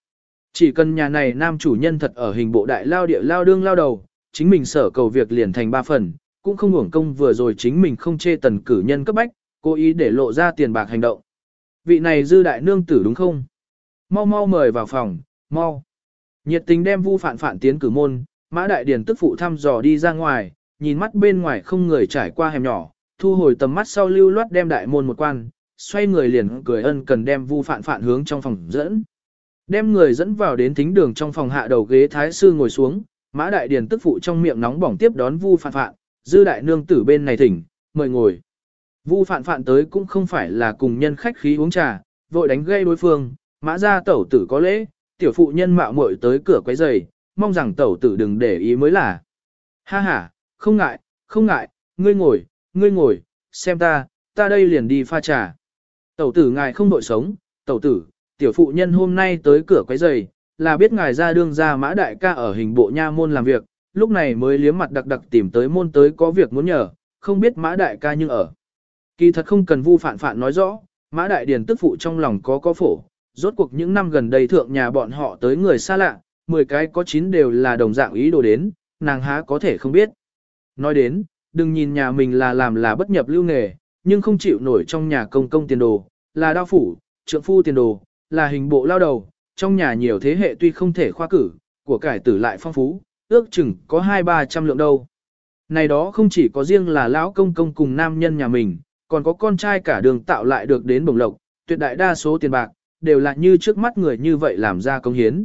A: Chỉ cần nhà này nam chủ nhân thật ở hình bộ đại lao địa lao đương lao đầu, chính mình sở cầu việc liền thành ba phần, cũng không uổng công vừa rồi chính mình không chê tần cử nhân cấp bách, cố ý để lộ ra tiền bạc hành động. Vị này dư đại nương tử đúng không? Mau mau mời vào phòng, mau. Nhiệt tình đem vu phản phản tiến cử môn, mã đại điển tức phụ thăm dò đi ra ngoài, nhìn mắt bên ngoài không người trải qua hẻm nhỏ, thu hồi tầm mắt sau lưu loát đem đại môn một quan, xoay người liền cười ân cần đem vu phản phản hướng trong phòng dẫn. Đem người dẫn vào đến thính đường trong phòng hạ đầu ghế thái sư ngồi xuống, mã đại điền tức phụ trong miệng nóng bỏng tiếp đón vu phạn phạn, dư đại nương tử bên này thỉnh, mời ngồi. Vu phạn phạn tới cũng không phải là cùng nhân khách khí uống trà, vội đánh gây đối phương, mã ra tẩu tử có lễ, tiểu phụ nhân mạo muội tới cửa quấy giày, mong rằng tẩu tử đừng để ý mới là. Ha ha, không ngại, không ngại, ngươi ngồi, ngươi ngồi, xem ta, ta đây liền đi pha trà. Tẩu tử ngài không đội sống, tẩu tử, tiểu phụ nhân hôm nay tới cửa quấy giày, là biết ngài ra đương ra mã đại ca ở hình bộ nha môn làm việc, lúc này mới liếm mặt đặc đặc tìm tới môn tới có việc muốn nhờ, không biết mã đại ca nhưng ở. Kỳ thật không cần vu phản phản nói rõ, mã đại điền tức phụ trong lòng có có phổ, rốt cuộc những năm gần đây thượng nhà bọn họ tới người xa lạ, 10 cái có 9 đều là đồng dạng ý đồ đến, nàng há có thể không biết. Nói đến, đừng nhìn nhà mình là làm là bất nhập lưu nghề, nhưng không chịu nổi trong nhà công công tiền đồ, là đao phủ, trượng phu tiền đồ, là hình bộ lao đầu, trong nhà nhiều thế hệ tuy không thể khoa cử, của cải tử lại phong phú, ước chừng có hai ba trăm lượng đâu. Này đó không chỉ có riêng là lão công công cùng nam nhân nhà mình, còn có con trai cả đường tạo lại được đến bồng lộc, tuyệt đại đa số tiền bạc, đều là như trước mắt người như vậy làm ra công hiến.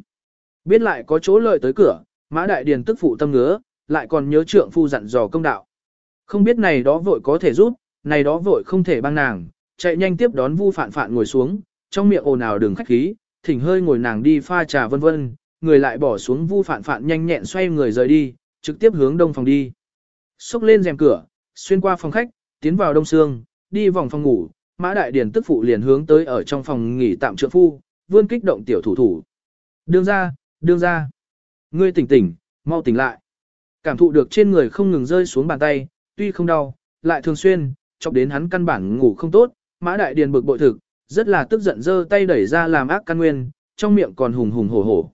A: Biết lại có chỗ lợi tới cửa, mã đại điền tức phụ tâm ngứa, lại còn nhớ trượng phu dặn dò công đạo. Không biết này đó vội có thể giúp, này đó vội không thể băng nàng, chạy nhanh tiếp đón vu phạn phạn ngồi xuống, trong miệng ồn ào đừng khách khí, thỉnh hơi ngồi nàng đi pha trà vân vân, người lại bỏ xuống vu phản phản nhanh nhẹn xoay người rời đi, trực tiếp hướng đông phòng đi. Xốc lên rèm cửa, xuyên qua phòng khách, tiến vào đông sương đi vòng phòng ngủ, mã đại Điền tức phụ liền hướng tới ở trong phòng nghỉ tạm trượng phu, vươn kích động tiểu thủ thủ. Đương ra, đương ra. Ngươi tỉnh tỉnh, mau tỉnh lại. Cảm thụ được trên người không ngừng rơi xuống bàn tay, tuy không đau, lại thường xuyên, chọc đến hắn căn bản ngủ không tốt, mã đại điền bực bội thực, rất là tức giận giơ tay đẩy ra làm ác căn nguyên, trong miệng còn hùng hùng hổ hổ.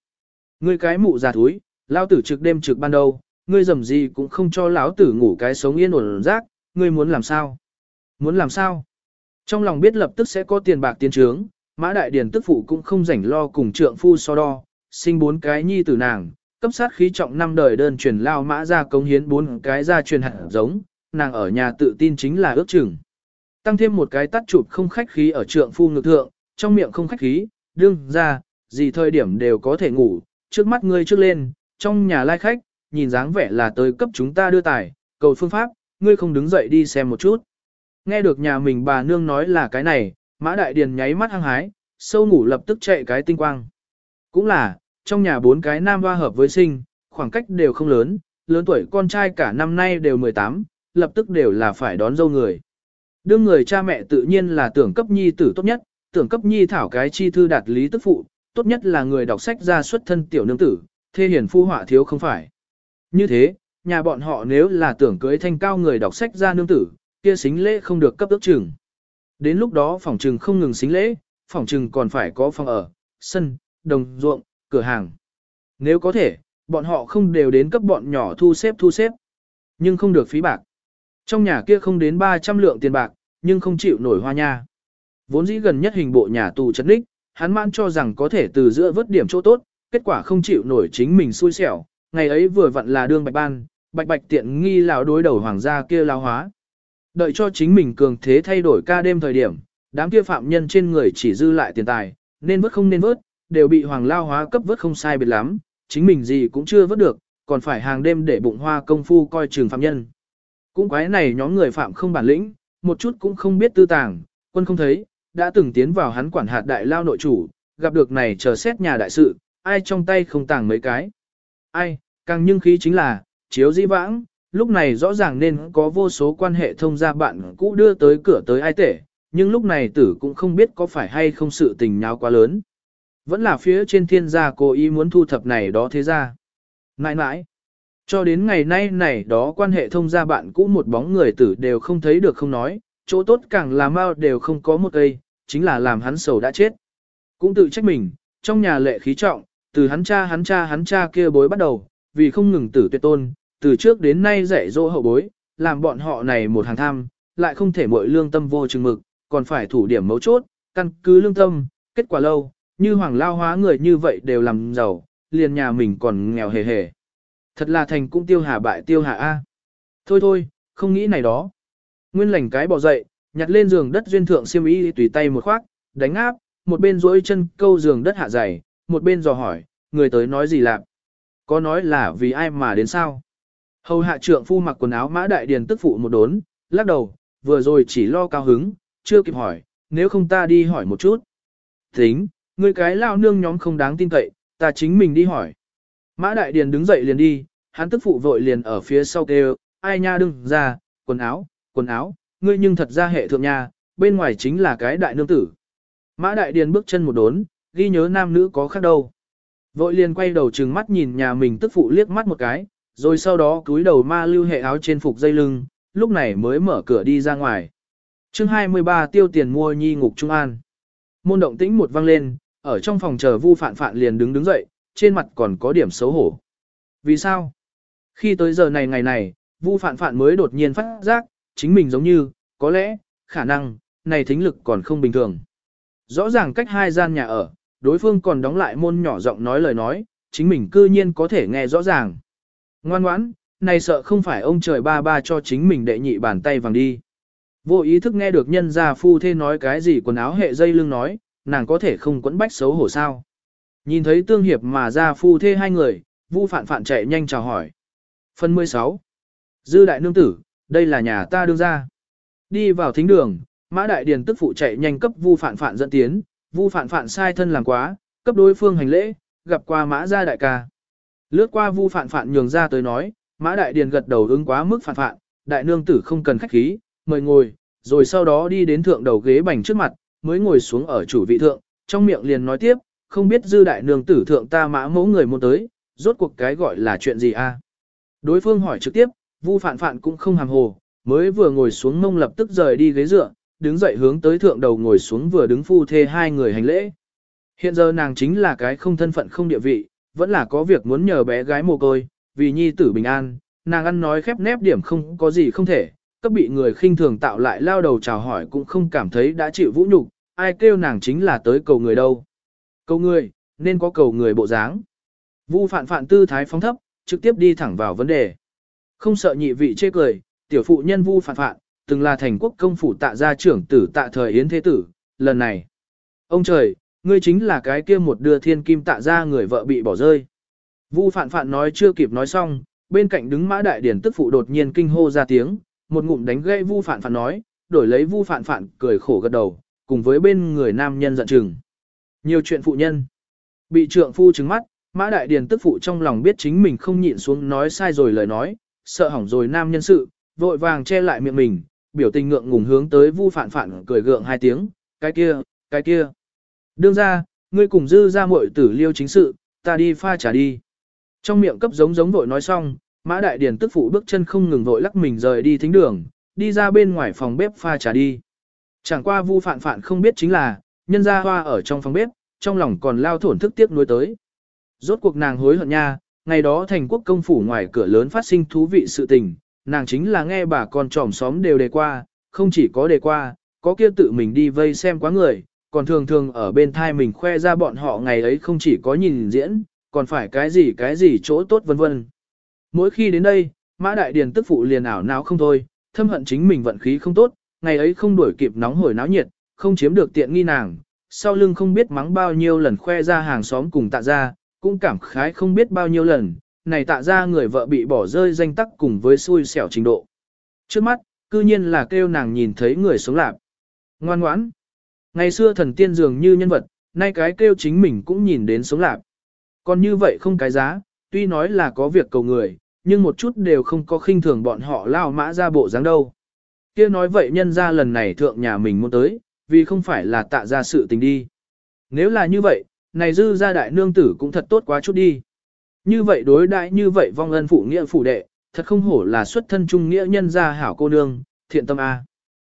A: Ngươi cái mụ già thúi, lao tử trực đêm trực ban đầu, ngươi dầm gì cũng không cho lão tử ngủ cái sống yên ổn rác, ngươi muốn làm sao? Muốn làm sao? Trong lòng biết lập tức sẽ có tiền bạc tiến trướng, mã đại điền tức phụ cũng không rảnh lo cùng trượng phu so đo, sinh bốn cái nhi tử nàng, cấp sát khí trọng năm đời đơn truyền lao mã ra cống hiến bốn cái ra truyền hạt giống, nàng ở nhà tự tin chính là ước chừng. Tăng thêm một cái tắt chụp không khách khí ở trượng phu ngược thượng, trong miệng không khách khí, đương ra, gì thời điểm đều có thể ngủ, trước mắt ngươi trước lên, trong nhà lai khách, nhìn dáng vẻ là tới cấp chúng ta đưa tài, cầu phương pháp, ngươi không đứng dậy đi xem một chút. Nghe được nhà mình bà nương nói là cái này, mã đại điền nháy mắt hăng hái, sâu ngủ lập tức chạy cái tinh quang. Cũng là, trong nhà bốn cái nam hoa hợp với sinh, khoảng cách đều không lớn, lớn tuổi con trai cả năm nay đều 18, lập tức đều là phải đón dâu người. Đương người cha mẹ tự nhiên là tưởng cấp nhi tử tốt nhất, tưởng cấp nhi thảo cái chi thư đạt lý tức phụ, tốt nhất là người đọc sách ra xuất thân tiểu nương tử, thê hiển phu họa thiếu không phải. Như thế, nhà bọn họ nếu là tưởng cưới thanh cao người đọc sách ra nương tử, kia xính lễ không được cấp ước chừng. Đến lúc đó phòng trừng không ngừng xính lễ, phòng trừng còn phải có phòng ở, sân, đồng ruộng, cửa hàng. Nếu có thể, bọn họ không đều đến cấp bọn nhỏ thu xếp thu xếp, nhưng không được phí bạc. Trong nhà kia không đến 300 lượng tiền bạc, nhưng không chịu nổi hoa nha. Vốn dĩ gần nhất hình bộ nhà tù chấn đích, hắn mãn cho rằng có thể từ giữa vớt điểm chỗ tốt, kết quả không chịu nổi chính mình xui xẻo, ngày ấy vừa vặn là đương bạch ban, bạch bạch tiện nghi lão đối đầu hoàng gia kia lao hóa. Đợi cho chính mình cường thế thay đổi ca đêm thời điểm, đám kia phạm nhân trên người chỉ dư lại tiền tài, nên vớt không nên vớt, đều bị hoàng lao hóa cấp vớt không sai biệt lắm, chính mình gì cũng chưa vớt được, còn phải hàng đêm để bụng hoa công phu coi trường phạm nhân. Cũng quái này nhóm người phạm không bản lĩnh, một chút cũng không biết tư tàng, quân không thấy, đã từng tiến vào hắn quản hạt đại lao nội chủ, gặp được này chờ xét nhà đại sự, ai trong tay không tàng mấy cái. Ai, càng nhưng khí chính là, chiếu di vãng, lúc này rõ ràng nên có vô số quan hệ thông gia bạn cũ đưa tới cửa tới ai tể, nhưng lúc này tử cũng không biết có phải hay không sự tình nháo quá lớn. Vẫn là phía trên thiên gia cố ý muốn thu thập này đó thế ra. Nãi nãi, cho đến ngày nay này đó quan hệ thông gia bạn cũ một bóng người tử đều không thấy được không nói, chỗ tốt càng là mau đều không có một cây, chính là làm hắn sầu đã chết. Cũng tự trách mình, trong nhà lệ khí trọng, từ hắn cha hắn cha hắn cha kia bối bắt đầu, vì không ngừng tử tuyệt tôn, từ trước đến nay dạy dỗ hậu bối, làm bọn họ này một hàng tham, lại không thể mọi lương tâm vô chừng mực, còn phải thủ điểm mấu chốt, căn cứ lương tâm, kết quả lâu, như hoàng lao hóa người như vậy đều làm giàu, liền nhà mình còn nghèo hề hề. Thật là thành cũng tiêu hà bại tiêu hà A. Thôi thôi, không nghĩ này đó. Nguyên lành cái bỏ dậy, nhặt lên giường đất duyên thượng xiêm y tùy tay một khoác, đánh áp, một bên duỗi chân câu giường đất hạ dày, một bên dò hỏi, người tới nói gì lạc. Có nói là vì ai mà đến sao? Hầu hạ trượng phu mặc quần áo mã đại điền tức phụ một đốn, lắc đầu, vừa rồi chỉ lo cao hứng, chưa kịp hỏi, nếu không ta đi hỏi một chút. Tính, người cái lao nương nhóm không đáng tin cậy, ta chính mình đi hỏi. Mã đại điền đứng dậy liền đi, hắn tức phụ vội liền ở phía sau kêu, ai nha đừng ra, quần áo, quần áo, ngươi nhưng thật ra hệ thượng nha, bên ngoài chính là cái đại nương tử. Mã đại điền bước chân một đốn, ghi nhớ nam nữ có khác đâu. Vội liền quay đầu trừng mắt nhìn nhà mình tức phụ liếc mắt một cái, rồi sau đó cúi đầu ma lưu hệ áo trên phục dây lưng, lúc này mới mở cửa đi ra ngoài. chương 23 tiêu tiền mua nhi ngục trung an. Môn động tĩnh một vang lên, ở trong phòng chờ vu phạn phạn liền đứng đứng dậy, trên mặt còn có điểm xấu hổ. Vì sao? Khi tới giờ này ngày này, vu phạn phạn mới đột nhiên phát giác, chính mình giống như, có lẽ, khả năng, này thính lực còn không bình thường. Rõ ràng cách hai gian nhà ở, đối phương còn đóng lại môn nhỏ giọng nói lời nói, chính mình cư nhiên có thể nghe rõ ràng. Ngoan ngoãn, này sợ không phải ông trời ba ba cho chính mình đệ nhị bàn tay vàng đi. Vô ý thức nghe được nhân gia phu thê nói cái gì quần áo hệ dây lưng nói, nàng có thể không quẫn bách xấu hổ sao. Nhìn thấy tương hiệp mà ra phu thê hai người, vu phản phản chạy nhanh chào hỏi. Phần 16. Dư đại nương tử, đây là nhà ta đương ra. Đi vào thính đường, mã đại điền tức phụ chạy nhanh cấp vu phản phản dẫn tiến, vu phản phản sai thân làm quá, cấp đối phương hành lễ, gặp qua mã gia đại ca. Lướt qua vu Phạn Phạn nhường ra tới nói, mã đại điền gật đầu ứng quá mức Phạn Phạn đại nương tử không cần khách khí, mời ngồi, rồi sau đó đi đến thượng đầu ghế bành trước mặt, mới ngồi xuống ở chủ vị thượng, trong miệng liền nói tiếp, không biết dư đại nương tử thượng ta mã mẫu người muốn tới, rốt cuộc cái gọi là chuyện gì a? Đối phương hỏi trực tiếp, Vu Phạn Phạn cũng không hàm hồ, mới vừa ngồi xuống mông lập tức rời đi ghế dựa, đứng dậy hướng tới thượng đầu ngồi xuống vừa đứng phu thê hai người hành lễ. Hiện giờ nàng chính là cái không thân phận không địa vị, vẫn là có việc muốn nhờ bé gái mồ côi, vì nhi tử bình an, nàng ăn nói khép nép điểm không có gì không thể, cấp bị người khinh thường tạo lại lao đầu chào hỏi cũng không cảm thấy đã chịu vũ nhục, ai kêu nàng chính là tới cầu người đâu. Cầu người, nên có cầu người bộ dáng. Vu phạn phạn tư thái phóng thấp, trực tiếp đi thẳng vào vấn đề. Không sợ nhị vị chê cười, tiểu phụ nhân vu phạn phạn, từng là thành quốc công phủ tạ gia trưởng tử tạ thời yến thế tử, lần này. Ông trời, ngươi chính là cái kia một đưa thiên kim tạ ra người vợ bị bỏ rơi. Vu phạn phạn nói chưa kịp nói xong, bên cạnh đứng mã đại điển tức phụ đột nhiên kinh hô ra tiếng, một ngụm đánh gây vu phạn phạn nói, đổi lấy vu phạn phạn cười khổ gật đầu, cùng với bên người nam nhân giận chừng. Nhiều chuyện phụ nhân. Bị trượng phu trứng mắt, mã đại điền tức phụ trong lòng biết chính mình không nhịn xuống nói sai rồi lời nói, sợ hỏng rồi nam nhân sự, vội vàng che lại miệng mình, biểu tình ngượng ngùng hướng tới vu phạn phạn cười gượng hai tiếng, cái kia, cái kia. Đương ra, ngươi cùng dư ra muội tử liêu chính sự, ta đi pha trà đi. Trong miệng cấp giống giống vội nói xong, mã đại điển tức phụ bước chân không ngừng vội lắc mình rời đi thính đường, đi ra bên ngoài phòng bếp pha trà đi. Chẳng qua vu phạn phạn không biết chính là, nhân gia hoa ở trong phòng bếp, trong lòng còn lao thổn thức tiếc nuối tới. Rốt cuộc nàng hối hận nha, ngày đó thành quốc công phủ ngoài cửa lớn phát sinh thú vị sự tình, nàng chính là nghe bà con tròm xóm đều đề qua, không chỉ có đề qua, có kia tự mình đi vây xem quá người, còn thường thường ở bên thai mình khoe ra bọn họ ngày ấy không chỉ có nhìn diễn, còn phải cái gì cái gì chỗ tốt vân vân. Mỗi khi đến đây, Mã Đại Điền tức phụ liền ảo não không thôi, thâm hận chính mình vận khí không tốt, ngày ấy không đuổi kịp nóng hổi náo nhiệt, không chiếm được tiện nghi nàng, sau lưng không biết mắng bao nhiêu lần khoe ra hàng xóm cùng tạ ra, cũng cảm khái không biết bao nhiêu lần, này tạ ra người vợ bị bỏ rơi danh tắc cùng với xui xẻo trình độ. Trước mắt, cư nhiên là kêu nàng nhìn thấy người sống lạc. Ngoan ngoãn. Ngày xưa thần tiên dường như nhân vật, nay cái kêu chính mình cũng nhìn đến sống lạc. Còn như vậy không cái giá, tuy nói là có việc cầu người, nhưng một chút đều không có khinh thường bọn họ lao mã ra bộ dáng đâu. kia nói vậy nhân ra lần này thượng nhà mình muốn tới, vì không phải là tạ ra sự tình đi. Nếu là như vậy, này dư gia đại nương tử cũng thật tốt quá chút đi. Như vậy đối đại như vậy vong ân phụ nghĩa phụ đệ, thật không hổ là xuất thân trung nghĩa nhân gia hảo cô nương, thiện tâm A.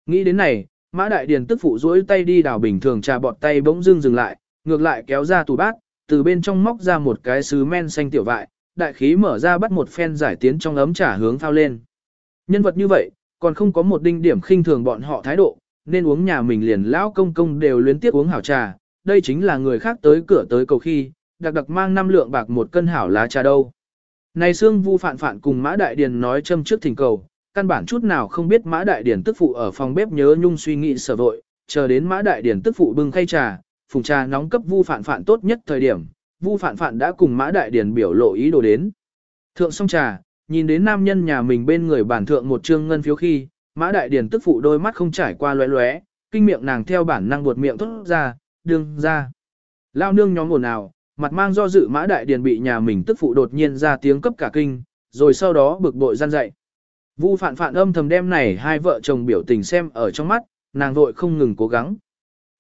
A: Nghĩ đến này, mã đại điền tức phụ duỗi tay đi đào bình thường trà bọt tay bỗng dưng dừng lại, ngược lại kéo ra tủ bát, từ bên trong móc ra một cái sứ men xanh tiểu vại, đại khí mở ra bắt một phen giải tiến trong ấm trà hướng phao lên. Nhân vật như vậy, còn không có một đinh điểm khinh thường bọn họ thái độ, nên uống nhà mình liền lão công công đều luyến tiếp uống hảo trà, đây chính là người khác tới cửa tới cầu khi, đặc đặc mang năm lượng bạc một cân hảo lá trà đâu. Này xương Vu Phạn Phạn cùng Mã Đại Điền nói châm trước thỉnh cầu, căn bản chút nào không biết Mã Đại điển tức phụ ở phòng bếp nhớ nhung suy nghĩ sở vội, chờ đến Mã Đại điển tức phụ bưng khay trà, phùng trà nóng cấp Vu Phạn Phạn tốt nhất thời điểm, Vu Phạn Phạn đã cùng Mã Đại điển biểu lộ ý đồ đến. Thượng xong trà, nhìn đến nam nhân nhà mình bên người bản thượng một trương ngân phiếu khi, Mã Đại điển tức phụ đôi mắt không trải qua lóe lóe, kinh miệng nàng theo bản năng buột miệng thốt ra, đương ra. Lao nương nhóm ồn nào, mặt mang do dự Mã Đại Điền bị nhà mình tức phụ đột nhiên ra tiếng cấp cả kinh, rồi sau đó bực bội gian dậy. Vu phạn phạn âm thầm đem này hai vợ chồng biểu tình xem ở trong mắt, nàng vội không ngừng cố gắng.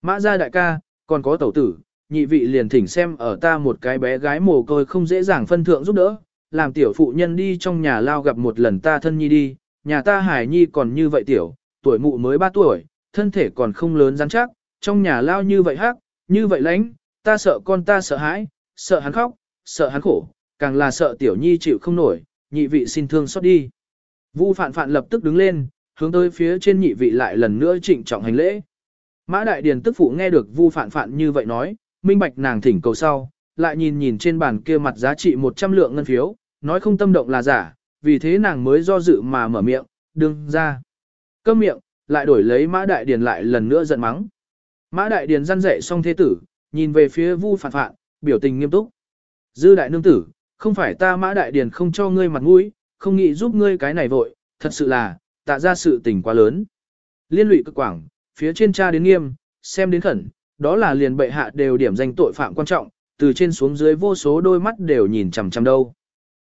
A: Mã gia đại ca, còn có tẩu tử, nhị vị liền thỉnh xem ở ta một cái bé gái mồ côi không dễ dàng phân thượng giúp đỡ, làm tiểu phụ nhân đi trong nhà lao gặp một lần ta thân nhi đi, nhà ta hải nhi còn như vậy tiểu, tuổi mụ mới 3 tuổi, thân thể còn không lớn rắn chắc, trong nhà lao như vậy hắc, như vậy lãnh, ta sợ con ta sợ hãi, sợ hắn khóc, sợ hắn khổ, càng là sợ tiểu nhi chịu không nổi, nhị vị xin thương xót đi. Vu phạn phạn lập tức đứng lên, hướng tới phía trên nhị vị lại lần nữa trịnh trọng hành lễ. Mã đại điền tức phụ nghe được vu phạn phạn như vậy nói, minh bạch nàng thỉnh cầu sau, lại nhìn nhìn trên bàn kia mặt giá trị 100 lượng ngân phiếu, nói không tâm động là giả, vì thế nàng mới do dự mà mở miệng, đừng ra. Câm miệng, lại đổi lấy mã đại điền lại lần nữa giận mắng. Mã đại điền răn dạy xong thế tử, nhìn về phía vu phạn phạn, biểu tình nghiêm túc. Dư đại nương tử, không phải ta mã đại điền không cho ngươi mặt mũi, không nghĩ giúp ngươi cái này vội, thật sự là, tạ ra sự tình quá lớn. Liên lụy cực quảng, phía trên cha đến nghiêm, xem đến khẩn, đó là liền bệ hạ đều điểm danh tội phạm quan trọng, từ trên xuống dưới vô số đôi mắt đều nhìn chằm chằm đâu.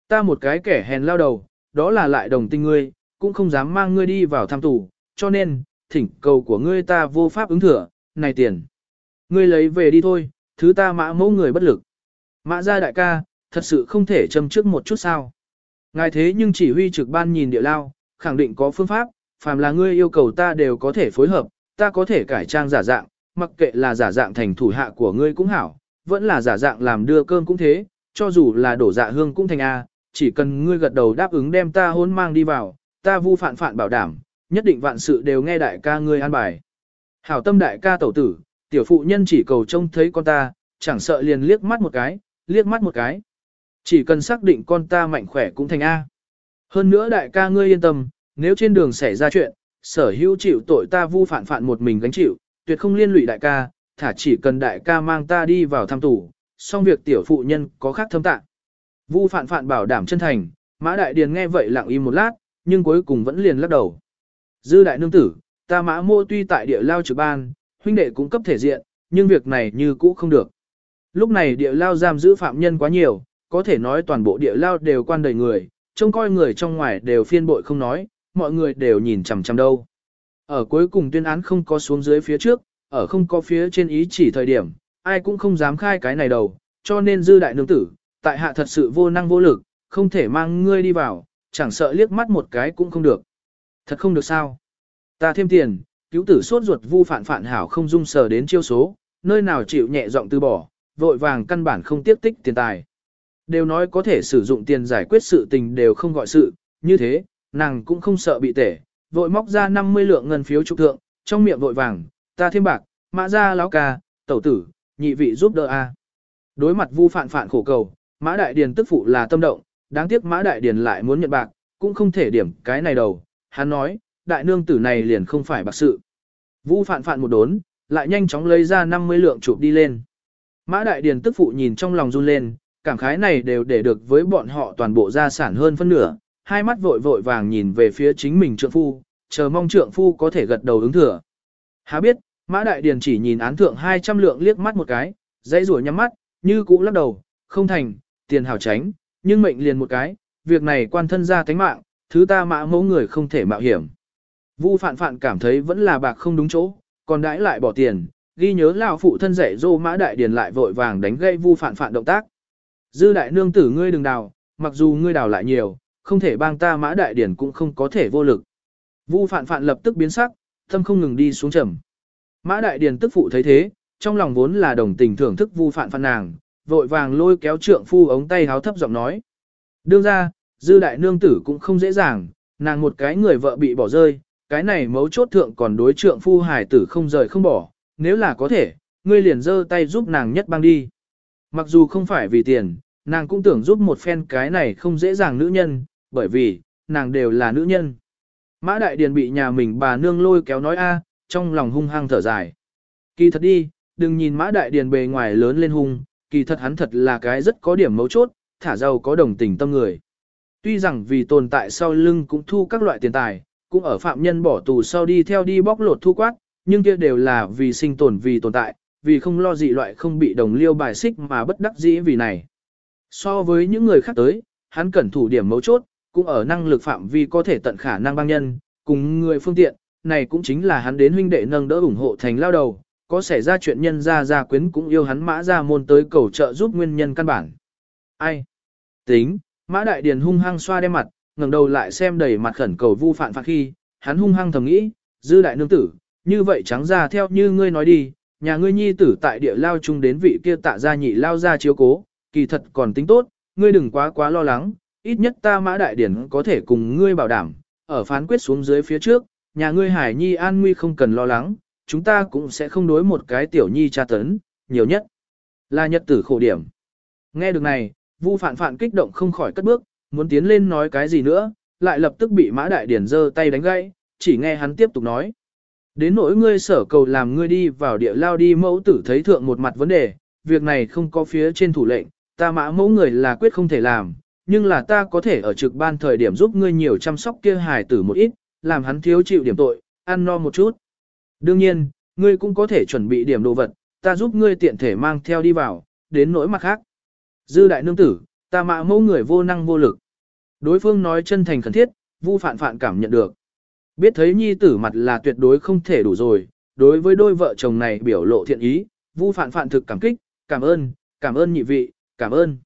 A: Ta một cái kẻ hèn lao đầu, đó là lại đồng tình ngươi, cũng không dám mang ngươi đi vào tham tù, cho nên, thỉnh cầu của ngươi ta vô pháp ứng thừa, này tiền. Ngươi lấy về đi thôi, thứ ta mã mẫu người bất lực. Mã gia đại ca, thật sự không thể châm trước một chút sao. Ngài thế nhưng chỉ huy trực ban nhìn địa lao, khẳng định có phương pháp, phàm là ngươi yêu cầu ta đều có thể phối hợp, ta có thể cải trang giả dạng, mặc kệ là giả dạng thành thủ hạ của ngươi cũng hảo, vẫn là giả dạng làm đưa cơm cũng thế, cho dù là đổ dạ hương cũng thành A, chỉ cần ngươi gật đầu đáp ứng đem ta hôn mang đi vào, ta vu phản phản bảo đảm, nhất định vạn sự đều nghe đại ca ngươi an bài. Hảo tâm đại ca tẩu tử, tiểu phụ nhân chỉ cầu trông thấy con ta, chẳng sợ liền liếc mắt một cái, liếc mắt một cái. Chỉ cần xác định con ta mạnh khỏe cũng thành A. Hơn nữa đại ca ngươi yên tâm, nếu trên đường xảy ra chuyện, sở hữu chịu tội ta vu phản phản một mình gánh chịu, tuyệt không liên lụy đại ca, thả chỉ cần đại ca mang ta đi vào thăm tủ, xong việc tiểu phụ nhân có khác thâm tạng. Vu phản phản bảo đảm chân thành, mã đại điền nghe vậy lặng im một lát, nhưng cuối cùng vẫn liền lắc đầu. Dư đại nương tử, ta mã mô tuy tại địa lao trực ban, huynh đệ cũng cấp thể diện, nhưng việc này như cũ không được. Lúc này địa lao giam giữ phạm nhân quá nhiều, có thể nói toàn bộ địa lao đều quan đầy người, trông coi người trong ngoài đều phiên bội không nói, mọi người đều nhìn chằm chằm đâu. Ở cuối cùng tuyên án không có xuống dưới phía trước, ở không có phía trên ý chỉ thời điểm, ai cũng không dám khai cái này đầu, cho nên dư đại nương tử, tại hạ thật sự vô năng vô lực, không thể mang ngươi đi vào, chẳng sợ liếc mắt một cái cũng không được. Thật không được sao. Ta thêm tiền, cứu tử sốt ruột vu phản phản hảo không dung sờ đến chiêu số, nơi nào chịu nhẹ giọng từ bỏ, vội vàng căn bản không tiếp tích tiền tài. Đều nói có thể sử dụng tiền giải quyết sự tình đều không gọi sự, như thế, nàng cũng không sợ bị tể, vội móc ra 50 lượng ngân phiếu trục thượng, trong miệng vội vàng, ta thêm bạc, mã ra láo ca, tẩu tử, nhị vị giúp đỡ a. Đối mặt vu phản phản khổ cầu, mã đại điền tức phụ là tâm động, đáng tiếc mã đại điền lại muốn nhận bạc, cũng không thể điểm cái này đầu, hắn nói, đại nương tử này liền không phải bạc sự. Vu phản phản một đốn, lại nhanh chóng lấy ra 50 lượng chụp đi lên. Mã đại điền tức phụ nhìn trong lòng run lên, cảm khái này đều để được với bọn họ toàn bộ gia sản hơn phân nửa, hai mắt vội vội vàng nhìn về phía chính mình trượng phu, chờ mong trượng phu có thể gật đầu ứng thừa. Há biết, Mã Đại Điền chỉ nhìn án thượng 200 lượng liếc mắt một cái, dãy rủa nhắm mắt, như cũ lắc đầu, không thành, tiền hảo tránh, nhưng mệnh liền một cái, việc này quan thân ra tánh mạng, thứ ta mã mẫu người không thể mạo hiểm. Vu phạn phạn cảm thấy vẫn là bạc không đúng chỗ, còn đãi lại bỏ tiền, ghi nhớ lão phụ thân dạy dô mã đại điền lại vội vàng đánh gây vu phạn phạn động tác. Dư đại nương tử ngươi đừng đào, mặc dù ngươi đào lại nhiều, không thể bang ta mã đại điển cũng không có thể vô lực. Vu phạn phạn lập tức biến sắc, tâm không ngừng đi xuống trầm. Mã đại điển tức phụ thấy thế, trong lòng vốn là đồng tình thưởng thức vu phạn phạn nàng, vội vàng lôi kéo trượng phu ống tay háo thấp giọng nói. Đương ra, dư đại nương tử cũng không dễ dàng, nàng một cái người vợ bị bỏ rơi, cái này mấu chốt thượng còn đối trượng phu hải tử không rời không bỏ, nếu là có thể, ngươi liền giơ tay giúp nàng nhất băng đi. Mặc dù không phải vì tiền, nàng cũng tưởng giúp một phen cái này không dễ dàng nữ nhân, bởi vì, nàng đều là nữ nhân. Mã Đại Điền bị nhà mình bà nương lôi kéo nói a, trong lòng hung hăng thở dài. Kỳ thật đi, đừng nhìn Mã Đại Điền bề ngoài lớn lên hung, kỳ thật hắn thật là cái rất có điểm mấu chốt, thả giàu có đồng tình tâm người. Tuy rằng vì tồn tại sau lưng cũng thu các loại tiền tài, cũng ở phạm nhân bỏ tù sau đi theo đi bóc lột thu quát, nhưng kia đều là vì sinh tồn vì tồn tại, vì không lo dị loại không bị đồng liêu bài xích mà bất đắc dĩ vì này. So với những người khác tới, hắn cẩn thủ điểm mấu chốt, cũng ở năng lực phạm vi có thể tận khả năng băng nhân, cùng người phương tiện, này cũng chính là hắn đến huynh đệ nâng đỡ ủng hộ thành lao đầu, có xảy ra chuyện nhân ra gia quyến cũng yêu hắn mã ra môn tới cầu trợ giúp nguyên nhân căn bản. Ai? Tính, mã đại điền hung hăng xoa đem mặt, ngẩng đầu lại xem đầy mặt khẩn cầu vu phản phạt khi, hắn hung hăng thầm nghĩ, dư đại nương tử, như vậy trắng ra theo như ngươi nói đi, nhà ngươi nhi tử tại địa lao chung đến vị kia tạ gia nhị lao ra chiếu cố, kỳ thật còn tính tốt, ngươi đừng quá quá lo lắng, ít nhất ta mã đại điển có thể cùng ngươi bảo đảm, ở phán quyết xuống dưới phía trước, nhà ngươi hải nhi an nguy không cần lo lắng, chúng ta cũng sẽ không đối một cái tiểu nhi tra tấn, nhiều nhất là nhật tử khổ điểm. Nghe được này, Vu Phạn Phạn kích động không khỏi cất bước, muốn tiến lên nói cái gì nữa, lại lập tức bị Mã Đại Điển giơ tay đánh gãy, chỉ nghe hắn tiếp tục nói. Đến nỗi ngươi sở cầu làm ngươi đi vào địa lao đi mẫu tử thấy thượng một mặt vấn đề, việc này không có phía trên thủ lệnh, ta mã mẫu người là quyết không thể làm, nhưng là ta có thể ở trực ban thời điểm giúp ngươi nhiều chăm sóc kia hài tử một ít, làm hắn thiếu chịu điểm tội, ăn no một chút. Đương nhiên, ngươi cũng có thể chuẩn bị điểm đồ vật, ta giúp ngươi tiện thể mang theo đi vào, đến nỗi mặt khác. Dư đại nương tử, ta mã mẫu người vô năng vô lực. Đối phương nói chân thành khẩn thiết, Vu Phạn Phạn cảm nhận được. Biết thấy nhi tử mặt là tuyệt đối không thể đủ rồi, đối với đôi vợ chồng này biểu lộ thiện ý, Vu Phạn Phạn thực cảm kích, cảm ơn, cảm ơn nhị vị, cảm ơn.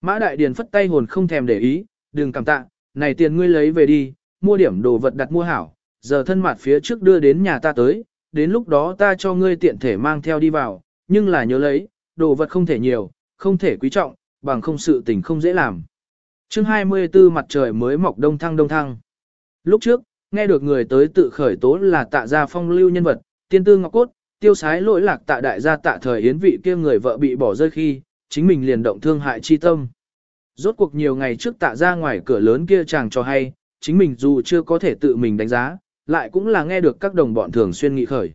A: Mã Đại Điền phất tay hồn không thèm để ý, đừng cảm tạ, này tiền ngươi lấy về đi, mua điểm đồ vật đặt mua hảo, giờ thân mặt phía trước đưa đến nhà ta tới, đến lúc đó ta cho ngươi tiện thể mang theo đi vào, nhưng là nhớ lấy, đồ vật không thể nhiều, không thể quý trọng, bằng không sự tình không dễ làm. chương 24 mặt trời mới mọc đông thăng đông thăng. Lúc trước, nghe được người tới tự khởi tố là tạ gia phong lưu nhân vật, tiên tư ngọc cốt, tiêu sái lỗi lạc tạ đại gia tạ thời yến vị kia người vợ bị bỏ rơi khi, chính mình liền động thương hại chi tâm. Rốt cuộc nhiều ngày trước tạ ra ngoài cửa lớn kia chàng cho hay, chính mình dù chưa có thể tự mình đánh giá, lại cũng là nghe được các đồng bọn thường xuyên nghị khởi.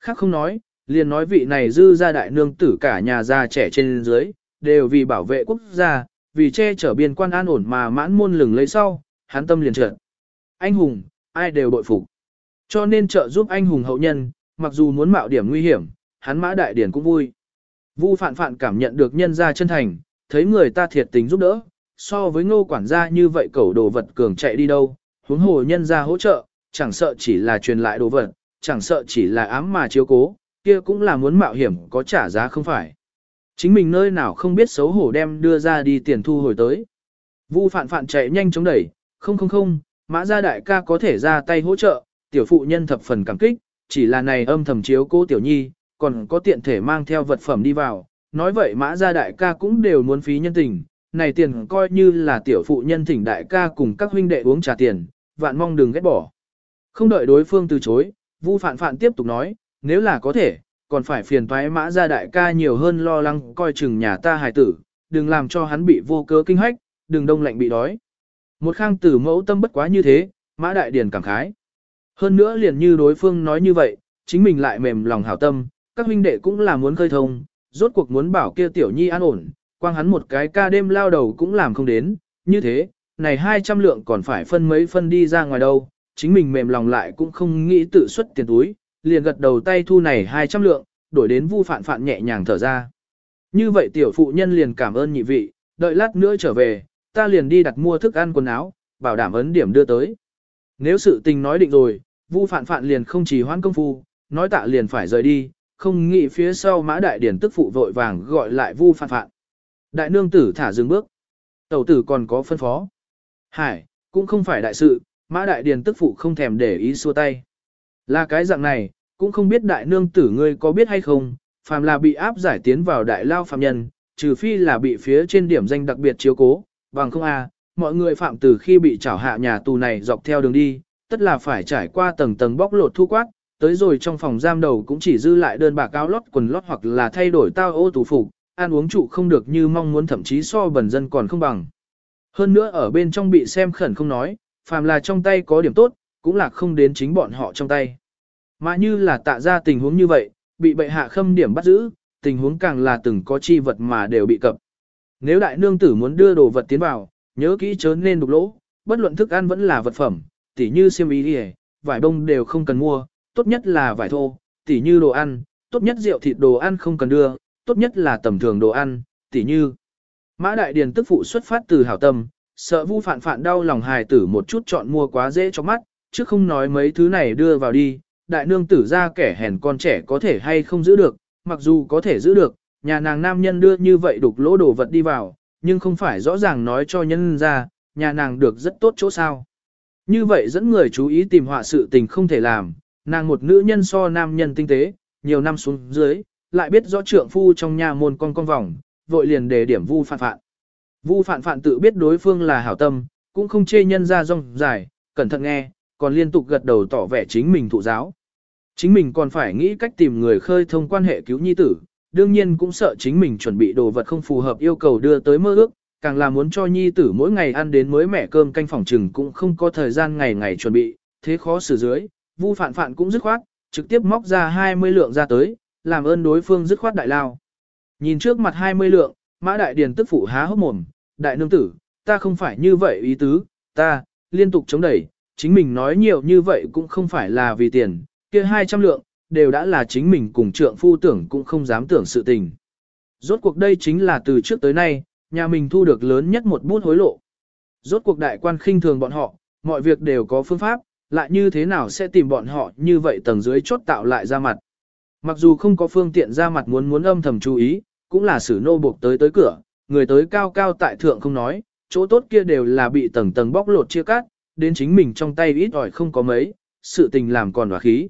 A: Khác không nói, liền nói vị này dư gia đại nương tử cả nhà già trẻ trên dưới, đều vì bảo vệ quốc gia, vì che chở biên quan an ổn mà mãn môn lừng lấy sau, hắn tâm liền trợn. Anh hùng, ai đều bội phục. Cho nên trợ giúp anh hùng hậu nhân, mặc dù muốn mạo điểm nguy hiểm, hắn mã đại điển cũng vui. Vu phạn phạn cảm nhận được nhân gia chân thành, thấy người ta thiệt tình giúp đỡ, so với ngô quản gia như vậy cẩu đồ vật cường chạy đi đâu, huống hồ nhân gia hỗ trợ, chẳng sợ chỉ là truyền lại đồ vật, chẳng sợ chỉ là ám mà chiếu cố, kia cũng là muốn mạo hiểm có trả giá không phải. Chính mình nơi nào không biết xấu hổ đem đưa ra đi tiền thu hồi tới. Vu phạn phạn chạy nhanh chống đẩy, không không không, mã gia đại ca có thể ra tay hỗ trợ, tiểu phụ nhân thập phần cảm kích, chỉ là này âm thầm chiếu cố tiểu nhi, còn có tiện thể mang theo vật phẩm đi vào, nói vậy mã gia đại ca cũng đều muốn phí nhân tình, này tiền coi như là tiểu phụ nhân thỉnh đại ca cùng các huynh đệ uống trà tiền, vạn mong đừng ghét bỏ. Không đợi đối phương từ chối, Vu Phạn Phạn tiếp tục nói, nếu là có thể, còn phải phiền toái mã gia đại ca nhiều hơn lo lắng coi chừng nhà ta hài tử, đừng làm cho hắn bị vô cớ kinh hách, đừng đông lạnh bị đói. Một khang tử mẫu tâm bất quá như thế, mã đại điền cảm khái. Hơn nữa liền như đối phương nói như vậy, chính mình lại mềm lòng hảo tâm, các huynh đệ cũng là muốn khơi thông, rốt cuộc muốn bảo kia tiểu nhi an ổn, quang hắn một cái ca đêm lao đầu cũng làm không đến, như thế, này 200 lượng còn phải phân mấy phân đi ra ngoài đâu, chính mình mềm lòng lại cũng không nghĩ tự xuất tiền túi, liền gật đầu tay thu này 200 lượng, đổi đến vu phạn phạn nhẹ nhàng thở ra. Như vậy tiểu phụ nhân liền cảm ơn nhị vị, đợi lát nữa trở về, ta liền đi đặt mua thức ăn quần áo, bảo đảm ấn điểm đưa tới. Nếu sự tình nói định rồi, vu phạn phạn liền không chỉ hoãn công phu, nói tạ liền phải rời đi, không nghĩ phía sau mã đại điển tức phụ vội vàng gọi lại vu phạn phạn. Đại nương tử thả dừng bước. Tẩu tử còn có phân phó. Hải, cũng không phải đại sự, mã đại điền tức phụ không thèm để ý xua tay. Là cái dạng này, cũng không biết đại nương tử ngươi có biết hay không, phàm là bị áp giải tiến vào đại lao phạm nhân, trừ phi là bị phía trên điểm danh đặc biệt chiếu cố, bằng không a, mọi người phạm từ khi bị trảo hạ nhà tù này dọc theo đường đi, tất là phải trải qua tầng tầng bóc lột thu quát, tới rồi trong phòng giam đầu cũng chỉ dư lại đơn bạc áo lót quần lót hoặc là thay đổi tao ô tù phục, ăn uống trụ không được như mong muốn thậm chí so bẩn dân còn không bằng. Hơn nữa ở bên trong bị xem khẩn không nói, phàm là trong tay có điểm tốt, cũng là không đến chính bọn họ trong tay. Mà như là tạ ra tình huống như vậy, bị bệ hạ khâm điểm bắt giữ, tình huống càng là từng có chi vật mà đều bị cập. Nếu đại nương tử muốn đưa đồ vật tiến vào, nhớ kỹ chớ nên đục lỗ, bất luận thức ăn vẫn là vật phẩm, tỉ như xiêm y đi vải bông đều không cần mua, tốt nhất là vải thô, tỉ như đồ ăn, tốt nhất rượu thịt đồ ăn không cần đưa, tốt nhất là tầm thường đồ ăn, tỉ như. Mã Đại Điền tức phụ xuất phát từ hảo tâm, sợ vu phản phản đau lòng hài tử một chút chọn mua quá dễ cho mắt, chứ không nói mấy thứ này đưa vào đi, đại nương tử ra kẻ hèn con trẻ có thể hay không giữ được, mặc dù có thể giữ được, nhà nàng nam nhân đưa như vậy đục lỗ đồ vật đi vào, nhưng không phải rõ ràng nói cho nhân ra, nhà nàng được rất tốt chỗ sao. Như vậy dẫn người chú ý tìm họa sự tình không thể làm, nàng một nữ nhân so nam nhân tinh tế, nhiều năm xuống dưới, lại biết rõ trượng phu trong nhà môn con con vòng, vội liền đề điểm vu phạn phạn. Vu phạn phạn tự biết đối phương là hảo tâm, cũng không chê nhân ra rong dài, cẩn thận nghe, còn liên tục gật đầu tỏ vẻ chính mình thụ giáo. Chính mình còn phải nghĩ cách tìm người khơi thông quan hệ cứu nhi tử, đương nhiên cũng sợ chính mình chuẩn bị đồ vật không phù hợp yêu cầu đưa tới mơ ước, càng là muốn cho nhi tử mỗi ngày ăn đến mới mẻ cơm canh phòng trừng cũng không có thời gian ngày ngày chuẩn bị, thế khó xử dưới, Vu phạn phạn cũng dứt khoát, trực tiếp móc ra 20 lượng ra tới, làm ơn đối phương dứt khoát đại lao. Nhìn trước mặt 20 lượng, mã đại điền tức phụ há hốc mồm, đại nương tử, ta không phải như vậy ý tứ, ta, liên tục chống đẩy, chính mình nói nhiều như vậy cũng không phải là vì tiền, kia 200 lượng, đều đã là chính mình cùng trượng phu tưởng cũng không dám tưởng sự tình. Rốt cuộc đây chính là từ trước tới nay, nhà mình thu được lớn nhất một bút hối lộ. Rốt cuộc đại quan khinh thường bọn họ, mọi việc đều có phương pháp, lại như thế nào sẽ tìm bọn họ như vậy tầng dưới chốt tạo lại ra mặt. Mặc dù không có phương tiện ra mặt muốn muốn âm thầm chú ý, cũng là xử nô buộc tới tới cửa, người tới cao cao tại thượng không nói, chỗ tốt kia đều là bị tầng tầng bóc lột chia cắt, đến chính mình trong tay ít ỏi không có mấy, sự tình làm còn hòa khí.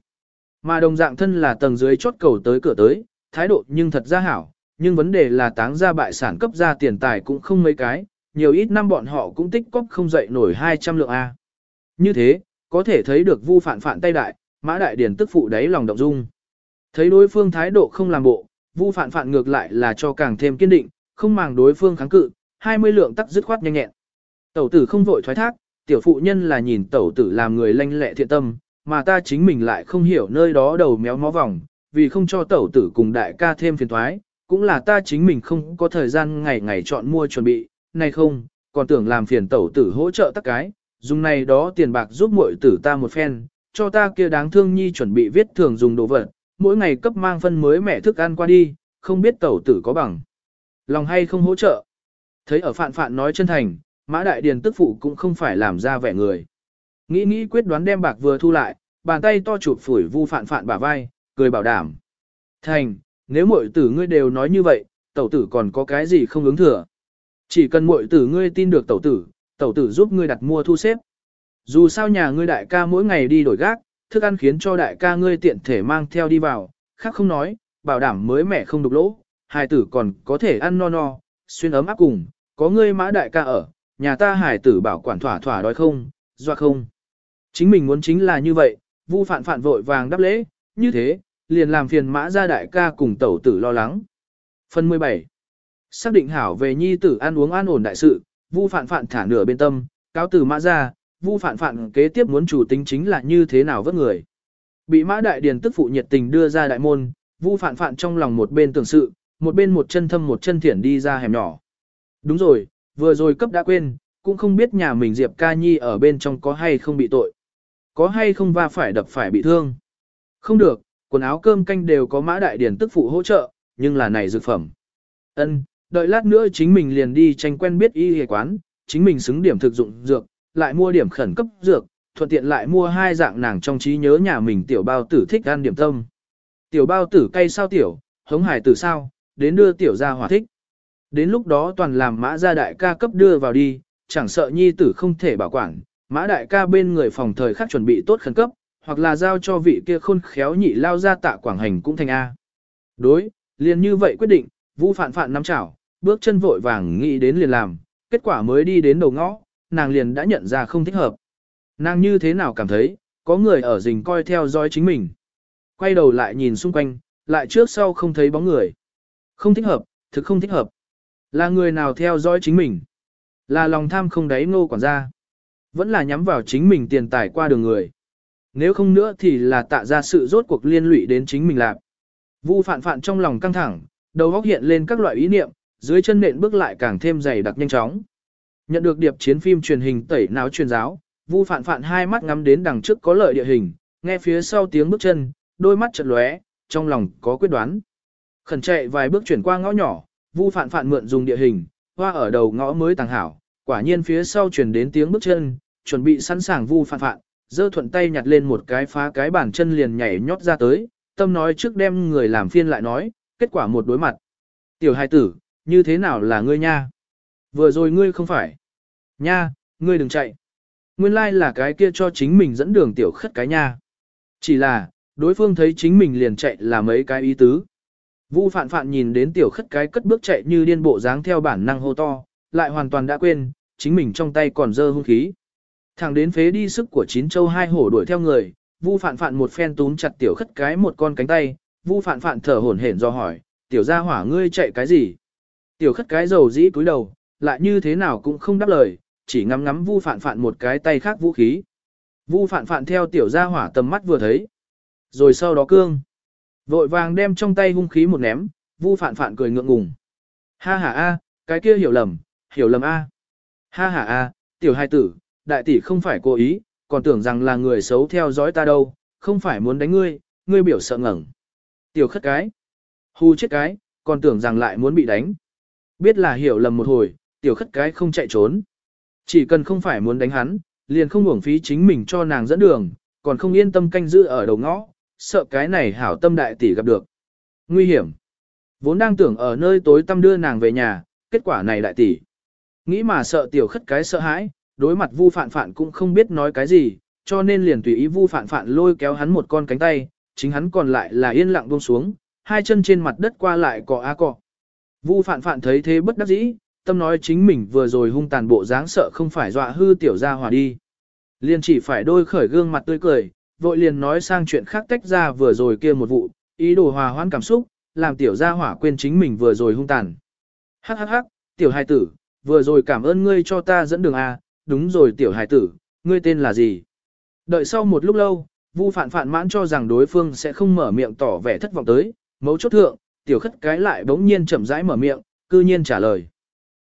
A: Mà đồng dạng thân là tầng dưới chốt cầu tới cửa tới, thái độ nhưng thật ra hảo, nhưng vấn đề là táng ra bại sản cấp ra tiền tài cũng không mấy cái, nhiều ít năm bọn họ cũng tích cóp không dậy nổi 200 lượng A. Như thế, có thể thấy được vu phản phản tay đại, mã đại điển tức phụ đáy lòng động dung. Thấy đối phương thái độ không làm bộ, vu phản phản ngược lại là cho càng thêm kiên định, không màng đối phương kháng cự, 20 lượng tắc dứt khoát nhanh nhẹn. Tẩu tử không vội thoái thác, tiểu phụ nhân là nhìn tẩu tử làm người lanh lẹ thiện tâm, mà ta chính mình lại không hiểu nơi đó đầu méo mó vòng, vì không cho tẩu tử cùng đại ca thêm phiền thoái, cũng là ta chính mình không có thời gian ngày ngày chọn mua chuẩn bị, này không, còn tưởng làm phiền tẩu tử hỗ trợ tất cái, dùng này đó tiền bạc giúp muội tử ta một phen, cho ta kia đáng thương nhi chuẩn bị viết thường dùng đồ vật, mỗi ngày cấp mang phân mới mẹ thức ăn qua đi, không biết tẩu tử có bằng. Lòng hay không hỗ trợ. Thấy ở phạn phạn nói chân thành, mã đại điền tức phụ cũng không phải làm ra vẻ người. Nghĩ nghĩ quyết đoán đem bạc vừa thu lại, bàn tay to chụp phủi vu phạn phạn bả vai, cười bảo đảm. Thành, nếu muội tử ngươi đều nói như vậy, tẩu tử còn có cái gì không ứng thừa. Chỉ cần muội tử ngươi tin được tẩu tử, tẩu tử giúp ngươi đặt mua thu xếp. Dù sao nhà ngươi đại ca mỗi ngày đi đổi gác, thức ăn khiến cho đại ca ngươi tiện thể mang theo đi vào, khác không nói, bảo đảm mới mẻ không đục lỗ, hài tử còn có thể ăn no no, xuyên ấm áp cùng, có ngươi mã đại ca ở, nhà ta hài tử bảo quản thỏa thỏa đói không, doa không. Chính mình muốn chính là như vậy, vu phạn phạn vội vàng đáp lễ, như thế, liền làm phiền mã gia đại ca cùng tẩu tử lo lắng. Phần 17 Xác định hảo về nhi tử ăn uống an ổn đại sự, vu phạn phạn thả nửa bên tâm, cáo từ mã gia, vu phạn phạn kế tiếp muốn chủ tính chính là như thế nào vất người. Bị mã đại điền tức phụ nhiệt tình đưa ra đại môn, vu phạn phạn trong lòng một bên tưởng sự, một bên một chân thâm một chân thiển đi ra hẻm nhỏ. Đúng rồi, vừa rồi cấp đã quên, cũng không biết nhà mình Diệp ca nhi ở bên trong có hay không bị tội. Có hay không va phải đập phải bị thương. Không được, quần áo cơm canh đều có mã đại điển tức phụ hỗ trợ, nhưng là này dược phẩm. Ân, đợi lát nữa chính mình liền đi tranh quen biết y y quán, chính mình xứng điểm thực dụng dược, lại mua điểm khẩn cấp dược, thuận tiện lại mua hai dạng nàng trong trí nhớ nhà mình tiểu bao tử thích ăn điểm tâm. Tiểu bao tử cay sao tiểu, hống hải tử sao, đến đưa tiểu ra hỏa thích. Đến lúc đó toàn làm mã gia đại ca cấp đưa vào đi, chẳng sợ nhi tử không thể bảo quản, mã đại ca bên người phòng thời khắc chuẩn bị tốt khẩn cấp, hoặc là giao cho vị kia khôn khéo nhị lao ra tạ quảng hành cũng thành A. Đối, liền như vậy quyết định, Vu phạn phạn nắm chảo, bước chân vội vàng nghĩ đến liền làm, kết quả mới đi đến đầu ngõ, nàng liền đã nhận ra không thích hợp. Nàng như thế nào cảm thấy, có người ở rình coi theo dõi chính mình. Quay đầu lại nhìn xung quanh, lại trước sau không thấy bóng người. Không thích hợp, thực không thích hợp. Là người nào theo dõi chính mình? Là lòng tham không đáy ngô quản gia. Vẫn là nhắm vào chính mình tiền tài qua đường người. Nếu không nữa thì là tạ ra sự rốt cuộc liên lụy đến chính mình làm. Vu phạn phạn trong lòng căng thẳng, đầu óc hiện lên các loại ý niệm, dưới chân nện bước lại càng thêm dày đặc nhanh chóng. Nhận được điệp chiến phim truyền hình tẩy não truyền giáo, Vu phạn phạn hai mắt ngắm đến đằng trước có lợi địa hình, nghe phía sau tiếng bước chân, đôi mắt chợt lóe, trong lòng có quyết đoán. Khẩn chạy vài bước chuyển qua ngõ nhỏ, Vu phạn phạn mượn dùng địa hình, hoa ở đầu ngõ mới tàng hảo, quả nhiên phía sau truyền đến tiếng bước chân, chuẩn bị sẵn sàng Vu phạn phạn, dơ thuận tay nhặt lên một cái phá cái bàn chân liền nhảy nhót ra tới, tâm nói trước đem người làm phiên lại nói, kết quả một đối mặt. Tiểu hài tử, như thế nào là ngươi nha? Vừa rồi ngươi không phải. Nha, ngươi đừng chạy. Nguyên lai like là cái kia cho chính mình dẫn đường tiểu khất cái nha. Chỉ là, đối phương thấy chính mình liền chạy là mấy cái ý tứ. Vu phạn phạn nhìn đến tiểu khất cái cất bước chạy như điên bộ dáng theo bản năng hô to, lại hoàn toàn đã quên, chính mình trong tay còn dơ hung khí. Thẳng đến phế đi sức của chín châu hai hổ đuổi theo người, Vu Phạn Phạn một phen túm chặt tiểu khất cái một con cánh tay, Vu Phạn Phạn thở hổn hển do hỏi, tiểu gia hỏa ngươi chạy cái gì? Tiểu khất cái dầu dĩ cúi đầu, lại như thế nào cũng không đáp lời, chỉ ngắm ngắm Vu Phạn Phạn một cái tay khác vũ khí. Vu Phạn Phạn theo tiểu gia hỏa tầm mắt vừa thấy, rồi sau đó cương, vội vàng đem trong tay hung khí một ném, Vu Phạn Phạn cười ngượng ngùng. Ha ha a, cái kia hiểu lầm, hiểu lầm a. Ha ha a, tiểu hai tử, đại tỷ không phải cố ý, còn tưởng rằng là người xấu theo dõi ta đâu, không phải muốn đánh ngươi, ngươi biểu sợ ngẩn. Tiểu khất cái. Hù chết cái, còn tưởng rằng lại muốn bị đánh. Biết là hiểu lầm một hồi, tiểu khất cái không chạy trốn. Chỉ cần không phải muốn đánh hắn, liền không uổng phí chính mình cho nàng dẫn đường, còn không yên tâm canh giữ ở đầu ngõ, sợ cái này hảo tâm đại tỷ gặp được. Nguy hiểm. Vốn đang tưởng ở nơi tối tâm đưa nàng về nhà, kết quả này đại tỷ. Nghĩ mà sợ tiểu khất cái sợ hãi, đối mặt vu phạn phạn cũng không biết nói cái gì, cho nên liền tùy ý vu phạn phạn lôi kéo hắn một con cánh tay, chính hắn còn lại là yên lặng buông xuống, hai chân trên mặt đất qua lại cọ a cọ. Vu phạn phạn thấy thế bất đắc dĩ, tâm nói chính mình vừa rồi hung tàn bộ dáng sợ không phải dọa hư tiểu gia hòa đi. Liền chỉ phải đôi khởi gương mặt tươi cười, vội liền nói sang chuyện khác tách ra vừa rồi kia một vụ, ý đồ hòa hoãn cảm xúc, làm tiểu gia hỏa quên chính mình vừa rồi hung tàn. Hắc hắc hắc, tiểu hài tử, vừa rồi cảm ơn ngươi cho ta dẫn đường A, đúng rồi tiểu hải tử, ngươi tên là gì? Đợi sau một lúc lâu, Vu phản phản mãn cho rằng đối phương sẽ không mở miệng tỏ vẻ thất vọng tới, mấu chốt thượng, tiểu khất cái lại bỗng nhiên chậm rãi mở miệng, cư nhiên trả lời.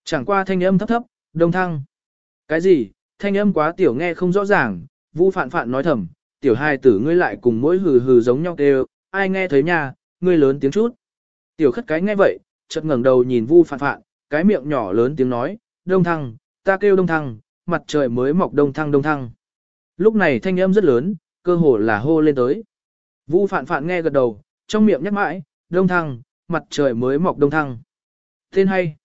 A: Chẳng qua thanh âm thấp thấp, đông thăng. Cái gì, thanh âm quá tiểu nghe không rõ ràng, Vu phản phản nói thầm, tiểu hài tử ngươi lại cùng mỗi hừ hừ giống nhau đều, ai nghe thấy nha, ngươi lớn tiếng chút. Tiểu khất cái nghe vậy, chợt ngẩng đầu nhìn Vu phản phản cái miệng nhỏ lớn tiếng nói, đông thăng, ta kêu đông thăng, mặt trời mới mọc đông thăng đông thăng. Lúc này thanh âm rất lớn, cơ hồ là hô lên tới. Vu Phạn Phạn nghe gật đầu, trong miệng nhắc mãi, đông thăng, mặt trời mới mọc đông thăng. Tên hay.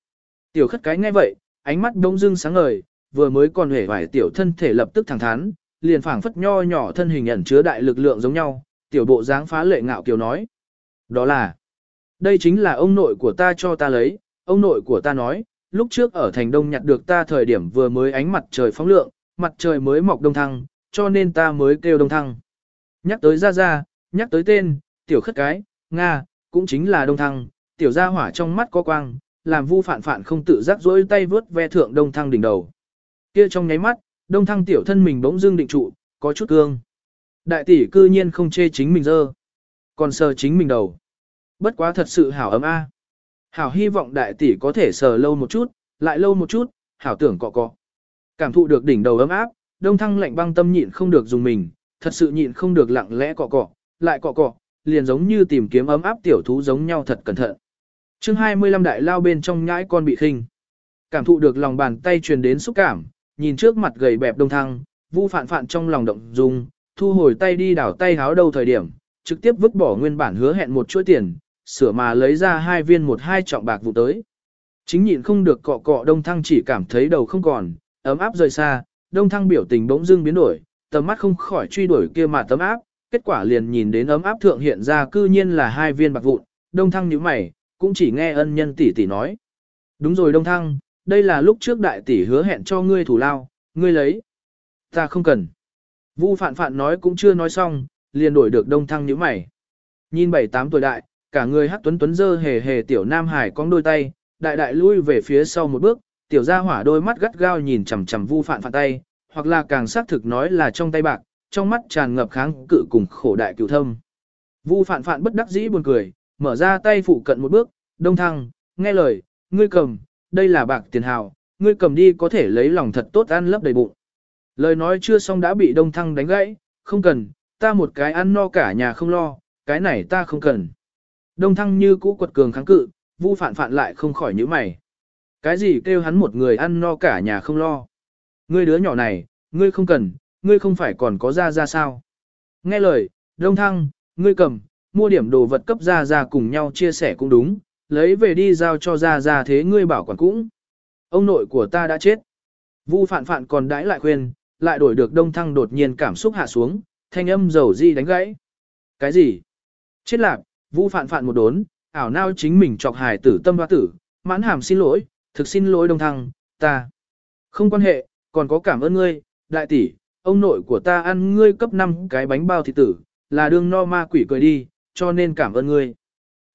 A: Tiểu khất cái nghe vậy, ánh mắt đông dưng sáng ngời, vừa mới còn hể vải tiểu thân thể lập tức thẳng thắn, liền phảng phất nho nhỏ thân hình ẩn chứa đại lực lượng giống nhau, tiểu bộ dáng phá lệ ngạo kiều nói. Đó là, đây chính là ông nội của ta cho ta lấy, ông nội của ta nói, lúc trước ở thành đông nhặt được ta thời điểm vừa mới ánh mặt trời phóng lượng, mặt trời mới mọc đông thăng, cho nên ta mới kêu đông thăng. Nhắc tới ra ra, nhắc tới tên, tiểu khất cái, Nga, cũng chính là đông thăng, tiểu gia hỏa trong mắt có quang, làm vu phản phản không tự giác dỗi tay vướt ve thượng đông thăng đỉnh đầu. Kia trong nháy mắt, đông thăng tiểu thân mình bỗng dưng định trụ, có chút cương. Đại tỷ cư nhiên không chê chính mình dơ, còn sờ chính mình đầu. Bất quá thật sự hảo ấm a. Hảo hy vọng đại tỷ có thể sờ lâu một chút, lại lâu một chút, hảo tưởng cọ cọ. Cảm thụ được đỉnh đầu ấm áp, đông thăng lạnh băng tâm nhịn không được dùng mình, thật sự nhịn không được lặng lẽ cọ cọ, lại cọ cọ, liền giống như tìm kiếm ấm áp tiểu thú giống nhau thật cẩn thận. chương 25 đại lao bên trong nhãi con bị khinh. Cảm thụ được lòng bàn tay truyền đến xúc cảm, nhìn trước mặt gầy bẹp đông thăng, vu phạn phạn trong lòng động dung, thu hồi tay đi đảo tay háo đầu thời điểm, trực tiếp vứt bỏ nguyên bản hứa hẹn một chuỗi tiền, sửa mà lấy ra hai viên một hai trọng bạc vụ tới. Chính nhịn không được cọ cọ đông thăng chỉ cảm thấy đầu không còn, ấm áp rời xa, đông thăng biểu tình bỗng dưng biến đổi, tầm mắt không khỏi truy đuổi kia mà tấm áp, kết quả liền nhìn đến ấm áp thượng hiện ra cư nhiên là hai viên bạc vụn, đông thăng nhíu mày, cũng chỉ nghe ân nhân tỷ tỷ nói. Đúng rồi đông thăng, đây là lúc trước đại tỷ hứa hẹn cho ngươi thủ lao, ngươi lấy. Ta không cần. Vu phạn phạn nói cũng chưa nói xong, liền đổi được đông thăng nhíu mày. Nhìn bảy tám tuổi đại, cả người hắc tuấn tuấn dơ hề hề tiểu nam hải cong đôi tay, đại đại lui về phía sau một bước, tiểu gia hỏa đôi mắt gắt gao nhìn chằm chằm vu phạn phạn tay, hoặc là càng xác thực nói là trong tay bạc, trong mắt tràn ngập kháng cự cùng khổ đại cửu thâm. Vu phạn phạn bất đắc dĩ buồn cười, mở ra tay phụ cận một bước, đông thăng, nghe lời, ngươi cầm, đây là bạc tiền hào, ngươi cầm đi có thể lấy lòng thật tốt ăn lấp đầy bụng. Lời nói chưa xong đã bị đông thăng đánh gãy, không cần, ta một cái ăn no cả nhà không lo, cái này ta không cần. Đông thăng như cũ quật cường kháng cự, vu Phản Phản lại không khỏi nhíu mày. Cái gì kêu hắn một người ăn no cả nhà không lo. Ngươi đứa nhỏ này, ngươi không cần, ngươi không phải còn có ra ra sao. Nghe lời, đông thăng, ngươi cầm, mua điểm đồ vật cấp ra ra cùng nhau chia sẻ cũng đúng, lấy về đi giao cho ra ra thế ngươi bảo quản cũng. Ông nội của ta đã chết. Vu Phản Phản còn đãi lại khuyên, lại đổi được đông thăng đột nhiên cảm xúc hạ xuống, thanh âm dầu di đánh gãy. Cái gì? Chết lạc, Vu phạn phạn một đốn, ảo nao chính mình chọc hài tử tâm hoa tử, mãn hàm xin lỗi, thực xin lỗi đồng thăng, ta. Không quan hệ, còn có cảm ơn ngươi, đại tỷ, ông nội của ta ăn ngươi cấp 5 cái bánh bao thịt tử, là đương no ma quỷ cười đi, cho nên cảm ơn ngươi.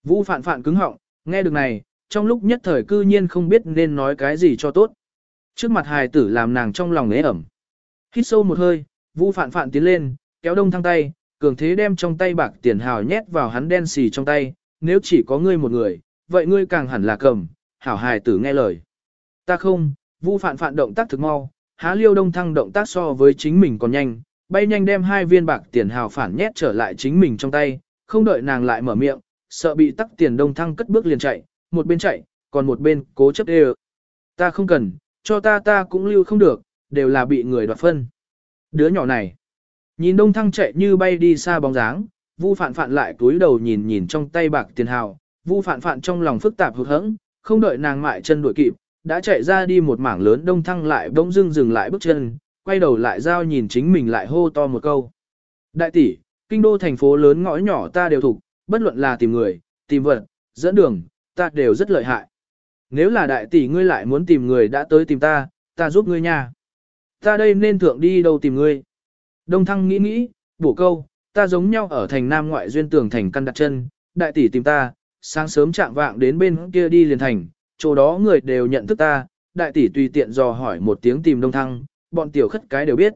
A: Vu phạn phạn cứng họng, nghe được này, trong lúc nhất thời cư nhiên không biết nên nói cái gì cho tốt. Trước mặt hài tử làm nàng trong lòng ế ẩm. Hít sâu một hơi, Vu phạn phạn tiến lên, kéo đông thăng tay, cường thế đem trong tay bạc tiền hào nhét vào hắn đen xì trong tay, nếu chỉ có ngươi một người, vậy ngươi càng hẳn là cầm, hảo hài tử nghe lời. Ta không, vu phạn phạn động tác thực mau, há liêu đông thăng động tác so với chính mình còn nhanh, bay nhanh đem hai viên bạc tiền hào phản nhét trở lại chính mình trong tay, Không đợi nàng lại mở miệng, sợ bị tắc tiền đông thăng cất bước liền chạy, một bên chạy, còn một bên cố chấp đê Ta không cần, cho ta ta cũng lưu không được, đều là bị người đoạt phân. Đứa nhỏ này, nhìn đông thăng chạy như bay đi xa bóng dáng, vu phạn phạn lại túi đầu nhìn nhìn trong tay bạc tiền hào, vu phạn phạn trong lòng phức tạp hụt hẫng, không đợi nàng mại chân đuổi kịp, đã chạy ra đi một mảng lớn đông thăng lại bỗng dưng dừng lại bước chân, quay đầu lại giao nhìn chính mình lại hô to một câu. Đại tỷ, kinh đô thành phố lớn ngõ nhỏ ta đều thuộc, bất luận là tìm người, tìm vật, dẫn đường, ta đều rất lợi hại. Nếu là đại tỷ ngươi lại muốn tìm người đã tới tìm ta, ta giúp ngươi nha. Ta đây nên thượng đi đâu tìm ngươi. Đông thăng nghĩ nghĩ, bổ câu, ta giống nhau ở thành Nam ngoại duyên tường thành căn đặt chân, đại tỷ tìm ta, sáng sớm chạm vạng đến bên kia đi liền thành, chỗ đó người đều nhận thức ta, đại tỷ tùy tiện dò hỏi một tiếng tìm đông thăng, bọn tiểu khất cái đều biết.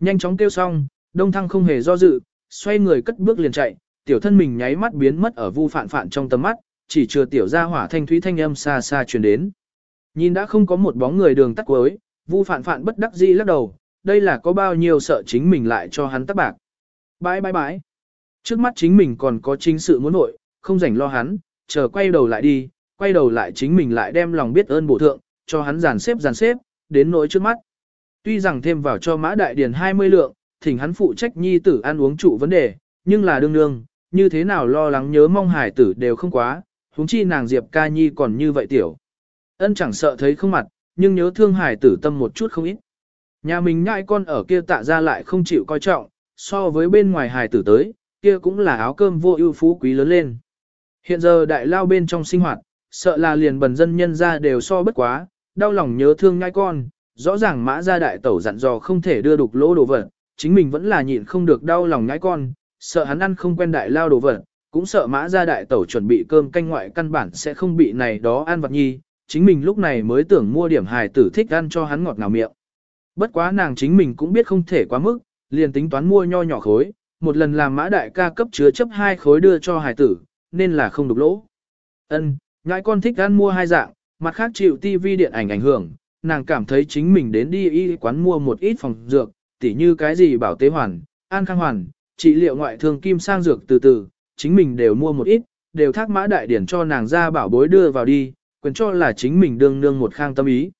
A: Nhanh chóng kêu xong, đông thăng không hề do dự, xoay người cất bước liền chạy, tiểu thân mình nháy mắt biến mất ở vu phạn phạn trong tầm mắt, chỉ chờ tiểu ra hỏa thanh thúy thanh âm xa xa truyền đến. Nhìn đã không có một bóng người đường tắt cuối, vu phạn phạn bất đắc dĩ lắc đầu, đây là có bao nhiêu sợ chính mình lại cho hắn tắc bạc. Bãi bãi bãi. Trước mắt chính mình còn có chính sự muốn nội, không rảnh lo hắn, chờ quay đầu lại đi, quay đầu lại chính mình lại đem lòng biết ơn bổ thượng, cho hắn dàn xếp dàn xếp, đến nỗi trước mắt. Tuy rằng thêm vào cho mã đại điền 20 lượng, thỉnh hắn phụ trách nhi tử ăn uống trụ vấn đề, nhưng là đương đương, như thế nào lo lắng nhớ mong hải tử đều không quá, huống chi nàng Diệp ca nhi còn như vậy tiểu. Ân chẳng sợ thấy không mặt, nhưng nhớ thương hải tử tâm một chút không ít. Nhà mình nhãi con ở kia tạ ra lại không chịu coi trọng, so với bên ngoài hải tử tới, kia cũng là áo cơm vô ưu phú quý lớn lên. Hiện giờ đại lao bên trong sinh hoạt, sợ là liền bần dân nhân ra đều so bất quá, đau lòng nhớ thương nhãi con, rõ ràng mã ra đại tẩu dặn dò không thể đưa đục lỗ đồ vật, chính mình vẫn là nhịn không được đau lòng nhãi con, sợ hắn ăn không quen đại lao đồ vật, cũng sợ mã ra đại tẩu chuẩn bị cơm canh ngoại căn bản sẽ không bị này đó ăn vật nhi, chính mình lúc này mới tưởng mua điểm hài tử thích ăn cho hắn ngọt ngào miệng. Bất quá nàng chính mình cũng biết không thể quá mức, liền tính toán mua nho nhỏ khối, một lần làm mã đại ca cấp chứa chấp hai khối đưa cho hải tử, nên là không đục lỗ. Ân, ngại con thích ăn mua hai dạng, mặt khác chịu tivi điện ảnh ảnh hưởng, nàng cảm thấy chính mình đến đi y quán mua một ít phòng dược, tỉ như cái gì bảo tế hoàn, an khang hoàn, trị liệu ngoại thương kim sang dược từ từ, chính mình đều mua một ít, đều thác mã đại điển cho nàng ra bảo bối đưa vào đi, quyền cho là chính mình đương nương một khang tâm ý.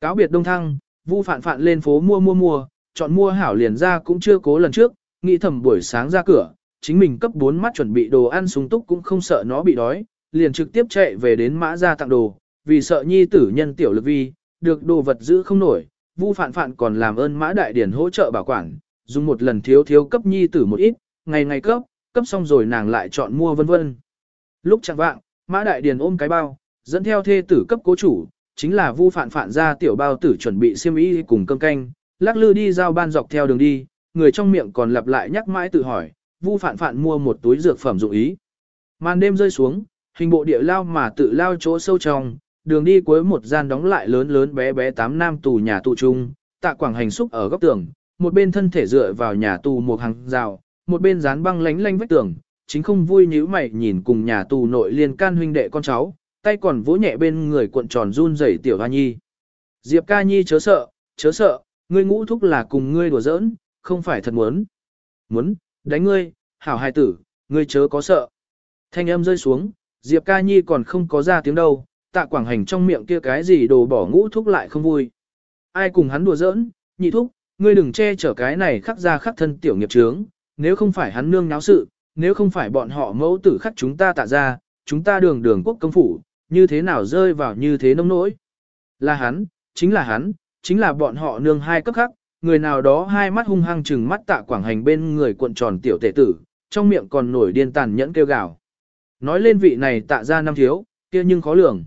A: Cáo biệt đông thăng, vu phạn phạn lên phố mua mua mua, chọn mua hảo liền ra cũng chưa cố lần trước, nghĩ thầm buổi sáng ra cửa, chính mình cấp 4 mắt chuẩn bị đồ ăn sung túc cũng không sợ nó bị đói, liền trực tiếp chạy về đến mã ra tặng đồ, vì sợ nhi tử nhân tiểu lực vi, được đồ vật giữ không nổi, Vu Phạn Phạn còn làm ơn Mã Đại Điển hỗ trợ bảo quản, dùng một lần thiếu thiếu cấp nhi tử một ít, ngày ngày cấp, cấp xong rồi nàng lại chọn mua vân vân. Lúc chẳng vạng, Mã Đại điển ôm cái bao, dẫn theo thê tử cấp cố chủ, chính là Vu Phạn Phạn ra tiểu bao tử chuẩn bị xiêm y cùng cơm canh, lắc lư đi giao ban dọc theo đường đi, người trong miệng còn lặp lại nhắc mãi tự hỏi, Vu Phạn Phạn mua một túi dược phẩm dụng ý. Màn đêm rơi xuống, hình bộ địa lao mà tự lao chỗ sâu trong, đường đi cuối một gian đóng lại lớn lớn bé bé tám nam tù nhà tù chung, tạ quảng hành xúc ở góc tường, một bên thân thể dựa vào nhà tù một hàng rào, một bên dán băng lánh lánh vách tường, chính không vui nhíu mày nhìn cùng nhà tù nội liên can huynh đệ con cháu, tay còn vỗ nhẹ bên người cuộn tròn run rẩy tiểu hoa nhi. Diệp ca nhi chớ sợ, chớ sợ, ngươi ngũ thúc là cùng ngươi đùa giỡn, không phải thật muốn. Muốn, đánh ngươi, hảo hài tử, ngươi chớ có sợ. Thanh âm rơi xuống, Diệp ca nhi còn không có ra tiếng đâu, tạ quảng hành trong miệng kia cái gì đồ bỏ ngũ thúc lại không vui. Ai cùng hắn đùa giỡn, nhị thúc, ngươi đừng che chở cái này khắc ra khắc thân tiểu nghiệp trướng, nếu không phải hắn nương náo sự, nếu không phải bọn họ mẫu tử khắc chúng ta tạ ra, chúng ta đường đường quốc công phủ, như thế nào rơi vào như thế nông nỗi. Là hắn, chính là hắn, chính là bọn họ nương hai cấp khác. người nào đó hai mắt hung hăng chừng mắt tạ quảng hành bên người cuộn tròn tiểu tể tử, trong miệng còn nổi điên tàn nhẫn kêu gào. Nói lên vị này tạ ra năm thiếu, kia nhưng khó lường.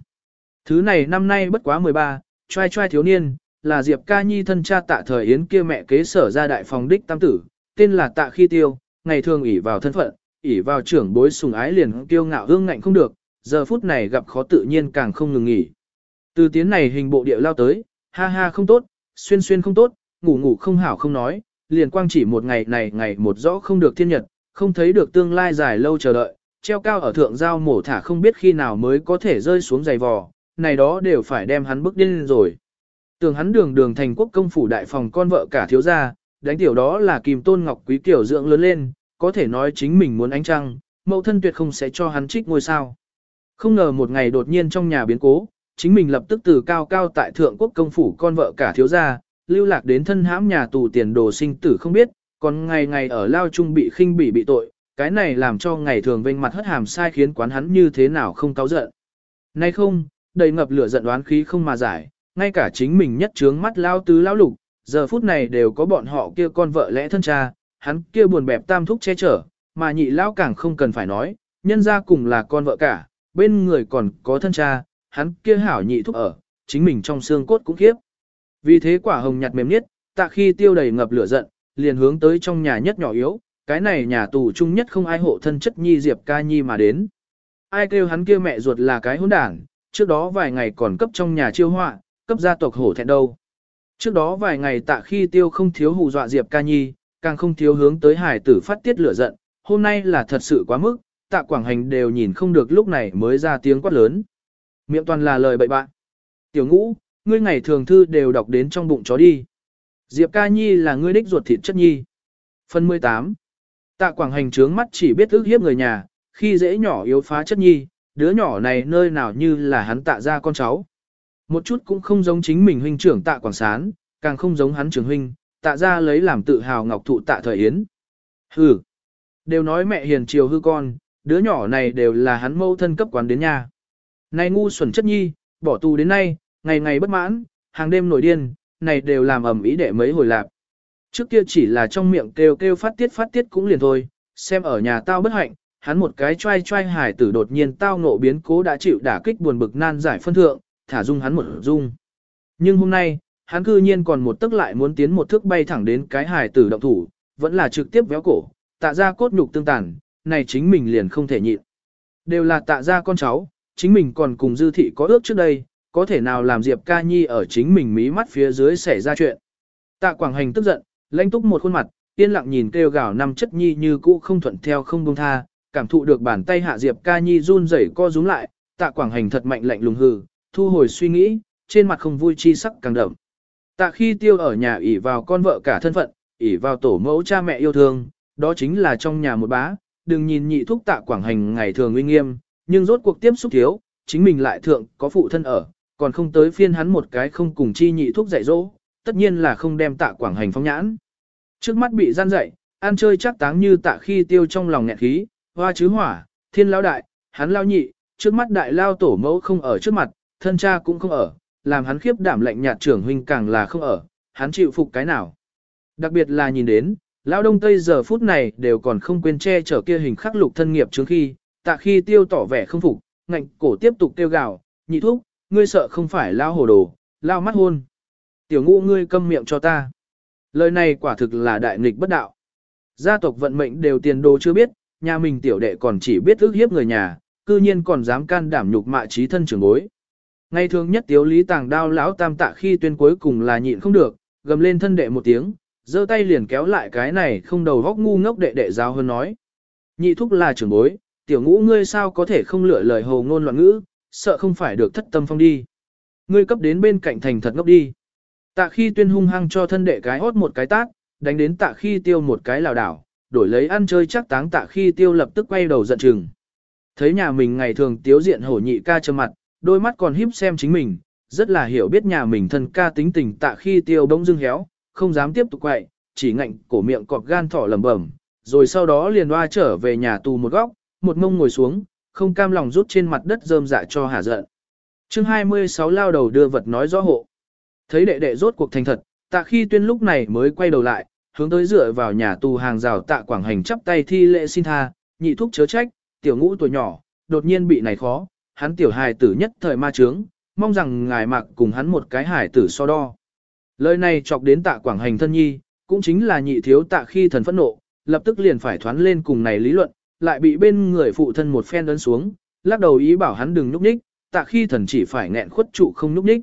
A: Thứ này năm nay bất quá 13, trai trai thiếu niên, là Diệp Ca Nhi thân cha tạ thời Yến kia mẹ kế sở ra đại phòng đích tam tử, tên là tạ khi tiêu, ngày thường ỷ vào thân phận, ỷ vào trưởng bối sùng ái liền kiêu ngạo hương ngạnh không được, giờ phút này gặp khó tự nhiên càng không ngừng nghỉ. Từ tiến này hình bộ địa lao tới, ha ha không tốt, xuyên xuyên không tốt, ngủ ngủ không hảo không nói, liền quang chỉ một ngày này ngày một rõ không được thiên nhật, không thấy được tương lai dài lâu chờ đợi, treo cao ở thượng giao mổ thả không biết khi nào mới có thể rơi xuống giày vò, này đó đều phải đem hắn bức điên rồi. Tưởng hắn đường đường thành quốc công phủ đại phòng con vợ cả thiếu gia, đánh tiểu đó là kìm tôn ngọc quý kiểu dưỡng lớn lên, có thể nói chính mình muốn ánh trăng, mẫu thân tuyệt không sẽ cho hắn trích ngôi sao. Không ngờ một ngày đột nhiên trong nhà biến cố, chính mình lập tức từ cao cao tại thượng quốc công phủ con vợ cả thiếu gia, lưu lạc đến thân hãm nhà tù tiền đồ sinh tử không biết, còn ngày ngày ở lao trung bị khinh bỉ bị tội, cái này làm cho ngày thường vênh mặt hất hàm sai khiến quán hắn như thế nào không cáo giận. Nay không, đầy ngập lửa giận đoán khí không mà giải, ngay cả chính mình nhất trướng mắt lao tứ lao lục, giờ phút này đều có bọn họ kia con vợ lẽ thân cha, hắn kia buồn bẹp tam thúc che chở, mà nhị lao càng không cần phải nói, nhân ra cùng là con vợ cả, bên người còn có thân cha, hắn kia hảo nhị thúc ở, chính mình trong xương cốt cũng khiếp. Vì thế quả hồng nhặt mềm nhất, tạ khi tiêu đầy ngập lửa giận, liền hướng tới trong nhà nhất nhỏ yếu, cái này nhà tù chung nhất không ai hộ thân chất nhi Diệp ca nhi mà đến. Ai kêu hắn kia mẹ ruột là cái hỗn đảng, trước đó vài ngày còn cấp trong nhà chiêu họa, cấp gia tộc hổ thẹn đâu. Trước đó vài ngày tạ khi tiêu không thiếu hù dọa Diệp ca nhi, càng không thiếu hướng tới hải tử phát tiết lửa giận, hôm nay là thật sự quá mức, tạ quảng hành đều nhìn không được lúc này mới ra tiếng quát lớn. Miệng toàn là lời bậy bạn. Tiểu ngũ, ngươi ngày thường thư đều đọc đến trong bụng chó đi. Diệp ca nhi là ngươi đích ruột thịt chất nhi. Phần 18. Tạ quảng hành trướng mắt chỉ biết ước hiếp người nhà, khi dễ nhỏ yếu phá chất nhi, đứa nhỏ này nơi nào như là hắn tạ ra con cháu. Một chút cũng không giống chính mình huynh trưởng tạ quảng sán, càng không giống hắn trưởng huynh, tạ ra lấy làm tự hào ngọc thụ tạ thời yến. Hừ, đều nói mẹ hiền chiều hư con, đứa nhỏ này đều là hắn mâu thân cấp quán đến nhà. Này ngu xuẩn chất nhi, bỏ tù đến nay, ngày ngày bất mãn, hàng đêm nổi điên, này đều làm ẩm ý để mấy hồi lạp. Trước kia chỉ là trong miệng kêu kêu phát tiết phát tiết cũng liền thôi, xem ở nhà tao bất hạnh, hắn một cái trai trai hải tử đột nhiên tao ngộ biến cố đã chịu đả kích buồn bực nan giải phân thượng, thả dung hắn một dung. Nhưng hôm nay, hắn cư nhiên còn một tức lại muốn tiến một thước bay thẳng đến cái hải tử động thủ, vẫn là trực tiếp véo cổ, tạ ra cốt nhục tương tàn, này chính mình liền không thể nhịn. Đều là tạ ra con cháu, chính mình còn cùng dư thị có ước trước đây, có thể nào làm Diệp ca nhi ở chính mình mí mắt phía dưới xảy ra chuyện. Tạ quảng hành tức giận, lãnh túc một khuôn mặt, yên lặng nhìn kêu gào năm chất nhi như cũ không thuận theo không buông tha, cảm thụ được bàn tay hạ Diệp ca nhi run rẩy co rúm lại, tạ quảng hành thật mạnh lạnh lùng hừ, thu hồi suy nghĩ, trên mặt không vui chi sắc càng đậm. Tạ khi tiêu ở nhà ỉ vào con vợ cả thân phận, ỉ vào tổ mẫu cha mẹ yêu thương, đó chính là trong nhà một bá, đừng nhìn nhị thúc tạ quảng hành ngày thường uy nghiêm, nhưng rốt cuộc tiếp xúc thiếu, chính mình lại thượng có phụ thân ở, còn không tới phiên hắn một cái không cùng chi nhị thúc dạy dỗ, tất nhiên là không đem tạ quảng hành phong nhãn. Trước mắt bị gian dậy, ăn chơi chắc táng như tạ khi tiêu trong lòng nghẹn khí, hoa chứ hỏa, thiên lao đại, hắn lao nhị, trước mắt đại lao tổ mẫu không ở trước mặt, thân cha cũng không ở, làm hắn khiếp đảm lệnh nhạt trưởng huynh càng là không ở, hắn chịu phục cái nào. Đặc biệt là nhìn đến, lao đông tây giờ phút này đều còn không quên che chở kia hình khắc lục thân nghiệp trước khi, tạ khi tiêu tỏ vẻ không phục, ngạnh cổ tiếp tục tiêu gào, nhị thúc, ngươi sợ không phải lao hồ đồ, lao mắt hôn. Tiểu ngũ ngươi câm miệng cho ta. Lời này quả thực là đại nghịch bất đạo. Gia tộc vận mệnh đều tiền đồ chưa biết, nhà mình tiểu đệ còn chỉ biết ước hiếp người nhà, cư nhiên còn dám can đảm nhục mạ trí thân trưởng bối. Ngày thường nhất tiếu lý tàng đao lão tam tạ khi tuyên cuối cùng là nhịn không được, gầm lên thân đệ một tiếng, giơ tay liền kéo lại cái này không đầu góc ngu ngốc đệ đệ giáo hơn nói. Nhị thúc là trưởng bối, tiểu ngũ ngươi sao có thể không lựa lời hồ ngôn loạn ngữ, sợ không phải được thất tâm phong đi. Ngươi cấp đến bên cạnh thành thật ngốc đi. Tạ khi tuyên hung hăng cho thân đệ cái hót một cái tát, đánh đến tạ khi tiêu một cái lào đảo, đổi lấy ăn chơi chắc táng tạ khi tiêu lập tức quay đầu giận chừng. Thấy nhà mình ngày thường tiếu diện hổ nhị ca trơ mặt, đôi mắt còn híp xem chính mình, rất là hiểu biết nhà mình thân ca tính tình tạ khi tiêu bỗng dưng héo, không dám tiếp tục quậy, chỉ ngạnh cổ miệng cọp gan thỏ lầm bẩm, rồi sau đó liền loa trở về nhà tù một góc, một mông ngồi xuống, không cam lòng rút trên mặt đất rơm dạ cho hả giận. chương 26 lao đầu đưa vật nói rõ hộ. Thấy đệ đệ rốt cuộc thành thật, tạ khi tuyên lúc này mới quay đầu lại, hướng tới dựa vào nhà tù hàng rào tạ quảng hành chắp tay thi lễ xin tha, nhị thúc chớ trách, tiểu ngũ tuổi nhỏ, đột nhiên bị này khó, hắn tiểu hài tử nhất thời ma trướng, mong rằng ngài mặc cùng hắn một cái hài tử so đo. Lời này chọc đến tạ quảng hành thân nhi, cũng chính là nhị thiếu tạ khi thần phẫn nộ, lập tức liền phải thoán lên cùng này lý luận, lại bị bên người phụ thân một phen ấn xuống, lắc đầu ý bảo hắn đừng núp ních, tạ khi thần chỉ phải nghẹn khuất trụ không núp ních.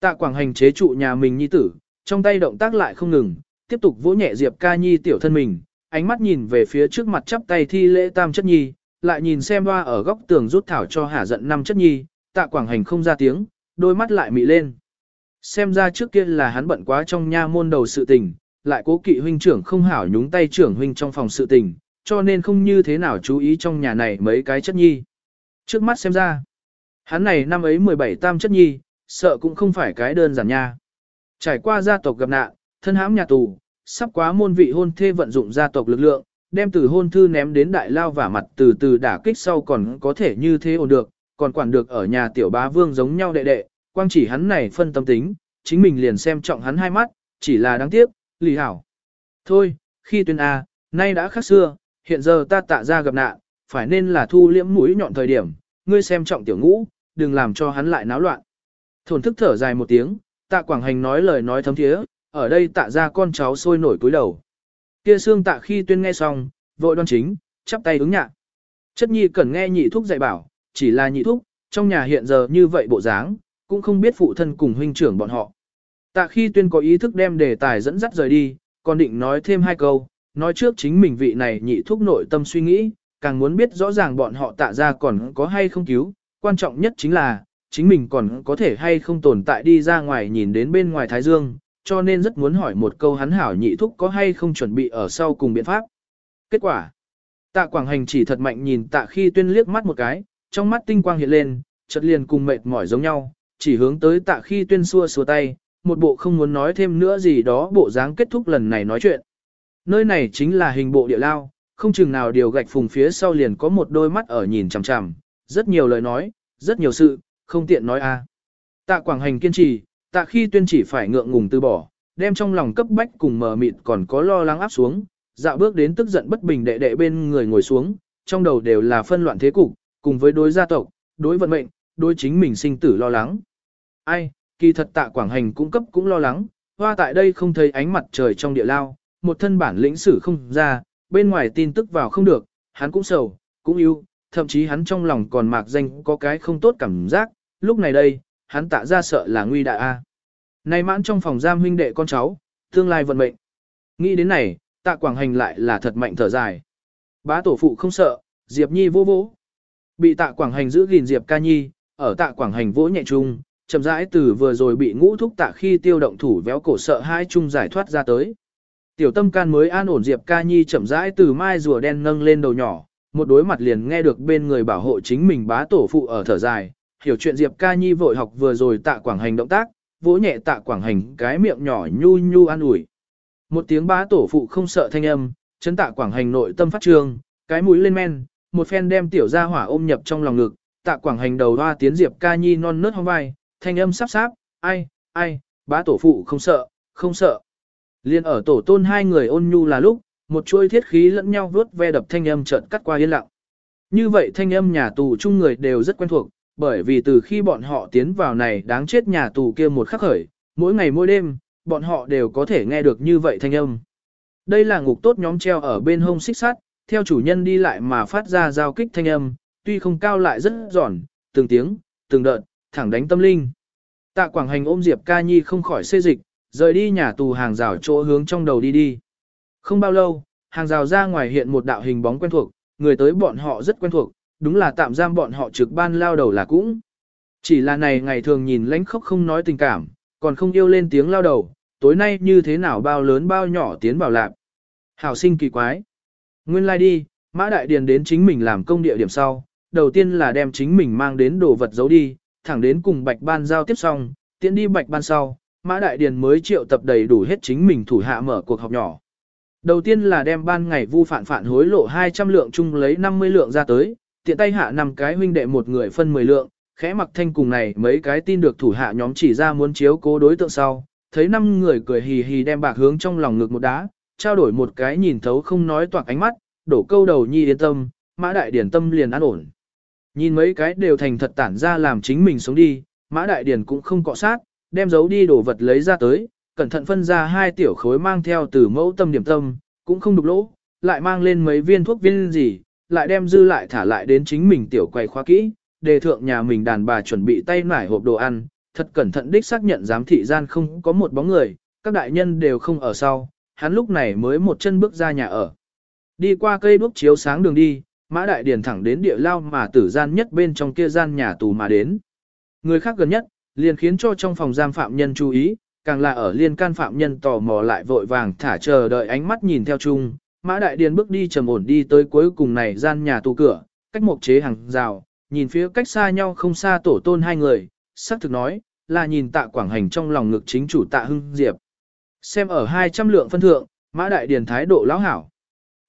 A: Tạ quảng hành chế trụ nhà mình nhi tử, trong tay động tác lại không ngừng, tiếp tục vỗ nhẹ Diệp ca nhi tiểu thân mình, ánh mắt nhìn về phía trước mặt chắp tay thi lễ tam chất nhi, lại nhìn xem hoa ở góc tường rút thảo cho hả giận năm chất nhi, tạ quảng hành không ra tiếng, đôi mắt lại mị lên. Xem ra trước kia là hắn bận quá trong nha môn đầu sự tình, lại cố kỵ huynh trưởng không hảo nhúng tay trưởng huynh trong phòng sự tình, cho nên không như thế nào chú ý trong nhà này mấy cái chất nhi. Trước mắt xem ra, hắn này năm ấy 17 tam chất nhi, sợ cũng không phải cái đơn giản nha. Trải qua gia tộc gặp nạn, thân hãm nhà tù, sắp quá môn vị hôn thê vận dụng gia tộc lực lượng, đem từ hôn thư ném đến đại lao và mặt từ từ đả kích sau còn có thể như thế ổn được, còn quản được ở nhà tiểu bá vương giống nhau đệ đệ, quang chỉ hắn này phân tâm tính, chính mình liền xem trọng hắn hai mắt, chỉ là đáng tiếc, lì hảo. Thôi, khi tuyên A, nay đã khác xưa, hiện giờ ta tạ ra gặp nạn, phải nên là thu liễm mũi nhọn thời điểm, ngươi xem trọng tiểu ngũ, đừng làm cho hắn lại náo loạn. Thổn thức thở dài một tiếng, tạ quảng hành nói lời nói thấm thiế, ở đây tạ ra con cháu sôi nổi cúi đầu. Kia xương tạ khi tuyên nghe xong, vội đoan chính, chắp tay ứng nhạc. Chất nhi cần nghe nhị thúc dạy bảo, chỉ là nhị thúc, trong nhà hiện giờ như vậy bộ dáng, cũng không biết phụ thân cùng huynh trưởng bọn họ. Tạ khi tuyên có ý thức đem đề tài dẫn dắt rời đi, còn định nói thêm hai câu, nói trước chính mình vị này nhị thúc nội tâm suy nghĩ, càng muốn biết rõ ràng bọn họ tạ ra còn có hay không cứu, quan trọng nhất chính là, chính mình còn có thể hay không tồn tại đi ra ngoài nhìn đến bên ngoài Thái Dương, cho nên rất muốn hỏi một câu hắn hảo nhị thúc có hay không chuẩn bị ở sau cùng biện pháp. Kết quả, tạ quảng hành chỉ thật mạnh nhìn tạ khi tuyên liếc mắt một cái, trong mắt tinh quang hiện lên, chợt liền cùng mệt mỏi giống nhau, chỉ hướng tới tạ khi tuyên xua xua tay, một bộ không muốn nói thêm nữa gì đó bộ dáng kết thúc lần này nói chuyện. Nơi này chính là hình bộ địa lao, không chừng nào điều gạch phùng phía sau liền có một đôi mắt ở nhìn chằm chằm, rất nhiều lời nói, rất nhiều sự, không tiện nói a. À. Tạ Quảng Hành kiên trì, tạ khi tuyên chỉ phải ngượng ngùng từ bỏ, đem trong lòng cấp bách cùng mờ mịt còn có lo lắng áp xuống, dạo bước đến tức giận bất bình đệ đệ bên người ngồi xuống, trong đầu đều là phân loạn thế cục, cùng với đối gia tộc, đối vận mệnh, đối chính mình sinh tử lo lắng. Ai, kỳ thật tạ Quảng Hành cũng cấp cũng lo lắng, hoa tại đây không thấy ánh mặt trời trong địa lao, một thân bản lĩnh sử không ra, bên ngoài tin tức vào không được, hắn cũng sầu, cũng yêu, thậm chí hắn trong lòng còn mạc danh có cái không tốt cảm giác, lúc này đây, hắn tạ ra sợ là nguy đại a. Này mãn trong phòng giam huynh đệ con cháu, tương lai vận mệnh. Nghĩ đến này, tạ quảng hành lại là thật mạnh thở dài. Bá tổ phụ không sợ, Diệp Nhi vô vỗ. Bị tạ quảng hành giữ gìn Diệp ca nhi, ở tạ quảng hành vỗ nhẹ chung, chậm rãi từ vừa rồi bị ngũ thúc tạ khi tiêu động thủ véo cổ sợ hai chung giải thoát ra tới. Tiểu tâm can mới an ổn Diệp ca nhi chậm rãi từ mai rùa đen nâng lên đầu nhỏ, một đối mặt liền nghe được bên người bảo hộ chính mình bá tổ phụ ở thở dài, hiểu chuyện Diệp ca nhi vội học vừa rồi tạ quảng hành động tác, vỗ nhẹ tạ quảng hành cái miệng nhỏ nhu nhu an ủi. Một tiếng bá tổ phụ không sợ thanh âm, chấn tạ quảng hành nội tâm phát trương, cái mũi lên men, một phen đem tiểu gia hỏa ôm nhập trong lòng ngực, tạ quảng hành đầu hoa tiến Diệp ca nhi non nớt hông vai, thanh âm sắp sáp, ai, ai, bá tổ phụ không sợ, không sợ. Liên ở tổ tôn hai người ôn nhu là lúc, một chuôi thiết khí lẫn nhau vớt ve đập thanh âm chợt cắt qua yên lặng. Như vậy thanh âm nhà tù chung người đều rất quen thuộc, bởi vì từ khi bọn họ tiến vào này đáng chết nhà tù kia một khắc khởi, mỗi ngày mỗi đêm, bọn họ đều có thể nghe được như vậy thanh âm. Đây là ngục tốt nhóm treo ở bên hông xích sắt, theo chủ nhân đi lại mà phát ra giao kích thanh âm, tuy không cao lại rất giòn, từng tiếng, từng đợt, thẳng đánh tâm linh. Tạ Quảng Hành ôm Diệp Ca Nhi không khỏi xê dịch, rời đi nhà tù hàng rào chỗ hướng trong đầu đi đi. Không bao lâu, hàng rào ra ngoài hiện một đạo hình bóng quen thuộc, người tới bọn họ rất quen thuộc, đúng là tạm giam bọn họ trực ban lao đầu là cũng. Chỉ là này ngày thường nhìn lãnh khóc không nói tình cảm, còn không yêu lên tiếng lao đầu, tối nay như thế nào bao lớn bao nhỏ tiến vào lạp. Hảo sinh kỳ quái. Nguyên lai like đi, Mã Đại Điền đến chính mình làm công địa điểm sau, đầu tiên là đem chính mình mang đến đồ vật giấu đi, thẳng đến cùng Bạch Ban giao tiếp xong, tiện đi Bạch Ban sau, Mã Đại Điền mới triệu tập đầy đủ hết chính mình thủ hạ mở cuộc họp nhỏ. Đầu tiên là đem ban ngày vu phản phản hối lộ 200 lượng chung lấy 50 lượng ra tới, tiện tay hạ năm cái huynh đệ một người phân 10 lượng, khẽ mặc thanh cùng này mấy cái tin được thủ hạ nhóm chỉ ra muốn chiếu cố đối tượng sau, thấy năm người cười hì hì đem bạc hướng trong lòng ngực một đá, trao đổi một cái nhìn thấu không nói toạc ánh mắt, đổ câu đầu nhi yên tâm, mã đại điển tâm liền an ổn. Nhìn mấy cái đều thành thật tản ra làm chính mình sống đi, mã đại điển cũng không cọ sát, đem giấu đi đồ vật lấy ra tới, cẩn thận phân ra hai tiểu khối mang theo từ mẫu tâm điểm tâm, cũng không đục lỗ, lại mang lên mấy viên thuốc viên gì, lại đem dư lại thả lại đến chính mình tiểu quầy khoa kỹ, đề thượng nhà mình đàn bà chuẩn bị tay nải hộp đồ ăn, thật cẩn thận đích xác nhận giám thị gian không có một bóng người, các đại nhân đều không ở sau, hắn lúc này mới một chân bước ra nhà ở. Đi qua cây đuốc chiếu sáng đường đi, mã đại điền thẳng đến địa lao mà tử gian nhất bên trong kia gian nhà tù mà đến. Người khác gần nhất, liền khiến cho trong phòng giam phạm nhân chú ý, càng là ở liên can phạm nhân tò mò lại vội vàng thả chờ đợi ánh mắt nhìn theo chung, Mã Đại Điền bước đi trầm ổn đi tới cuối cùng này gian nhà tù cửa, cách một chế hàng rào, nhìn phía cách xa nhau không xa tổ tôn hai người, sắc thực nói, là nhìn tạ quảng hành trong lòng ngực chính chủ tạ hưng diệp. Xem ở 200 lượng phân thượng, Mã Đại Điền thái độ lão hảo.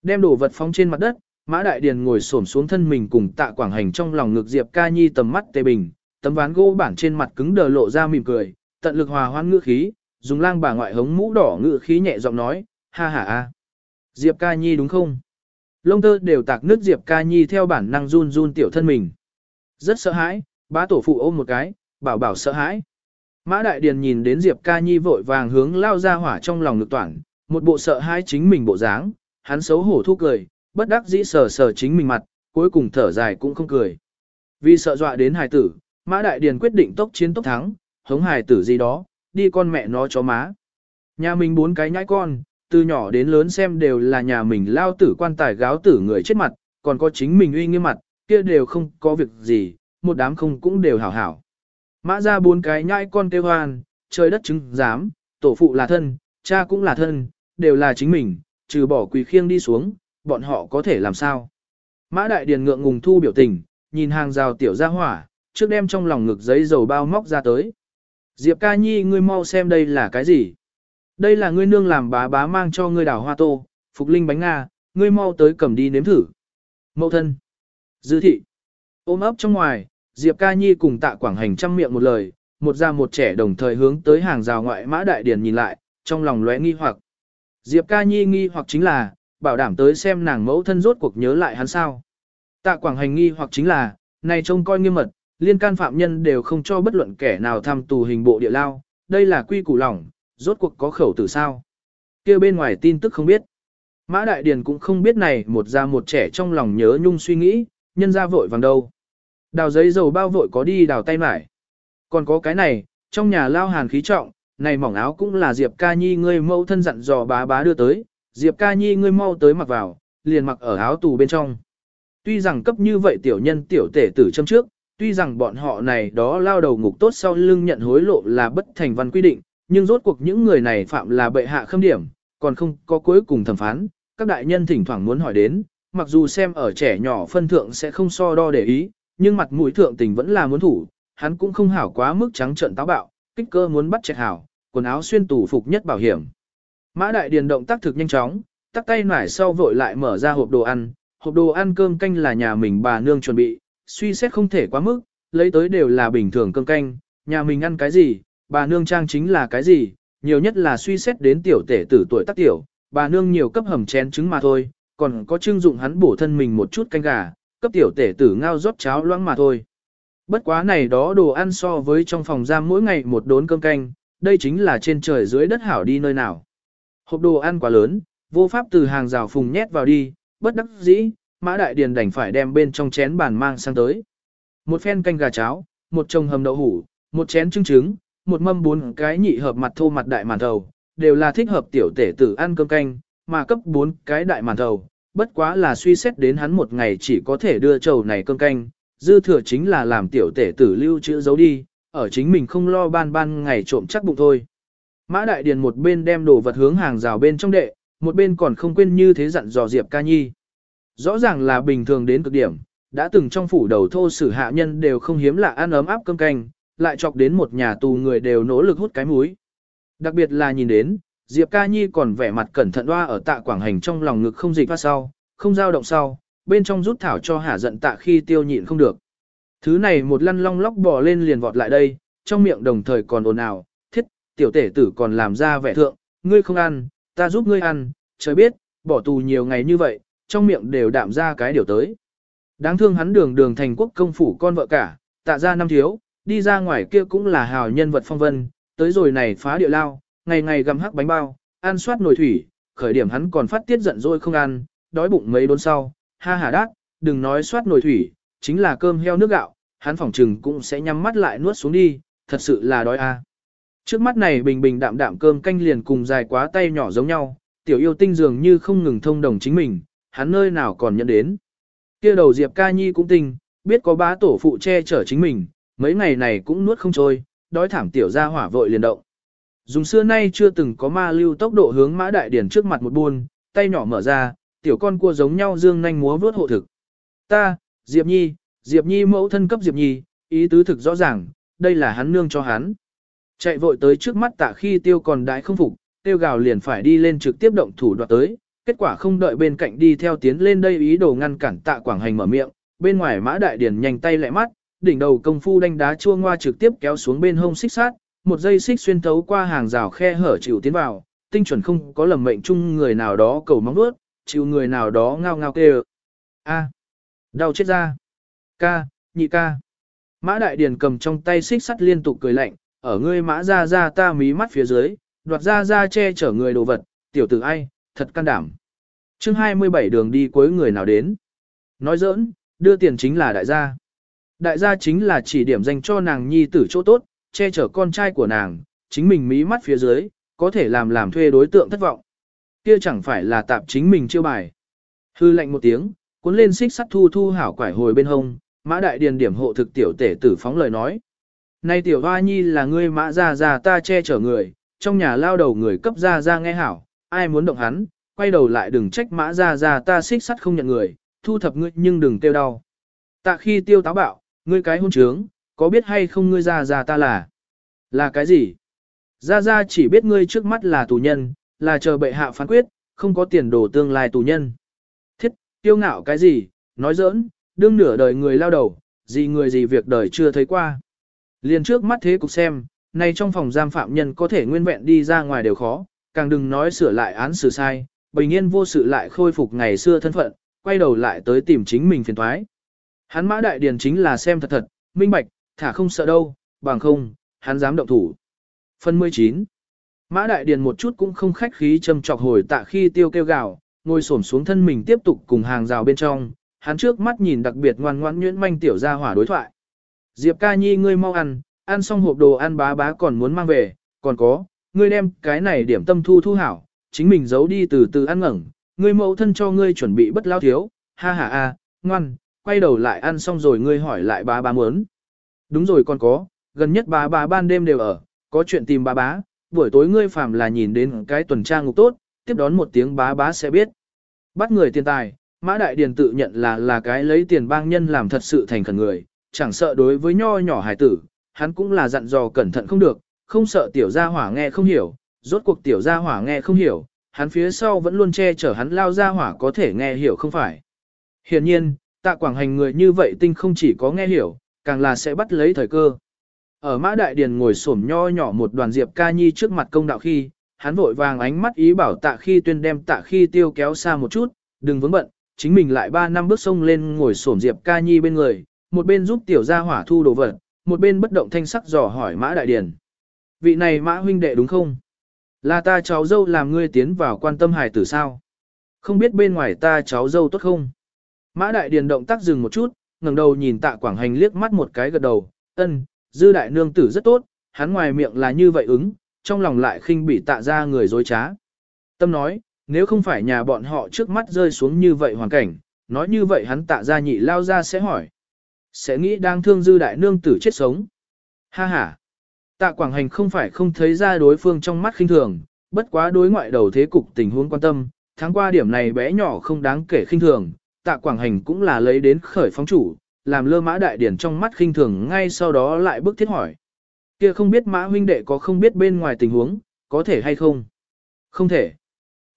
A: Đem đồ vật phóng trên mặt đất, Mã Đại Điền ngồi xổm xuống thân mình cùng tạ quảng hành trong lòng ngực Diệp Ca Nhi tầm mắt tê bình, tấm ván gỗ bản trên mặt cứng đờ lộ ra mỉm cười, tận lực hòa hoãn ngữ khí, dùng lang bà ngoại hống mũ đỏ ngữ khí nhẹ giọng nói, ha ha a. Diệp Ca Nhi đúng không? Lông tơ đều tạc nước Diệp Ca Nhi theo bản năng run run tiểu thân mình. Rất sợ hãi, bá tổ phụ ôm một cái, bảo bảo sợ hãi. Mã Đại Điền nhìn đến Diệp Ca Nhi vội vàng hướng lao ra hỏa trong lòng ngực toàn, một bộ sợ hãi chính mình bộ dáng, hắn xấu hổ thu cười, bất đắc dĩ sờ sờ chính mình mặt, cuối cùng thở dài cũng không cười. Vì sợ dọa đến hài tử, Mã Đại Điền quyết định tốc chiến tốc thắng, hống hài tử gì đó, đi con mẹ nó chó má. Nhà mình bốn cái nhãi con, từ nhỏ đến lớn xem đều là nhà mình lao tử quan tài gáo tử người chết mặt, còn có chính mình uy nghiêm mặt, kia đều không có việc gì, một đám không cũng đều hảo hảo. Mã ra bốn cái nhãi con kêu hoan, trời đất chứng giám, tổ phụ là thân, cha cũng là thân, đều là chính mình, trừ bỏ quỳ khiêng đi xuống, bọn họ có thể làm sao. Mã đại điền ngượng ngùng thu biểu tình, nhìn hàng rào tiểu ra hỏa, trước đem trong lòng ngực giấy dầu bao móc ra tới. Diệp ca nhi ngươi mau xem đây là cái gì. Đây là ngươi nương làm bá bá mang cho ngươi đảo hoa tô, phục linh bánh Nga, ngươi mau tới cầm đi nếm thử. Mậu thân. Dư thị. Ôm ấp trong ngoài, Diệp ca nhi cùng tạ quảng hành trăm miệng một lời, một già một trẻ đồng thời hướng tới hàng rào ngoại mã đại điển nhìn lại, trong lòng lóe nghi hoặc. Diệp ca nhi nghi hoặc chính là, bảo đảm tới xem nàng mẫu thân rốt cuộc nhớ lại hắn sao. Tạ quảng hành nghi hoặc chính là, này trông coi nghiêm mật, liên can phạm nhân đều không cho bất luận kẻ nào thăm tù hình bộ địa lao, đây là quy củ lỏng, rốt cuộc có khẩu tử sao. kia bên ngoài tin tức không biết. Mã Đại Điền cũng không biết này một già một trẻ trong lòng nhớ nhung suy nghĩ, nhân ra vội vàng đâu. Đào giấy dầu bao vội có đi đào tay mải. Còn có cái này, trong nhà lao hàn khí trọng, này mỏng áo cũng là Diệp Ca Nhi ngươi mẫu thân dặn dò bá bá đưa tới, Diệp Ca Nhi ngươi mau tới mặc vào, liền mặc ở áo tù bên trong. Tuy rằng cấp như vậy tiểu nhân tiểu tể tử châm trước, tuy rằng bọn họ này đó lao đầu ngục tốt sau lưng nhận hối lộ là bất thành văn quy định, nhưng rốt cuộc những người này phạm là bệ hạ khâm điểm, còn không có cuối cùng thẩm phán, các đại nhân thỉnh thoảng muốn hỏi đến, mặc dù xem ở trẻ nhỏ phân thượng sẽ không so đo để ý, nhưng mặt mũi thượng tình vẫn là muốn thủ, hắn cũng không hảo quá mức trắng trợn táo bạo, kích cơ muốn bắt chẹt hảo, quần áo xuyên tủ phục nhất bảo hiểm. Mã đại điền động tác thực nhanh chóng, tắt tay nải sau vội lại mở ra hộp đồ ăn, hộp đồ ăn cơm canh là nhà mình bà nương chuẩn bị, suy xét không thể quá mức, lấy tới đều là bình thường cơm canh, nhà mình ăn cái gì, bà nương trang chính là cái gì, nhiều nhất là suy xét đến tiểu tể tử tuổi tác tiểu, bà nương nhiều cấp hầm chén trứng mà thôi, còn có trưng dụng hắn bổ thân mình một chút canh gà, cấp tiểu tể tử ngao rót cháo loãng mà thôi. Bất quá này đó đồ ăn so với trong phòng giam mỗi ngày một đốn cơm canh, đây chính là trên trời dưới đất hảo đi nơi nào. Hộp đồ ăn quá lớn, vô pháp từ hàng rào phùng nhét vào đi, bất đắc dĩ, mã đại điền đành phải đem bên trong chén bàn mang sang tới. Một phen canh gà cháo, một chồng hầm đậu hủ, một chén trứng trứng, một mâm bốn cái nhị hợp mặt thô mặt đại màn thầu, đều là thích hợp tiểu tể tử ăn cơm canh, mà cấp bốn cái đại màn thầu, bất quá là suy xét đến hắn một ngày chỉ có thể đưa chầu này cơm canh, dư thừa chính là làm tiểu tể tử lưu trữ giấu đi, ở chính mình không lo ban ban ngày trộm chắc bụng thôi. Mã Đại Điền một bên đem đồ vật hướng hàng rào bên trong đệ, một bên còn không quên như thế dặn dò Diệp Ca Nhi. Rõ ràng là bình thường đến cực điểm, đã từng trong phủ đầu thô sử hạ nhân đều không hiếm lạ ăn ấm áp cơm canh, lại chọc đến một nhà tù người đều nỗ lực hút cái muối. Đặc biệt là nhìn đến, Diệp Ca Nhi còn vẻ mặt cẩn thận đoa ở tạ quảng hành trong lòng ngực không dịch phát sau, không dao động sau, bên trong rút thảo cho hả giận tạ khi tiêu nhịn không được. Thứ này một lăn long lóc bò lên liền vọt lại đây, trong miệng đồng thời còn ồn ào, tiểu tể tử còn làm ra vẻ thượng, ngươi không ăn, ta giúp ngươi ăn, trời biết, bỏ tù nhiều ngày như vậy, trong miệng đều đạm ra cái điều tới. Đáng thương hắn đường đường thành quốc công phủ con vợ cả, tạ ra năm thiếu, đi ra ngoài kia cũng là hào nhân vật phong vân, tới rồi này phá địa lao, ngày ngày gặm hắc bánh bao, ăn soát nồi thủy, khởi điểm hắn còn phát tiết giận dỗi không ăn, đói bụng mấy đốn sau, ha hà đát, đừng nói soát nồi thủy, chính là cơm heo nước gạo, hắn phỏng trừng cũng sẽ nhắm mắt lại nuốt xuống đi, thật sự là đói a. Trước mắt này bình bình đạm đạm cơm canh liền cùng dài quá tay nhỏ giống nhau, tiểu yêu tinh dường như không ngừng thông đồng chính mình, hắn nơi nào còn nhận đến. Kia đầu Diệp Ca Nhi cũng tinh, biết có bá tổ phụ che chở chính mình, mấy ngày này cũng nuốt không trôi, đói thảm tiểu ra hỏa vội liền động. Dùng xưa nay chưa từng có ma lưu tốc độ hướng mã đại điển trước mặt một buôn, tay nhỏ mở ra, tiểu con cua giống nhau dương nhanh múa vớt hộ thực. Ta, Diệp Nhi, Diệp Nhi mẫu thân cấp Diệp Nhi, ý tứ thực rõ ràng, đây là hắn nương cho hắn. Chạy vội tới trước mắt tạ khi tiêu còn đãi không phục, tiêu gào liền phải đi lên trực tiếp động thủ đoạt tới, kết quả không đợi bên cạnh đi theo tiến lên đây ý đồ ngăn cản tạ quảng hành mở miệng, bên ngoài mã đại điển nhanh tay lẹ mắt, đỉnh đầu công phu đánh đá chua ngoa trực tiếp kéo xuống bên hông xích sát, một dây xích xuyên thấu qua hàng rào khe hở chịu tiến vào, tinh chuẩn không có lầm mệnh chung người nào đó cầu móng nuốt, chịu người nào đó ngao ngao kêu. A. Đau chết ra. Ca, nhị ca. Mã đại điển cầm trong tay xích sắt liên tục cười lạnh, ở ngươi mã ra ra ta mí mắt phía dưới, đoạt ra ra che chở người đồ vật, tiểu tử ai, thật can đảm. chương 27 đường đi cuối người nào đến. Nói giỡn, đưa tiền chính là đại gia. Đại gia chính là chỉ điểm dành cho nàng nhi tử chỗ tốt, che chở con trai của nàng, chính mình mí mắt phía dưới, có thể làm làm thuê đối tượng thất vọng. Kia chẳng phải là tạp chính mình chiêu bài. Hư lệnh một tiếng, cuốn lên xích sắt thu thu hảo quải hồi bên hông, mã đại điền điểm hộ thực tiểu tể tử phóng lời nói nay tiểu hoa nhi là ngươi mã ra ra ta che chở người, trong nhà lao đầu người cấp ra ra nghe hảo, ai muốn động hắn, quay đầu lại đừng trách mã ra ra ta xích sắt không nhận người, thu thập ngươi nhưng đừng tiêu đau. Tạ khi tiêu táo bạo, ngươi cái hôn trướng, có biết hay không ngươi ra ra ta là? Là cái gì? Ra ra chỉ biết ngươi trước mắt là tù nhân, là chờ bệ hạ phán quyết, không có tiền đồ tương lai tù nhân. Thiết, tiêu ngạo cái gì, nói giỡn, đương nửa đời người lao đầu, gì người gì việc đời chưa thấy qua. Liền trước mắt thế cục xem, nay trong phòng giam phạm nhân có thể nguyên vẹn đi ra ngoài đều khó, càng đừng nói sửa lại án xử sai, bình yên vô sự lại khôi phục ngày xưa thân phận, quay đầu lại tới tìm chính mình phiền thoái. Hắn mã đại điền chính là xem thật thật, minh bạch, thả không sợ đâu, bằng không, hắn dám động thủ. Phần 19 Mã đại điền một chút cũng không khách khí châm chọc hồi tạ khi tiêu kêu gào, ngồi xổm xuống thân mình tiếp tục cùng hàng rào bên trong, hắn trước mắt nhìn đặc biệt ngoan ngoãn nhuyễn manh tiểu ra hỏa đối thoại. Diệp ca nhi ngươi mau ăn, ăn xong hộp đồ ăn bá bá còn muốn mang về, còn có, ngươi đem cái này điểm tâm thu thu hảo, chính mình giấu đi từ từ ăn ngẩn. ngươi mẫu thân cho ngươi chuẩn bị bất lao thiếu, ha ha a, ngoan, quay đầu lại ăn xong rồi ngươi hỏi lại bá bá muốn. Đúng rồi còn có, gần nhất bá bá ban đêm đều ở, có chuyện tìm bá bá, buổi tối ngươi phàm là nhìn đến cái tuần tra ngục tốt, tiếp đón một tiếng bá bá sẽ biết. Bắt người tiền tài, Mã Đại Điền tự nhận là là cái lấy tiền bang nhân làm thật sự thành khẩn người, chẳng sợ đối với nho nhỏ hải tử, hắn cũng là dặn dò cẩn thận không được, không sợ tiểu gia hỏa nghe không hiểu, rốt cuộc tiểu gia hỏa nghe không hiểu, hắn phía sau vẫn luôn che chở hắn lao gia hỏa có thể nghe hiểu không phải. Hiển nhiên, tạ quảng hành người như vậy tinh không chỉ có nghe hiểu, càng là sẽ bắt lấy thời cơ. Ở mã đại điền ngồi xổm nho nhỏ một đoàn diệp ca nhi trước mặt công đạo khi, hắn vội vàng ánh mắt ý bảo tạ khi tuyên đem tạ khi tiêu kéo xa một chút, đừng vướng bận, chính mình lại ba năm bước sông lên ngồi xổm diệp ca nhi bên người, một bên giúp tiểu gia hỏa thu đồ vật, một bên bất động thanh sắc dò hỏi mã đại điền. Vị này mã huynh đệ đúng không? Là ta cháu dâu làm ngươi tiến vào quan tâm hài tử sao? Không biết bên ngoài ta cháu dâu tốt không? Mã đại điền động tác dừng một chút, ngẩng đầu nhìn tạ quảng hành liếc mắt một cái gật đầu, ân, dư đại nương tử rất tốt, hắn ngoài miệng là như vậy ứng, trong lòng lại khinh bị tạ ra người dối trá. Tâm nói, nếu không phải nhà bọn họ trước mắt rơi xuống như vậy hoàn cảnh, nói như vậy hắn tạ ra nhị lao ra sẽ hỏi. Sẽ nghĩ đang thương dư đại nương tử chết sống. Ha ha. Tạ Quảng Hành không phải không thấy ra đối phương trong mắt khinh thường, bất quá đối ngoại đầu thế cục tình huống quan tâm, tháng qua điểm này bé nhỏ không đáng kể khinh thường, Tạ Quảng Hành cũng là lấy đến khởi phóng chủ, làm lơ mã đại điển trong mắt khinh thường ngay sau đó lại bước thiết hỏi. Kia không biết mã huynh đệ có không biết bên ngoài tình huống, có thể hay không? Không thể.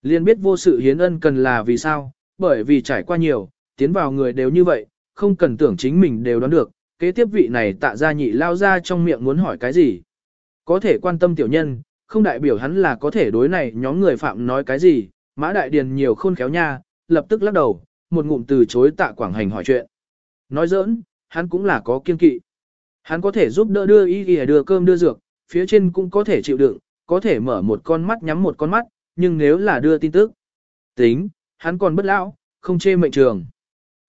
A: Liên biết vô sự hiến ân cần là vì sao, bởi vì trải qua nhiều, tiến vào người đều như vậy, không cần tưởng chính mình đều đoán được, kế tiếp vị này tạ ra nhị lao ra trong miệng muốn hỏi cái gì. Có thể quan tâm tiểu nhân, không đại biểu hắn là có thể đối này nhóm người phạm nói cái gì, mã đại điền nhiều khôn khéo nha, lập tức lắc đầu, một ngụm từ chối tạ quảng hành hỏi chuyện. Nói giỡn, hắn cũng là có kiên kỵ. Hắn có thể giúp đỡ đưa y y đưa cơm đưa dược, phía trên cũng có thể chịu đựng, có thể mở một con mắt nhắm một con mắt, nhưng nếu là đưa tin tức. Tính, hắn còn bất lão, không chê mệnh trường.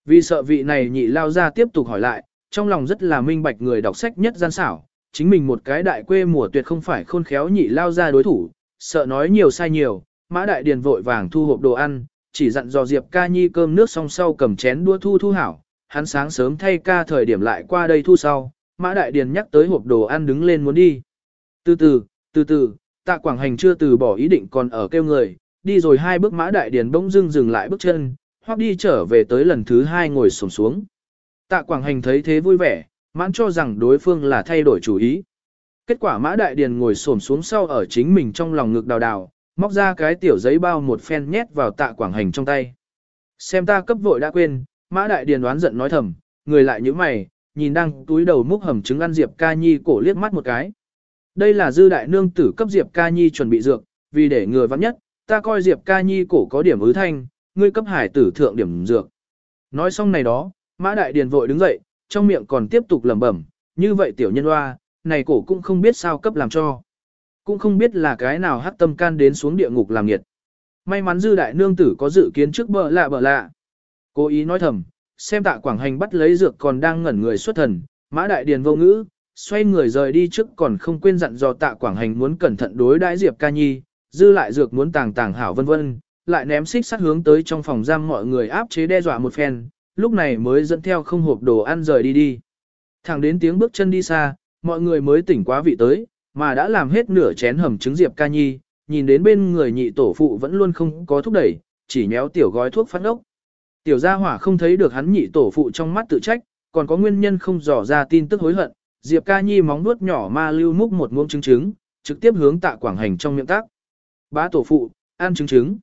A: Vì sợ vị này nhị lao ra tiếp tục hỏi lại, trong lòng rất là minh bạch người đọc sách nhất gian xảo, chính mình một cái đại quê mùa tuyệt không phải khôn khéo nhị lao ra đối thủ, sợ nói nhiều sai nhiều, mã đại điền vội vàng thu hộp đồ ăn, chỉ dặn dò Diệp ca nhi cơm nước xong sau cầm chén đua thu thu hảo, hắn sáng sớm thay ca thời điểm lại qua đây thu sau, mã đại điền nhắc tới hộp đồ ăn đứng lên muốn đi. Từ từ, từ từ, tạ quảng hành chưa từ bỏ ý định còn ở kêu người, đi rồi hai bước mã đại điền bỗng dưng dừng lại bước chân, hoác đi trở về tới lần thứ hai ngồi sổm xuống. Tạ Quảng Hành thấy thế vui vẻ, mãn cho rằng đối phương là thay đổi chủ ý. Kết quả mã đại điền ngồi xổm xuống sau ở chính mình trong lòng ngực đào đào, móc ra cái tiểu giấy bao một phen nhét vào tạ Quảng Hành trong tay. Xem ta cấp vội đã quên, mã đại điền đoán giận nói thầm, người lại như mày, nhìn đang túi đầu múc hầm trứng ăn Diệp Ca Nhi cổ liếc mắt một cái. Đây là dư đại nương tử cấp Diệp Ca Nhi chuẩn bị dược, vì để người vắng nhất, ta coi Diệp Ca Nhi cổ có điểm ứ thanh, ngươi cấp hải tử thượng điểm dược. Nói xong này đó, Mã Đại Điền vội đứng dậy, trong miệng còn tiếp tục lẩm bẩm, như vậy tiểu nhân hoa, này cổ cũng không biết sao cấp làm cho. Cũng không biết là cái nào hắc tâm can đến xuống địa ngục làm nghiệt. May mắn dư đại nương tử có dự kiến trước bờ lạ bờ lạ. Cố ý nói thầm, xem tạ quảng hành bắt lấy dược còn đang ngẩn người xuất thần, Mã Đại Điền vô ngữ, xoay người rời đi trước còn không quên dặn dò tạ quảng hành muốn cẩn thận đối đãi Diệp Ca Nhi, dư lại dược muốn tàng tàng hảo vân vân, lại ném xích sắt hướng tới trong phòng giam mọi người áp chế đe dọa một phen, lúc này mới dẫn theo không hộp đồ ăn rời đi đi. Thẳng đến tiếng bước chân đi xa, mọi người mới tỉnh quá vị tới, mà đã làm hết nửa chén hầm trứng Diệp Ca Nhi, nhìn đến bên người nhị tổ phụ vẫn luôn không có thúc đẩy, chỉ nhéo tiểu gói thuốc phát ốc. Tiểu gia hỏa không thấy được hắn nhị tổ phụ trong mắt tự trách, còn có nguyên nhân không dò ra tin tức hối hận, Diệp Ca Nhi móng nuốt nhỏ ma lưu múc một muỗng trứng trứng, trực tiếp hướng tạ quảng hành trong miệng tác. Bá tổ phụ, ăn trứng trứng.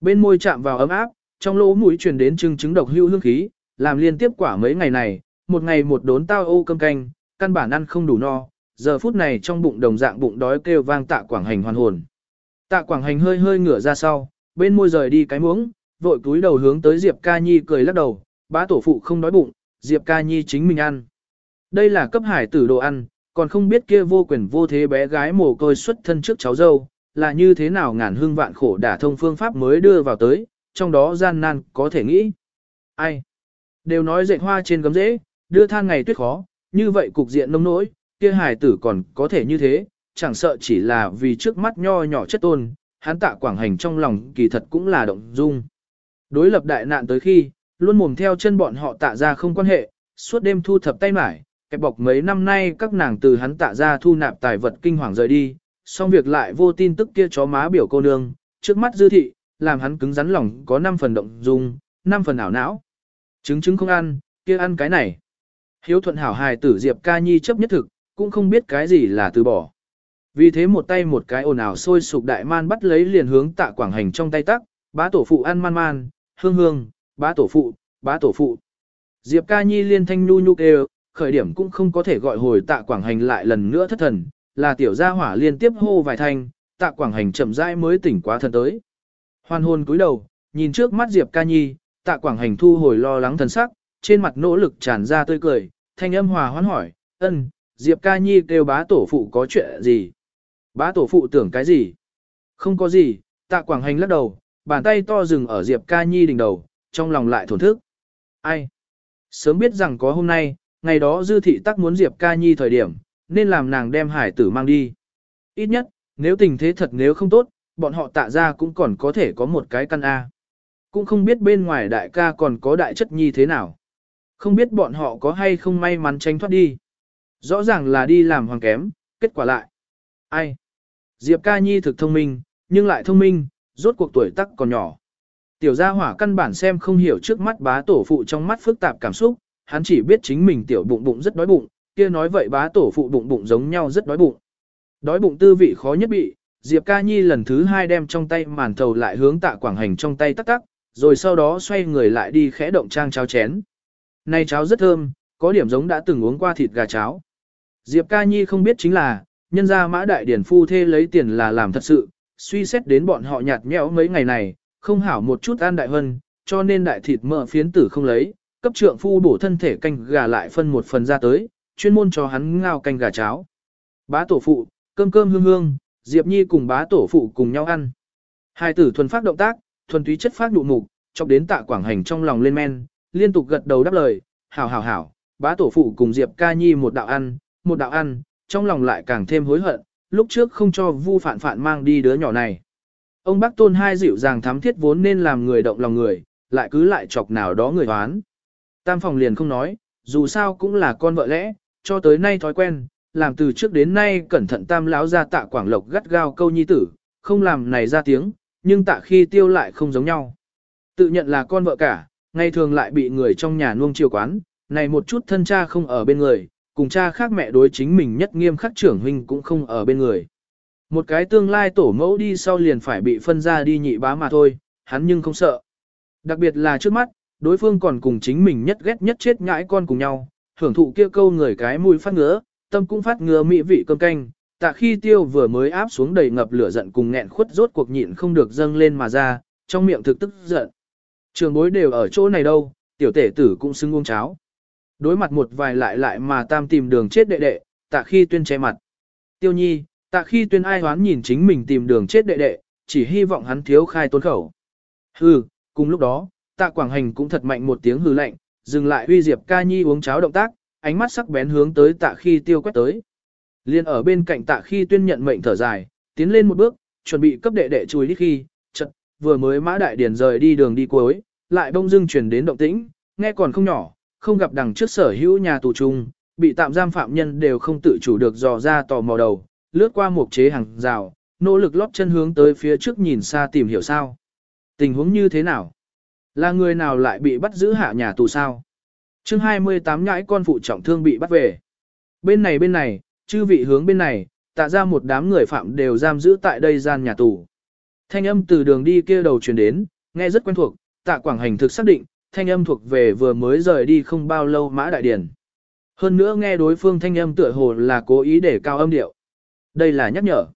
A: Bên môi chạm vào ấm áp, trong lỗ mũi truyền đến chứng chứng độc hưu hương khí, làm liên tiếp quả mấy ngày này, một ngày một đốn tao ô cơm canh, căn bản ăn không đủ no, giờ phút này trong bụng đồng dạng bụng đói kêu vang tạ quảng hành hoàn hồn. Tạ quảng hành hơi hơi ngửa ra sau, bên môi rời đi cái muỗng, vội cúi đầu hướng tới Diệp Ca Nhi cười lắc đầu, bá tổ phụ không đói bụng, Diệp Ca Nhi chính mình ăn. Đây là cấp hải tử đồ ăn, còn không biết kia vô quyền vô thế bé gái mồ côi xuất thân trước cháu dâu, là như thế nào ngàn hương vạn khổ đả thông phương pháp mới đưa vào tới, trong đó gian nan có thể nghĩ. Ai? Đều nói dạy hoa trên gấm rễ, đưa than ngày tuyết khó, như vậy cục diện nông nỗi, kia hải tử còn có thể như thế, chẳng sợ chỉ là vì trước mắt nho nhỏ chất tôn, hắn tạ quảng hành trong lòng kỳ thật cũng là động dung. Đối lập đại nạn tới khi, luôn mồm theo chân bọn họ tạ ra không quan hệ, suốt đêm thu thập tay mải, kẹp bọc mấy năm nay các nàng từ hắn tạ ra thu nạp tài vật kinh hoàng rời đi, xong việc lại vô tin tức kia chó má biểu cô nương, trước mắt dư thị, làm hắn cứng rắn lòng có 5 phần động dung, 5 phần ảo não. Trứng trứng không ăn, kia ăn cái này. Hiếu thuận hảo hài tử Diệp ca nhi chấp nhất thực, cũng không biết cái gì là từ bỏ. Vì thế một tay một cái ồn ào sôi sục đại man bắt lấy liền hướng tạ quảng hành trong tay tắc, bá tổ phụ ăn man man, hương hương, bá tổ phụ, bá tổ phụ. Diệp ca nhi liên thanh nhu nhu kêu, khởi điểm cũng không có thể gọi hồi tạ quảng hành lại lần nữa thất thần, là tiểu gia hỏa liên tiếp hô vài thanh, tạ quảng hành chậm rãi mới tỉnh quá thần tới. Hoan hôn cúi đầu, nhìn trước mắt Diệp ca nhi, tạ quảng hành thu hồi lo lắng thần sắc, trên mặt nỗ lực tràn ra tươi cười, thanh âm hòa hoán hỏi, ân, Diệp ca nhi kêu bá tổ phụ có chuyện gì? Bá tổ phụ tưởng cái gì? Không có gì, tạ quảng hành lắc đầu, bàn tay to dừng ở Diệp ca nhi đỉnh đầu, trong lòng lại thổn thức. Ai? Sớm biết rằng có hôm nay, ngày đó dư thị tắc muốn Diệp ca nhi thời điểm, nên làm nàng đem hải tử mang đi. Ít nhất, nếu tình thế thật nếu không tốt, bọn họ tạ ra cũng còn có thể có một cái căn A. Cũng không biết bên ngoài đại ca còn có đại chất nhi thế nào. Không biết bọn họ có hay không may mắn tránh thoát đi. Rõ ràng là đi làm hoàng kém, kết quả lại. Ai? Diệp ca nhi thực thông minh, nhưng lại thông minh, rốt cuộc tuổi tắc còn nhỏ. Tiểu gia hỏa căn bản xem không hiểu trước mắt bá tổ phụ trong mắt phức tạp cảm xúc, hắn chỉ biết chính mình tiểu bụng bụng rất đói bụng, kia nói vậy bá tổ phụ bụng bụng giống nhau rất đói bụng. Đói bụng tư vị khó nhất bị, Diệp Ca Nhi lần thứ hai đem trong tay màn thầu lại hướng tạ quảng hành trong tay tắc tắc, rồi sau đó xoay người lại đi khẽ động trang cháo chén. Này cháo rất thơm, có điểm giống đã từng uống qua thịt gà cháo. Diệp Ca Nhi không biết chính là, nhân gia mã đại điển phu thê lấy tiền là làm thật sự, suy xét đến bọn họ nhạt nhẽo mấy ngày này, không hảo một chút an đại hơn, cho nên đại thịt mỡ phiến tử không lấy, cấp trượng phu bổ thân thể canh gà lại phân một phần ra tới, chuyên môn cho hắn ngao canh gà cháo. Bá tổ phụ, cơm cơm hương hương, Diệp Nhi cùng bá tổ phụ cùng nhau ăn. Hai tử thuần phát động tác, thuần túy chất phát nụ mục, chọc đến tạ quảng hành trong lòng lên men, liên tục gật đầu đáp lời, hảo hảo hảo, bá tổ phụ cùng Diệp ca nhi một đạo ăn, một đạo ăn, trong lòng lại càng thêm hối hận, lúc trước không cho vu phản phản mang đi đứa nhỏ này. Ông bác tôn hai dịu dàng thám thiết vốn nên làm người động lòng người, lại cứ lại chọc nào đó người hoán. Tam phòng liền không nói, dù sao cũng là con vợ lẽ, cho tới nay thói quen, làm từ trước đến nay cẩn thận tam lão ra tạ quảng lộc gắt gao câu nhi tử, không làm này ra tiếng, nhưng tạ khi tiêu lại không giống nhau. Tự nhận là con vợ cả, ngày thường lại bị người trong nhà nuông chiều quán, này một chút thân cha không ở bên người, cùng cha khác mẹ đối chính mình nhất nghiêm khắc trưởng huynh cũng không ở bên người. Một cái tương lai tổ mẫu đi sau liền phải bị phân ra đi nhị bá mà thôi, hắn nhưng không sợ. Đặc biệt là trước mắt, đối phương còn cùng chính mình nhất ghét nhất chết ngãi con cùng nhau, hưởng thụ kia câu người cái mùi phát ngứa, tâm cũng phát ngứa mỹ vị cơm canh, tạ khi tiêu vừa mới áp xuống đầy ngập lửa giận cùng nghẹn khuất rốt cuộc nhịn không được dâng lên mà ra, trong miệng thực tức giận. Trường bối đều ở chỗ này đâu, tiểu tể tử cũng xưng uống cháo. Đối mặt một vài lại lại mà tam tìm đường chết đệ đệ, tạ khi tuyên che mặt. Tiêu nhi, tạ khi tuyên ai hoán nhìn chính mình tìm đường chết đệ đệ, chỉ hy vọng hắn thiếu khai tôn khẩu. Hừ, cùng lúc đó, tạ quảng hành cũng thật mạnh một tiếng hừ lạnh, dừng lại uy diệp ca nhi uống cháo động tác, ánh mắt sắc bén hướng tới tạ khi tiêu quét tới. Liên ở bên cạnh tạ khi tuyên nhận mệnh thở dài, tiến lên một bước, chuẩn bị cấp đệ đệ chùi đi khi, chật, vừa mới mã đại điển rời đi đường đi cuối, lại bông dưng chuyển đến động tĩnh, nghe còn không nhỏ, không gặp đằng trước sở hữu nhà tù trung, bị tạm giam phạm nhân đều không tự chủ được dò ra tò mò đầu, lướt qua một chế hàng rào, nỗ lực lóp chân hướng tới phía trước nhìn xa tìm hiểu sao. Tình huống như thế nào? Là người nào lại bị bắt giữ hạ nhà tù sao? chương 28 nhãi con phụ trọng thương bị bắt về. Bên này bên này, chư vị hướng bên này, tạ ra một đám người phạm đều giam giữ tại đây gian nhà tù. Thanh âm từ đường đi kia đầu truyền đến, nghe rất quen thuộc, tạ quảng hành thực xác định, thanh âm thuộc về vừa mới rời đi không bao lâu mã đại điển. Hơn nữa nghe đối phương thanh âm tựa hồ là cố ý để cao âm điệu. Đây là nhắc nhở.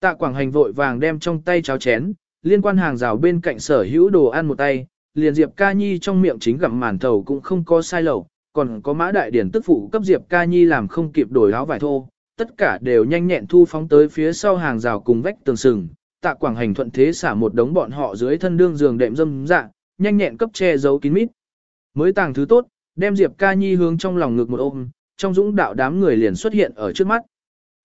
A: Tạ quảng hành vội vàng đem trong tay cháo chén, liên quan hàng rào bên cạnh sở hữu đồ ăn một tay, liền Diệp Ca Nhi trong miệng chính gặm màn thầu cũng không có sai lầu, còn có mã đại điển tức phụ cấp Diệp Ca Nhi làm không kịp đổi áo vải thô, tất cả đều nhanh nhẹn thu phóng tới phía sau hàng rào cùng vách tường sừng. Tạ Quảng Hành thuận thế xả một đống bọn họ dưới thân đương giường đệm dâm dạ, nhanh nhẹn cấp che giấu kín mít. Mới tàng thứ tốt, đem Diệp Ca Nhi hướng trong lòng ngực một ôm, trong dũng đạo đám người liền xuất hiện ở trước mắt.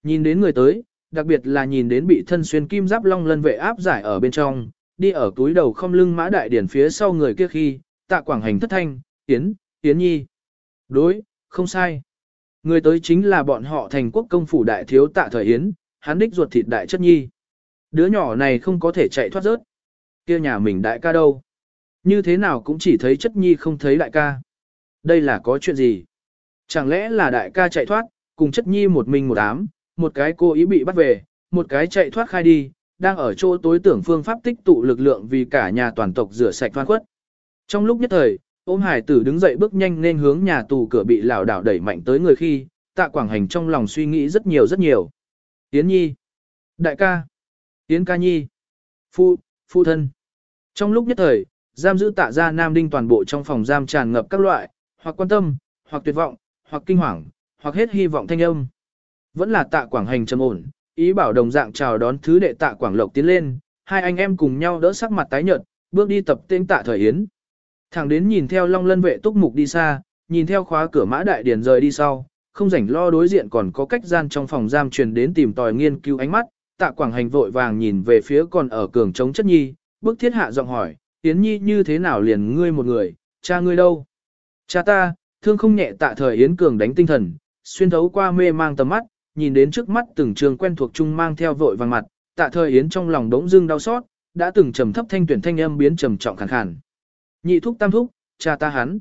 A: Nhìn đến người tới, đặc biệt là nhìn đến bị thân xuyên kim giáp long lân vệ áp giải ở bên trong, đi ở túi đầu không lưng mã đại điển phía sau người kia khi, tạ quảng hành thất thanh, tiến, tiến nhi. Đối, không sai. Người tới chính là bọn họ thành quốc công phủ đại thiếu tạ thời yến, hắn đích ruột thịt đại chất nhi. Đứa nhỏ này không có thể chạy thoát rớt. kia nhà mình đại ca đâu? Như thế nào cũng chỉ thấy chất nhi không thấy đại ca. Đây là có chuyện gì? Chẳng lẽ là đại ca chạy thoát, cùng chất nhi một mình một ám, một cái cô ý bị bắt về, một cái chạy thoát khai đi, đang ở chỗ tối tưởng phương pháp tích tụ lực lượng vì cả nhà toàn tộc rửa sạch thoát khuất. Trong lúc nhất thời, ôm hải tử đứng dậy bước nhanh nên hướng nhà tù cửa bị lảo đảo đẩy mạnh tới người khi, tạ quảng hành trong lòng suy nghĩ rất nhiều rất nhiều. Yến Nhi, Đại ca, Yến Ca Nhi, Phu, Phu Thân. Trong lúc nhất thời, giam giữ tạ ra Nam Đinh toàn bộ trong phòng giam tràn ngập các loại, hoặc quan tâm, hoặc tuyệt vọng, hoặc kinh hoàng, hoặc hết hy vọng thanh âm. Vẫn là tạ quảng hành trầm ổn, ý bảo đồng dạng chào đón thứ đệ tạ quảng lộc tiến lên, hai anh em cùng nhau đỡ sắc mặt tái nhợt, bước đi tập tên tạ thời yến. Thẳng đến nhìn theo long lân vệ túc mục đi xa, nhìn theo khóa cửa mã đại điển rời đi sau, không rảnh lo đối diện còn có cách gian trong phòng giam truyền đến tìm tòi nghiên cứu ánh mắt, tạ quảng hành vội vàng nhìn về phía còn ở cường chống chất nhi, bước thiết hạ giọng hỏi, tiến Nhi như thế nào liền ngươi một người, cha ngươi đâu? Cha ta, thương không nhẹ tạ thời Yến Cường đánh tinh thần, xuyên thấu qua mê mang tầm mắt, nhìn đến trước mắt từng trường quen thuộc chung mang theo vội vàng mặt, tạ thời Yến trong lòng đống dưng đau xót, đã từng trầm thấp thanh tuyển thanh âm biến trầm trọng khàn khàn. Nhị thúc tam thúc, cha ta hắn.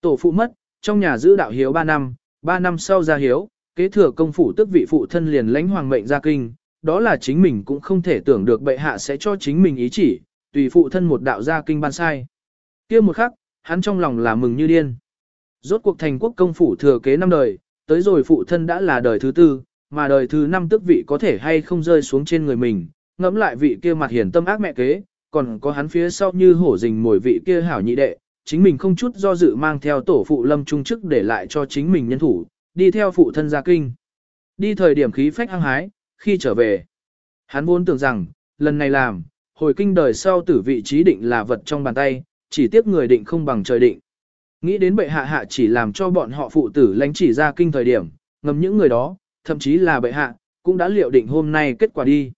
A: Tổ phụ mất, trong nhà giữ đạo hiếu 3 năm, 3 năm sau ra hiếu, kế thừa công phủ tức vị phụ thân liền lãnh hoàng mệnh ra kinh, đó là chính mình cũng không thể tưởng được bệ hạ sẽ cho chính mình ý chỉ, tùy phụ thân một đạo gia kinh ban sai. kia một khắc, hắn trong lòng là mừng như điên. Rốt cuộc thành quốc công phủ thừa kế năm đời, tới rồi phụ thân đã là đời thứ tư, mà đời thứ năm tức vị có thể hay không rơi xuống trên người mình, ngẫm lại vị kia mặt hiền tâm ác mẹ kế, còn có hắn phía sau như hổ rình mồi vị kia hảo nhị đệ, chính mình không chút do dự mang theo tổ phụ lâm trung chức để lại cho chính mình nhân thủ, đi theo phụ thân gia kinh. Đi thời điểm khí phách hăng hái, khi trở về. Hắn vốn tưởng rằng, lần này làm, hồi kinh đời sau tử vị trí định là vật trong bàn tay, chỉ tiếc người định không bằng trời định. Nghĩ đến bệ hạ hạ chỉ làm cho bọn họ phụ tử lánh chỉ ra kinh thời điểm, ngầm những người đó, thậm chí là bệ hạ, cũng đã liệu định hôm nay kết quả đi.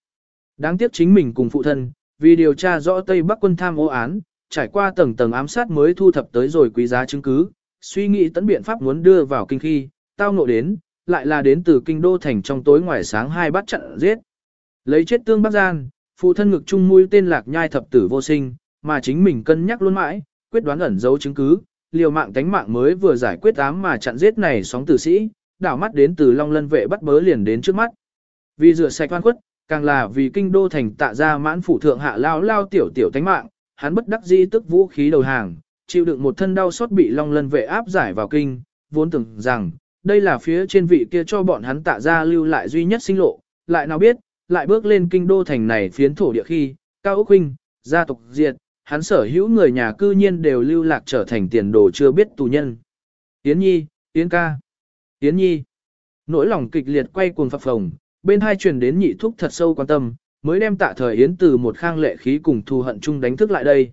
A: Đáng tiếc chính mình cùng phụ thân, vì điều tra rõ Tây Bắc quân tham ô án, trải qua tầng tầng ám sát mới thu thập tới rồi quý giá chứng cứ, suy nghĩ tấn biện pháp muốn đưa vào kinh khi, tao ngộ đến, lại là đến từ kinh đô thành trong tối ngoài sáng hai bắt trận giết. Lấy chết tương Bắc Gian, phụ thân ngực chung mũi tên lạc nhai thập tử vô sinh, mà chính mình cân nhắc luôn mãi, quyết đoán ẩn giấu chứng cứ, liều mạng tánh mạng mới vừa giải quyết ám mà chặn giết này sóng tử sĩ, đảo mắt đến từ Long Lân vệ bắt bớ liền đến trước mắt. Vì rửa sạch oan khuất, càng là vì kinh đô thành tạ ra mãn phủ thượng hạ lao lao tiểu tiểu tánh mạng, hắn bất đắc dĩ tức vũ khí đầu hàng, chịu đựng một thân đau xót bị Long Lân vệ áp giải vào kinh, vốn tưởng rằng đây là phía trên vị kia cho bọn hắn tạ ra lưu lại duy nhất sinh lộ, lại nào biết, lại bước lên kinh đô thành này phiến thổ địa khi, Cao Úc Huynh, gia tộc diệt, hắn sở hữu người nhà cư nhiên đều lưu lạc trở thành tiền đồ chưa biết tù nhân. Yến Nhi, Yến ca, Yến Nhi. Nỗi lòng kịch liệt quay cuồng phập phồng, bên hai truyền đến nhị thúc thật sâu quan tâm, mới đem tạ thời Yến từ một khang lệ khí cùng thù hận chung đánh thức lại đây.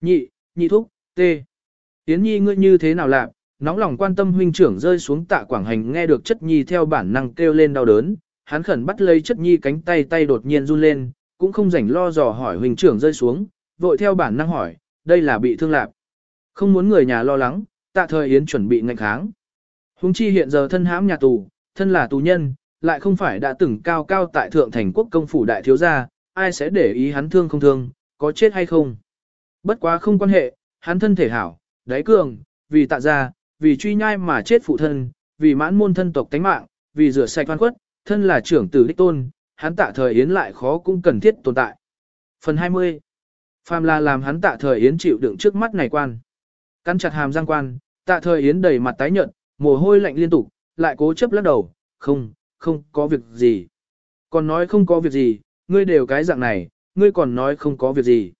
A: Nhị, nhị thúc, tê. Yến Nhi ngươi như thế nào lạc, nóng lòng quan tâm huynh trưởng rơi xuống tạ quảng hành nghe được chất nhi theo bản năng kêu lên đau đớn, hắn khẩn bắt lấy chất nhi cánh tay tay đột nhiên run lên, cũng không rảnh lo dò hỏi huynh trưởng rơi xuống, vội theo bản năng hỏi, đây là bị thương lạc. Không muốn người nhà lo lắng, tạ thời Yến chuẩn bị ngạnh kháng. Hùng chi hiện giờ thân hãm nhà tù, thân là tù nhân, lại không phải đã từng cao cao tại thượng thành quốc công phủ đại thiếu gia, ai sẽ để ý hắn thương không thương, có chết hay không. Bất quá không quan hệ, hắn thân thể hảo, đáy cường, vì tạ gia, vì truy nhai mà chết phụ thân, vì mãn môn thân tộc tánh mạng, vì rửa sạch oan khuất, thân là trưởng tử đích tôn, hắn tạ thời yến lại khó cũng cần thiết tồn tại. Phần 20 Phàm là làm hắn tạ thời yến chịu đựng trước mắt này quan. cắn chặt hàm giang quan, tạ thời yến đầy mặt tái nhợt, mồ hôi lạnh liên tục, lại cố chấp lắc đầu, không, không có việc gì. Còn nói không có việc gì, ngươi đều cái dạng này, ngươi còn nói không có việc gì.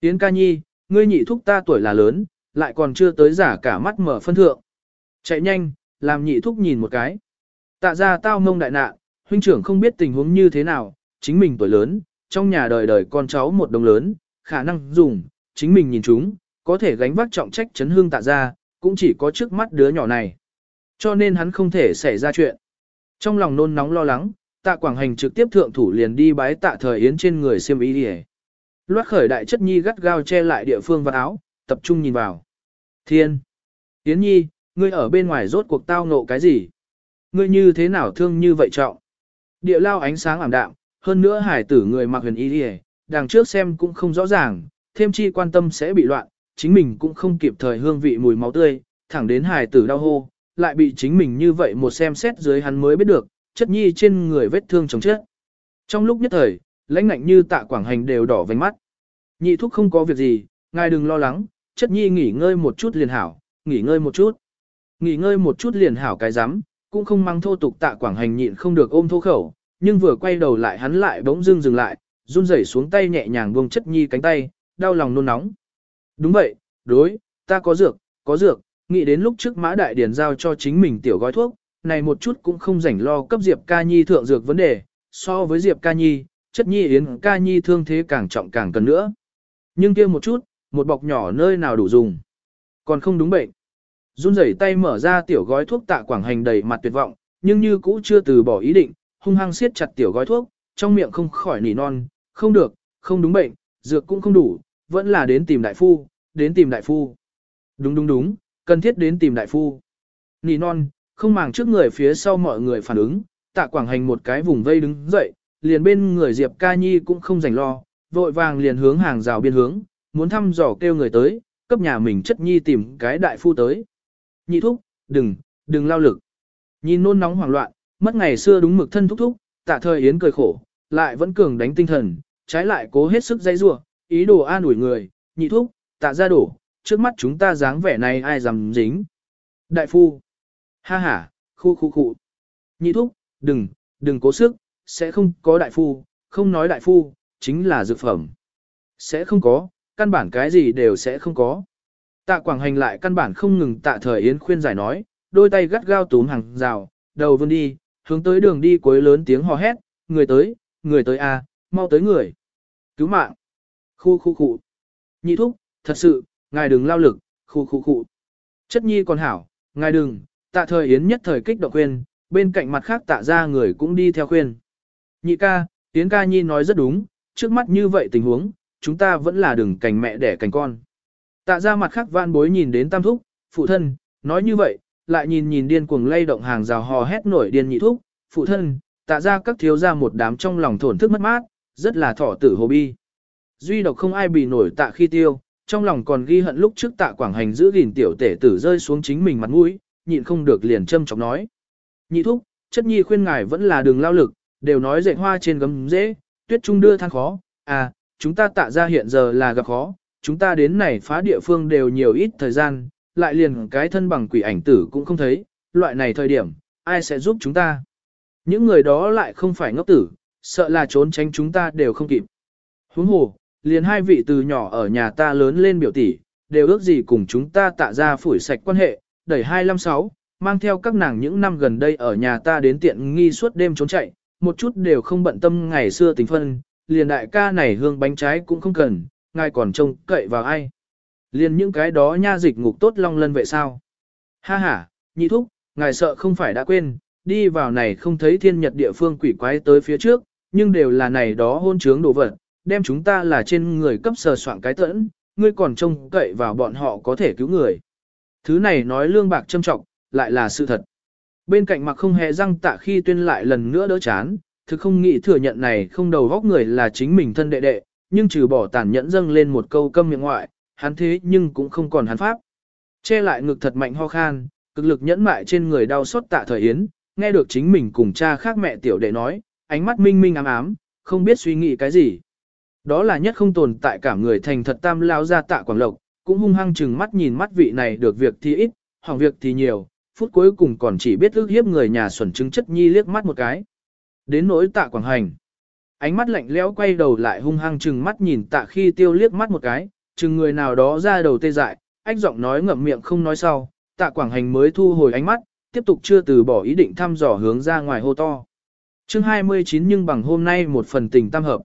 A: Yến ca nhi, ngươi nhị thúc ta tuổi là lớn, lại còn chưa tới giả cả mắt mở phân thượng. Chạy nhanh, làm nhị thúc nhìn một cái. Tạ ra tao mông đại nạn, huynh trưởng không biết tình huống như thế nào, chính mình tuổi lớn, trong nhà đời đời con cháu một đồng lớn, khả năng dùng, chính mình nhìn chúng, có thể gánh vác trọng trách chấn hương tạ ra, cũng chỉ có trước mắt đứa nhỏ này. Cho nên hắn không thể xảy ra chuyện. Trong lòng nôn nóng lo lắng, tạ quảng hành trực tiếp thượng thủ liền đi bái tạ thời yến trên người xiêm ý đi Loát khởi đại chất nhi gắt gao che lại địa phương vật áo, tập trung nhìn vào. Thiên! Yến nhi, ngươi ở bên ngoài rốt cuộc tao ngộ cái gì? Ngươi như thế nào thương như vậy trọng? Địa lao ánh sáng ảm đạm, hơn nữa hải tử người mặc huyền y đi đằng trước xem cũng không rõ ràng, thêm chi quan tâm sẽ bị loạn, chính mình cũng không kịp thời hương vị mùi máu tươi, thẳng đến hải tử đau hô, lại bị chính mình như vậy một xem xét dưới hắn mới biết được, chất nhi trên người vết thương chồng chết. Trong lúc nhất thời, lãnh ngạnh như tạ quảng hành đều đỏ vành mắt. Nhị thúc không có việc gì, ngài đừng lo lắng, chất nhi nghỉ ngơi một chút liền hảo, nghỉ ngơi một chút. Nghỉ ngơi một chút liền hảo cái rắm cũng không mang thô tục tạ quảng hành nhịn không được ôm thô khẩu, nhưng vừa quay đầu lại hắn lại bỗng dưng dừng lại, run rẩy xuống tay nhẹ nhàng buông chất nhi cánh tay, đau lòng nôn nóng. Đúng vậy, đối, ta có dược, có dược, nghĩ đến lúc trước mã đại điển giao cho chính mình tiểu gói thuốc, này một chút cũng không rảnh lo cấp Diệp ca nhi thượng dược vấn đề, so với Diệp ca nhi, chất nhi yến ca nhi thương thế càng trọng càng cần nữa. Nhưng kia một chút, một bọc nhỏ nơi nào đủ dùng. Còn không đúng bệnh. Run rẩy tay mở ra tiểu gói thuốc tạ quảng hành đầy mặt tuyệt vọng, nhưng như cũ chưa từ bỏ ý định, hung hăng siết chặt tiểu gói thuốc, trong miệng không khỏi nỉ non, không được, không đúng bệnh, dược cũng không đủ, vẫn là đến tìm đại phu, đến tìm đại phu. Đúng đúng đúng, cần thiết đến tìm đại phu. Nỉ non, không màng trước người phía sau mọi người phản ứng, tạ quảng hành một cái vùng vây đứng dậy, liền bên người Diệp ca nhi cũng không rảnh lo, vội vàng liền hướng hàng rào biên hướng, muốn thăm dò kêu người tới, cấp nhà mình chất nhi tìm cái đại phu tới. Nhị thúc, đừng, đừng lao lực. Nhìn nôn nóng hoảng loạn, mất ngày xưa đúng mực thân thúc thúc, tạ thời yến cười khổ, lại vẫn cường đánh tinh thần, trái lại cố hết sức dây rua, ý đồ an ủi người, nhị thúc, tạ ra đổ, trước mắt chúng ta dáng vẻ này ai dám dính. Đại phu, ha ha, khu khu khu. Nhị thúc, đừng, đừng cố sức, sẽ không có đại phu, không nói đại phu, chính là dược phẩm. Sẽ không có, căn bản cái gì đều sẽ không có. Tạ Quảng Hành lại căn bản không ngừng tạ thời Yến khuyên giải nói, đôi tay gắt gao túm hàng rào, đầu vươn đi, hướng tới đường đi cuối lớn tiếng hò hét, người tới, người tới a, mau tới người. Cứu mạng. Khu khu khu. Nhị thúc, thật sự, ngài đừng lao lực, khu khu khu. Chất nhi còn hảo, ngài đừng, tạ thời Yến nhất thời kích động khuyên, bên cạnh mặt khác tạ ra người cũng đi theo khuyên. Nhị ca, Yến ca nhi nói rất đúng, trước mắt như vậy tình huống, chúng ta vẫn là đừng cành mẹ đẻ cành con. Tạ ra mặt khác vạn bối nhìn đến tam thúc, phụ thân, nói như vậy, lại nhìn nhìn điên cuồng lay động hàng rào hò hét nổi điên nhị thúc, phụ thân, tạ ra các thiếu ra một đám trong lòng thổn thức mất mát, rất là thỏ tử hồ bi. Duy độc không ai bị nổi tạ khi tiêu, trong lòng còn ghi hận lúc trước tạ quảng hành giữ gìn tiểu tể tử rơi xuống chính mình mặt mũi, nhịn không được liền châm chọc nói. Nhị thúc, chất nhi khuyên ngài vẫn là đường lao lực, đều nói dạy hoa trên gấm dễ, tuyết trung đưa than khó, à, chúng ta tạ ra hiện giờ là gặp khó, chúng ta đến này phá địa phương đều nhiều ít thời gian, lại liền cái thân bằng quỷ ảnh tử cũng không thấy, loại này thời điểm, ai sẽ giúp chúng ta? Những người đó lại không phải ngốc tử, sợ là trốn tránh chúng ta đều không kịp. Huống hồ, liền hai vị từ nhỏ ở nhà ta lớn lên biểu tỷ, đều ước gì cùng chúng ta tạ ra phủi sạch quan hệ, đẩy 256, mang theo các nàng những năm gần đây ở nhà ta đến tiện nghi suốt đêm trốn chạy, một chút đều không bận tâm ngày xưa tình phân, liền đại ca này hương bánh trái cũng không cần, ngài còn trông cậy vào ai. Liền những cái đó nha dịch ngục tốt long lân vậy sao? Ha ha, nhị thúc, ngài sợ không phải đã quên, đi vào này không thấy thiên nhật địa phương quỷ quái tới phía trước, nhưng đều là này đó hôn trướng đồ vật, đem chúng ta là trên người cấp sờ soạn cái tẫn, ngươi còn trông cậy vào bọn họ có thể cứu người. Thứ này nói lương bạc châm trọng, lại là sự thật. Bên cạnh mặc không hề răng tạ khi tuyên lại lần nữa đỡ chán, thực không nghĩ thừa nhận này không đầu góc người là chính mình thân đệ đệ, nhưng trừ bỏ tàn nhẫn dâng lên một câu câm miệng ngoại, hắn thế nhưng cũng không còn hắn pháp. Che lại ngực thật mạnh ho khan, cực lực nhẫn mại trên người đau xót tạ thời yến, nghe được chính mình cùng cha khác mẹ tiểu đệ nói, ánh mắt minh minh ám ám, không biết suy nghĩ cái gì. Đó là nhất không tồn tại cả người thành thật tam lao ra tạ quảng lộc, cũng hung hăng chừng mắt nhìn mắt vị này được việc thì ít, hỏng việc thì nhiều, phút cuối cùng còn chỉ biết ước hiếp người nhà xuẩn chứng chất nhi liếc mắt một cái. Đến nỗi tạ quảng hành. Ánh mắt lạnh lẽo quay đầu lại hung hăng chừng mắt nhìn tạ khi tiêu liếc mắt một cái, chừng người nào đó ra đầu tê dại, ách giọng nói ngậm miệng không nói sau, tạ quảng hành mới thu hồi ánh mắt, tiếp tục chưa từ bỏ ý định thăm dò hướng ra ngoài hô to. chương 29 nhưng bằng hôm nay một phần tình tam hợp.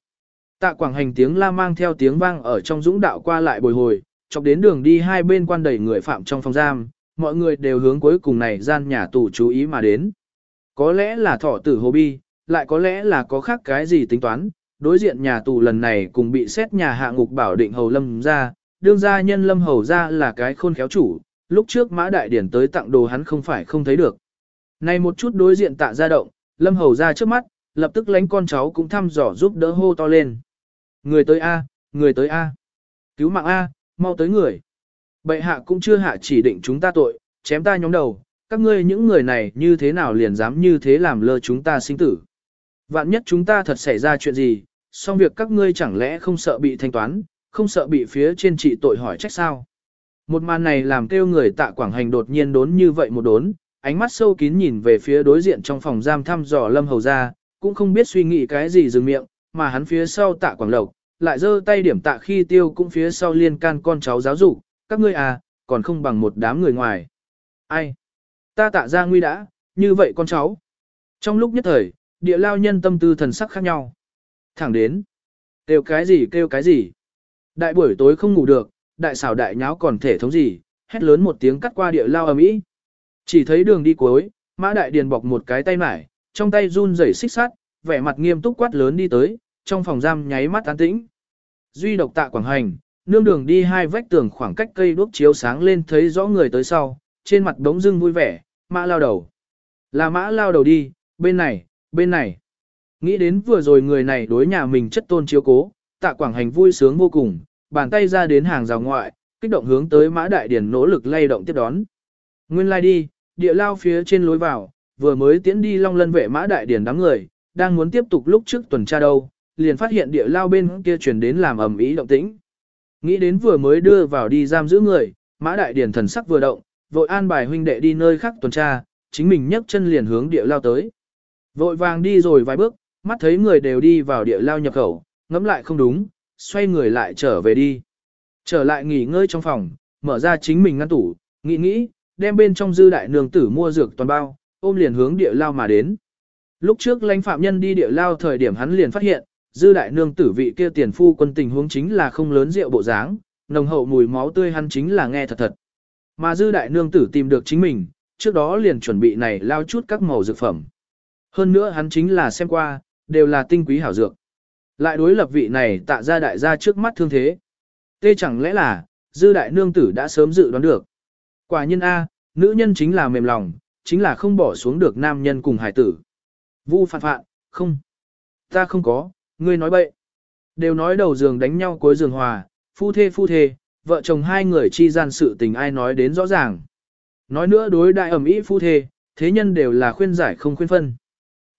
A: Tạ quảng hành tiếng la mang theo tiếng vang ở trong dũng đạo qua lại bồi hồi, chọc đến đường đi hai bên quan đẩy người phạm trong phòng giam, mọi người đều hướng cuối cùng này gian nhà tù chú ý mà đến. Có lẽ là thọ tử hồ bi, lại có lẽ là có khác cái gì tính toán, đối diện nhà tù lần này cùng bị xét nhà hạ ngục bảo định hầu lâm ra, đương gia nhân lâm hầu ra là cái khôn khéo chủ, lúc trước mã đại điển tới tặng đồ hắn không phải không thấy được. Này một chút đối diện tạ ra động, lâm hầu ra trước mắt, lập tức lánh con cháu cũng thăm dò giúp đỡ hô to lên. Người tới A, người tới A. Cứu mạng A, mau tới người. Bệ hạ cũng chưa hạ chỉ định chúng ta tội, chém ta nhóm đầu, các ngươi những người này như thế nào liền dám như thế làm lơ chúng ta sinh tử. Vạn nhất chúng ta thật xảy ra chuyện gì, xong việc các ngươi chẳng lẽ không sợ bị thanh toán, không sợ bị phía trên trị tội hỏi trách sao. Một màn này làm kêu người tạ quảng hành đột nhiên đốn như vậy một đốn, ánh mắt sâu kín nhìn về phía đối diện trong phòng giam thăm dò lâm hầu ra, cũng không biết suy nghĩ cái gì dừng miệng, mà hắn phía sau tạ quảng lộc, lại giơ tay điểm tạ khi tiêu cũng phía sau liên can con cháu giáo dục, các ngươi à, còn không bằng một đám người ngoài. Ai? Ta tạ ra nguy đã, như vậy con cháu. Trong lúc nhất thời, địa lao nhân tâm tư thần sắc khác nhau. Thẳng đến. Kêu cái gì kêu cái gì. Đại buổi tối không ngủ được, đại xảo đại nháo còn thể thống gì, hét lớn một tiếng cắt qua địa lao ầm ĩ. Chỉ thấy đường đi cuối, mã đại điền bọc một cái tay mải, trong tay run rẩy xích sắt, vẻ mặt nghiêm túc quát lớn đi tới, trong phòng giam nháy mắt an tĩnh. Duy độc tạ quảng hành, nương đường đi hai vách tường khoảng cách cây đuốc chiếu sáng lên thấy rõ người tới sau, trên mặt đống dưng vui vẻ, mã lao đầu. Là mã lao đầu đi, bên này, bên này. Nghĩ đến vừa rồi người này đối nhà mình chất tôn chiếu cố, tạ quảng hành vui sướng vô cùng, bàn tay ra đến hàng rào ngoại, kích động hướng tới mã đại điển nỗ lực lay động tiếp đón. Nguyên lai like đi, địa lao phía trên lối vào, vừa mới tiến đi long lân vệ mã đại điển đám người, đang muốn tiếp tục lúc trước tuần tra đâu, liền phát hiện địa lao bên kia chuyển đến làm ầm ý động tĩnh. Nghĩ đến vừa mới đưa vào đi giam giữ người, mã đại điển thần sắc vừa động, vội an bài huynh đệ đi nơi khác tuần tra, chính mình nhấc chân liền hướng địa lao tới. Vội vàng đi rồi vài bước, mắt thấy người đều đi vào địa lao nhập khẩu, ngẫm lại không đúng, xoay người lại trở về đi. Trở lại nghỉ ngơi trong phòng, mở ra chính mình ngăn tủ, nghĩ nghĩ, đem bên trong dư đại nương tử mua dược toàn bao, ôm liền hướng địa lao mà đến. Lúc trước lãnh phạm nhân đi địa lao thời điểm hắn liền phát hiện, dư đại nương tử vị kia tiền phu quân tình huống chính là không lớn rượu bộ dáng, nồng hậu mùi máu tươi hắn chính là nghe thật thật. Mà dư đại nương tử tìm được chính mình, trước đó liền chuẩn bị này lao chút các màu dược phẩm. Hơn nữa hắn chính là xem qua, đều là tinh quý hảo dược. Lại đối lập vị này tạ ra đại gia trước mắt thương thế. Tê chẳng lẽ là, dư đại nương tử đã sớm dự đoán được. Quả nhân A, nữ nhân chính là mềm lòng, chính là không bỏ xuống được nam nhân cùng hải tử. Vu phạn phạn, không. Ta không có, ngươi nói bậy. Đều nói đầu giường đánh nhau cuối giường hòa, phu thê phu thê, vợ chồng hai người chi gian sự tình ai nói đến rõ ràng. Nói nữa đối đại ẩm ý phu thê, thế nhân đều là khuyên giải không khuyên phân.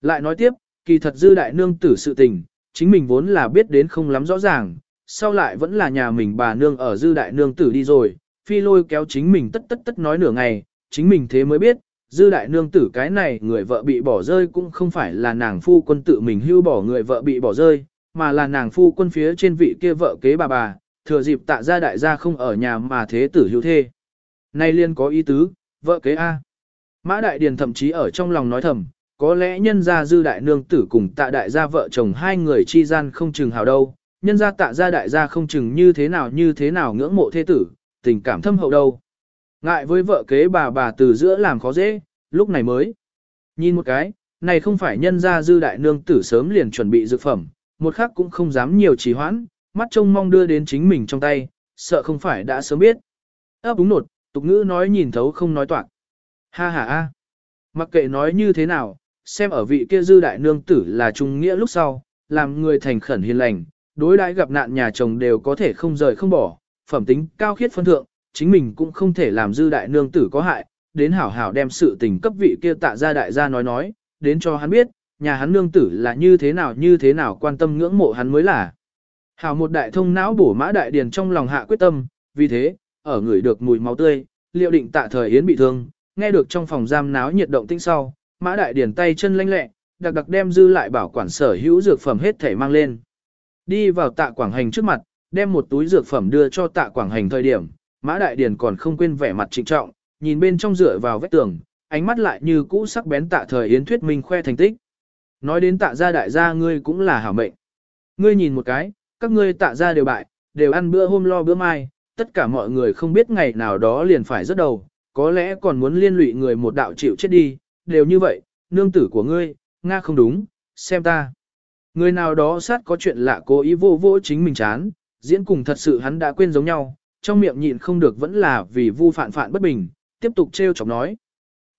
A: Lại nói tiếp, kỳ thật dư đại nương tử sự tình, chính mình vốn là biết đến không lắm rõ ràng, sau lại vẫn là nhà mình bà nương ở dư đại nương tử đi rồi, phi lôi kéo chính mình tất tất tất nói nửa ngày, chính mình thế mới biết, dư đại nương tử cái này người vợ bị bỏ rơi cũng không phải là nàng phu quân tự mình hưu bỏ người vợ bị bỏ rơi, mà là nàng phu quân phía trên vị kia vợ kế bà bà, thừa dịp tạ gia đại gia không ở nhà mà thế tử hưu thê. Nay liên có ý tứ, vợ kế A. Mã đại điền thậm chí ở trong lòng nói thầm, có lẽ nhân gia dư đại nương tử cùng tạ đại gia vợ chồng hai người chi gian không chừng hào đâu, nhân gia tạ gia đại gia không chừng như thế nào như thế nào ngưỡng mộ thế tử, tình cảm thâm hậu đâu. Ngại với vợ kế bà bà từ giữa làm khó dễ, lúc này mới. Nhìn một cái, này không phải nhân gia dư đại nương tử sớm liền chuẩn bị dược phẩm, một khắc cũng không dám nhiều trì hoãn, mắt trông mong đưa đến chính mình trong tay, sợ không phải đã sớm biết. ấp đúng nột, tục ngữ nói nhìn thấu không nói toạc. Ha ha ha. Mặc kệ nói như thế nào, xem ở vị kia dư đại nương tử là trung nghĩa lúc sau, làm người thành khẩn hiền lành, đối đãi gặp nạn nhà chồng đều có thể không rời không bỏ, phẩm tính cao khiết phân thượng, chính mình cũng không thể làm dư đại nương tử có hại, đến hảo hảo đem sự tình cấp vị kia tạ ra đại gia nói nói, đến cho hắn biết, nhà hắn nương tử là như thế nào như thế nào quan tâm ngưỡng mộ hắn mới là. Hảo một đại thông não bổ mã đại điền trong lòng hạ quyết tâm, vì thế, ở người được mùi máu tươi, liệu định tạ thời yến bị thương, nghe được trong phòng giam náo nhiệt động tinh sau, mã đại điền tay chân lanh lẹ, đặc đặc đem dư lại bảo quản sở hữu dược phẩm hết thể mang lên. Đi vào tạ quảng hành trước mặt, đem một túi dược phẩm đưa cho tạ quảng hành thời điểm, mã đại điền còn không quên vẻ mặt trịnh trọng, nhìn bên trong dựa vào vách tường, ánh mắt lại như cũ sắc bén tạ thời yến thuyết minh khoe thành tích. Nói đến tạ gia đại gia ngươi cũng là hảo mệnh. Ngươi nhìn một cái, các ngươi tạ gia đều bại, đều ăn bữa hôm lo bữa mai, tất cả mọi người không biết ngày nào đó liền phải rớt đầu, có lẽ còn muốn liên lụy người một đạo chịu chết đi, đều như vậy, nương tử của ngươi, Nga không đúng, xem ta. Người nào đó sát có chuyện lạ cố ý vô vô chính mình chán, diễn cùng thật sự hắn đã quên giống nhau, trong miệng nhịn không được vẫn là vì vu phản phản bất bình, tiếp tục trêu chọc nói.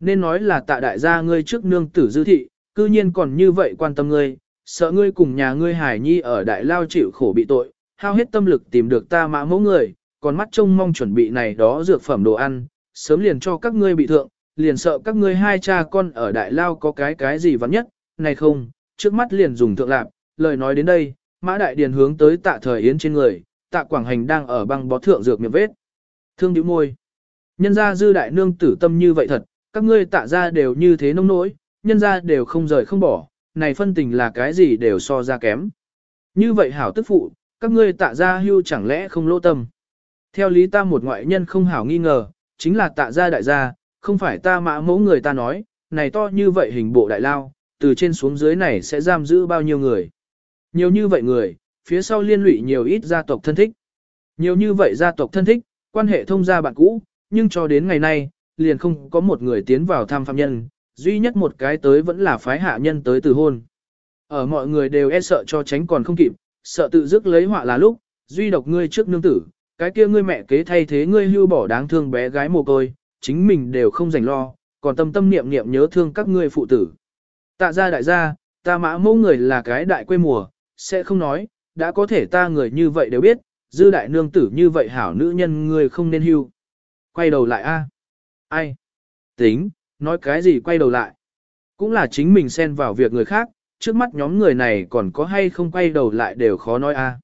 A: Nên nói là tạ đại gia ngươi trước nương tử dư thị, cư nhiên còn như vậy quan tâm ngươi, sợ ngươi cùng nhà ngươi hải nhi ở đại lao chịu khổ bị tội, hao hết tâm lực tìm được ta mã mẫu người, còn mắt trông mong chuẩn bị này đó dược phẩm đồ ăn, sớm liền cho các ngươi bị thượng, liền sợ các ngươi hai cha con ở đại lao có cái cái gì vắn nhất, này không, trước mắt liền dùng thượng lạp, lời nói đến đây, mã đại điền hướng tới tạ thời yến trên người, tạ quảng hành đang ở băng bó thượng dược miệng vết. Thương điệu môi. Nhân ra dư đại nương tử tâm như vậy thật, các ngươi tạ ra đều như thế nông nỗi, nhân ra đều không rời không bỏ, này phân tình là cái gì đều so ra kém. Như vậy hảo tức phụ, các ngươi tạ ra hưu chẳng lẽ không lỗ tâm. Theo lý ta một ngoại nhân không hảo nghi ngờ, chính là tạ gia đại gia, không phải ta mã mẫu người ta nói, này to như vậy hình bộ đại lao, từ trên xuống dưới này sẽ giam giữ bao nhiêu người. Nhiều như vậy người, phía sau liên lụy nhiều ít gia tộc thân thích. Nhiều như vậy gia tộc thân thích, quan hệ thông gia bạn cũ, nhưng cho đến ngày nay, liền không có một người tiến vào thăm phạm nhân, duy nhất một cái tới vẫn là phái hạ nhân tới từ hôn. Ở mọi người đều e sợ cho tránh còn không kịp, sợ tự dứt lấy họa là lúc, duy độc ngươi trước nương tử, cái kia ngươi mẹ kế thay thế ngươi hưu bỏ đáng thương bé gái mồ côi, chính mình đều không rảnh lo, còn tâm tâm niệm niệm nhớ thương các ngươi phụ tử. Tạ gia đại gia, ta mã mẫu người là cái đại quê mùa, sẽ không nói, đã có thể ta người như vậy đều biết, dư đại nương tử như vậy hảo nữ nhân người không nên hưu. Quay đầu lại a Ai? Tính, nói cái gì quay đầu lại? Cũng là chính mình xen vào việc người khác, trước mắt nhóm người này còn có hay không quay đầu lại đều khó nói a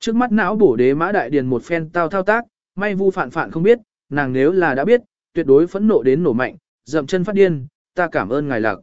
A: Trước mắt não bổ đế mã đại điền một phen tao thao tác, may vu phản phản không biết, nàng nếu là đã biết, tuyệt đối phẫn nộ đến nổ mạnh, dậm chân phát điên, ta cảm ơn ngài lạc.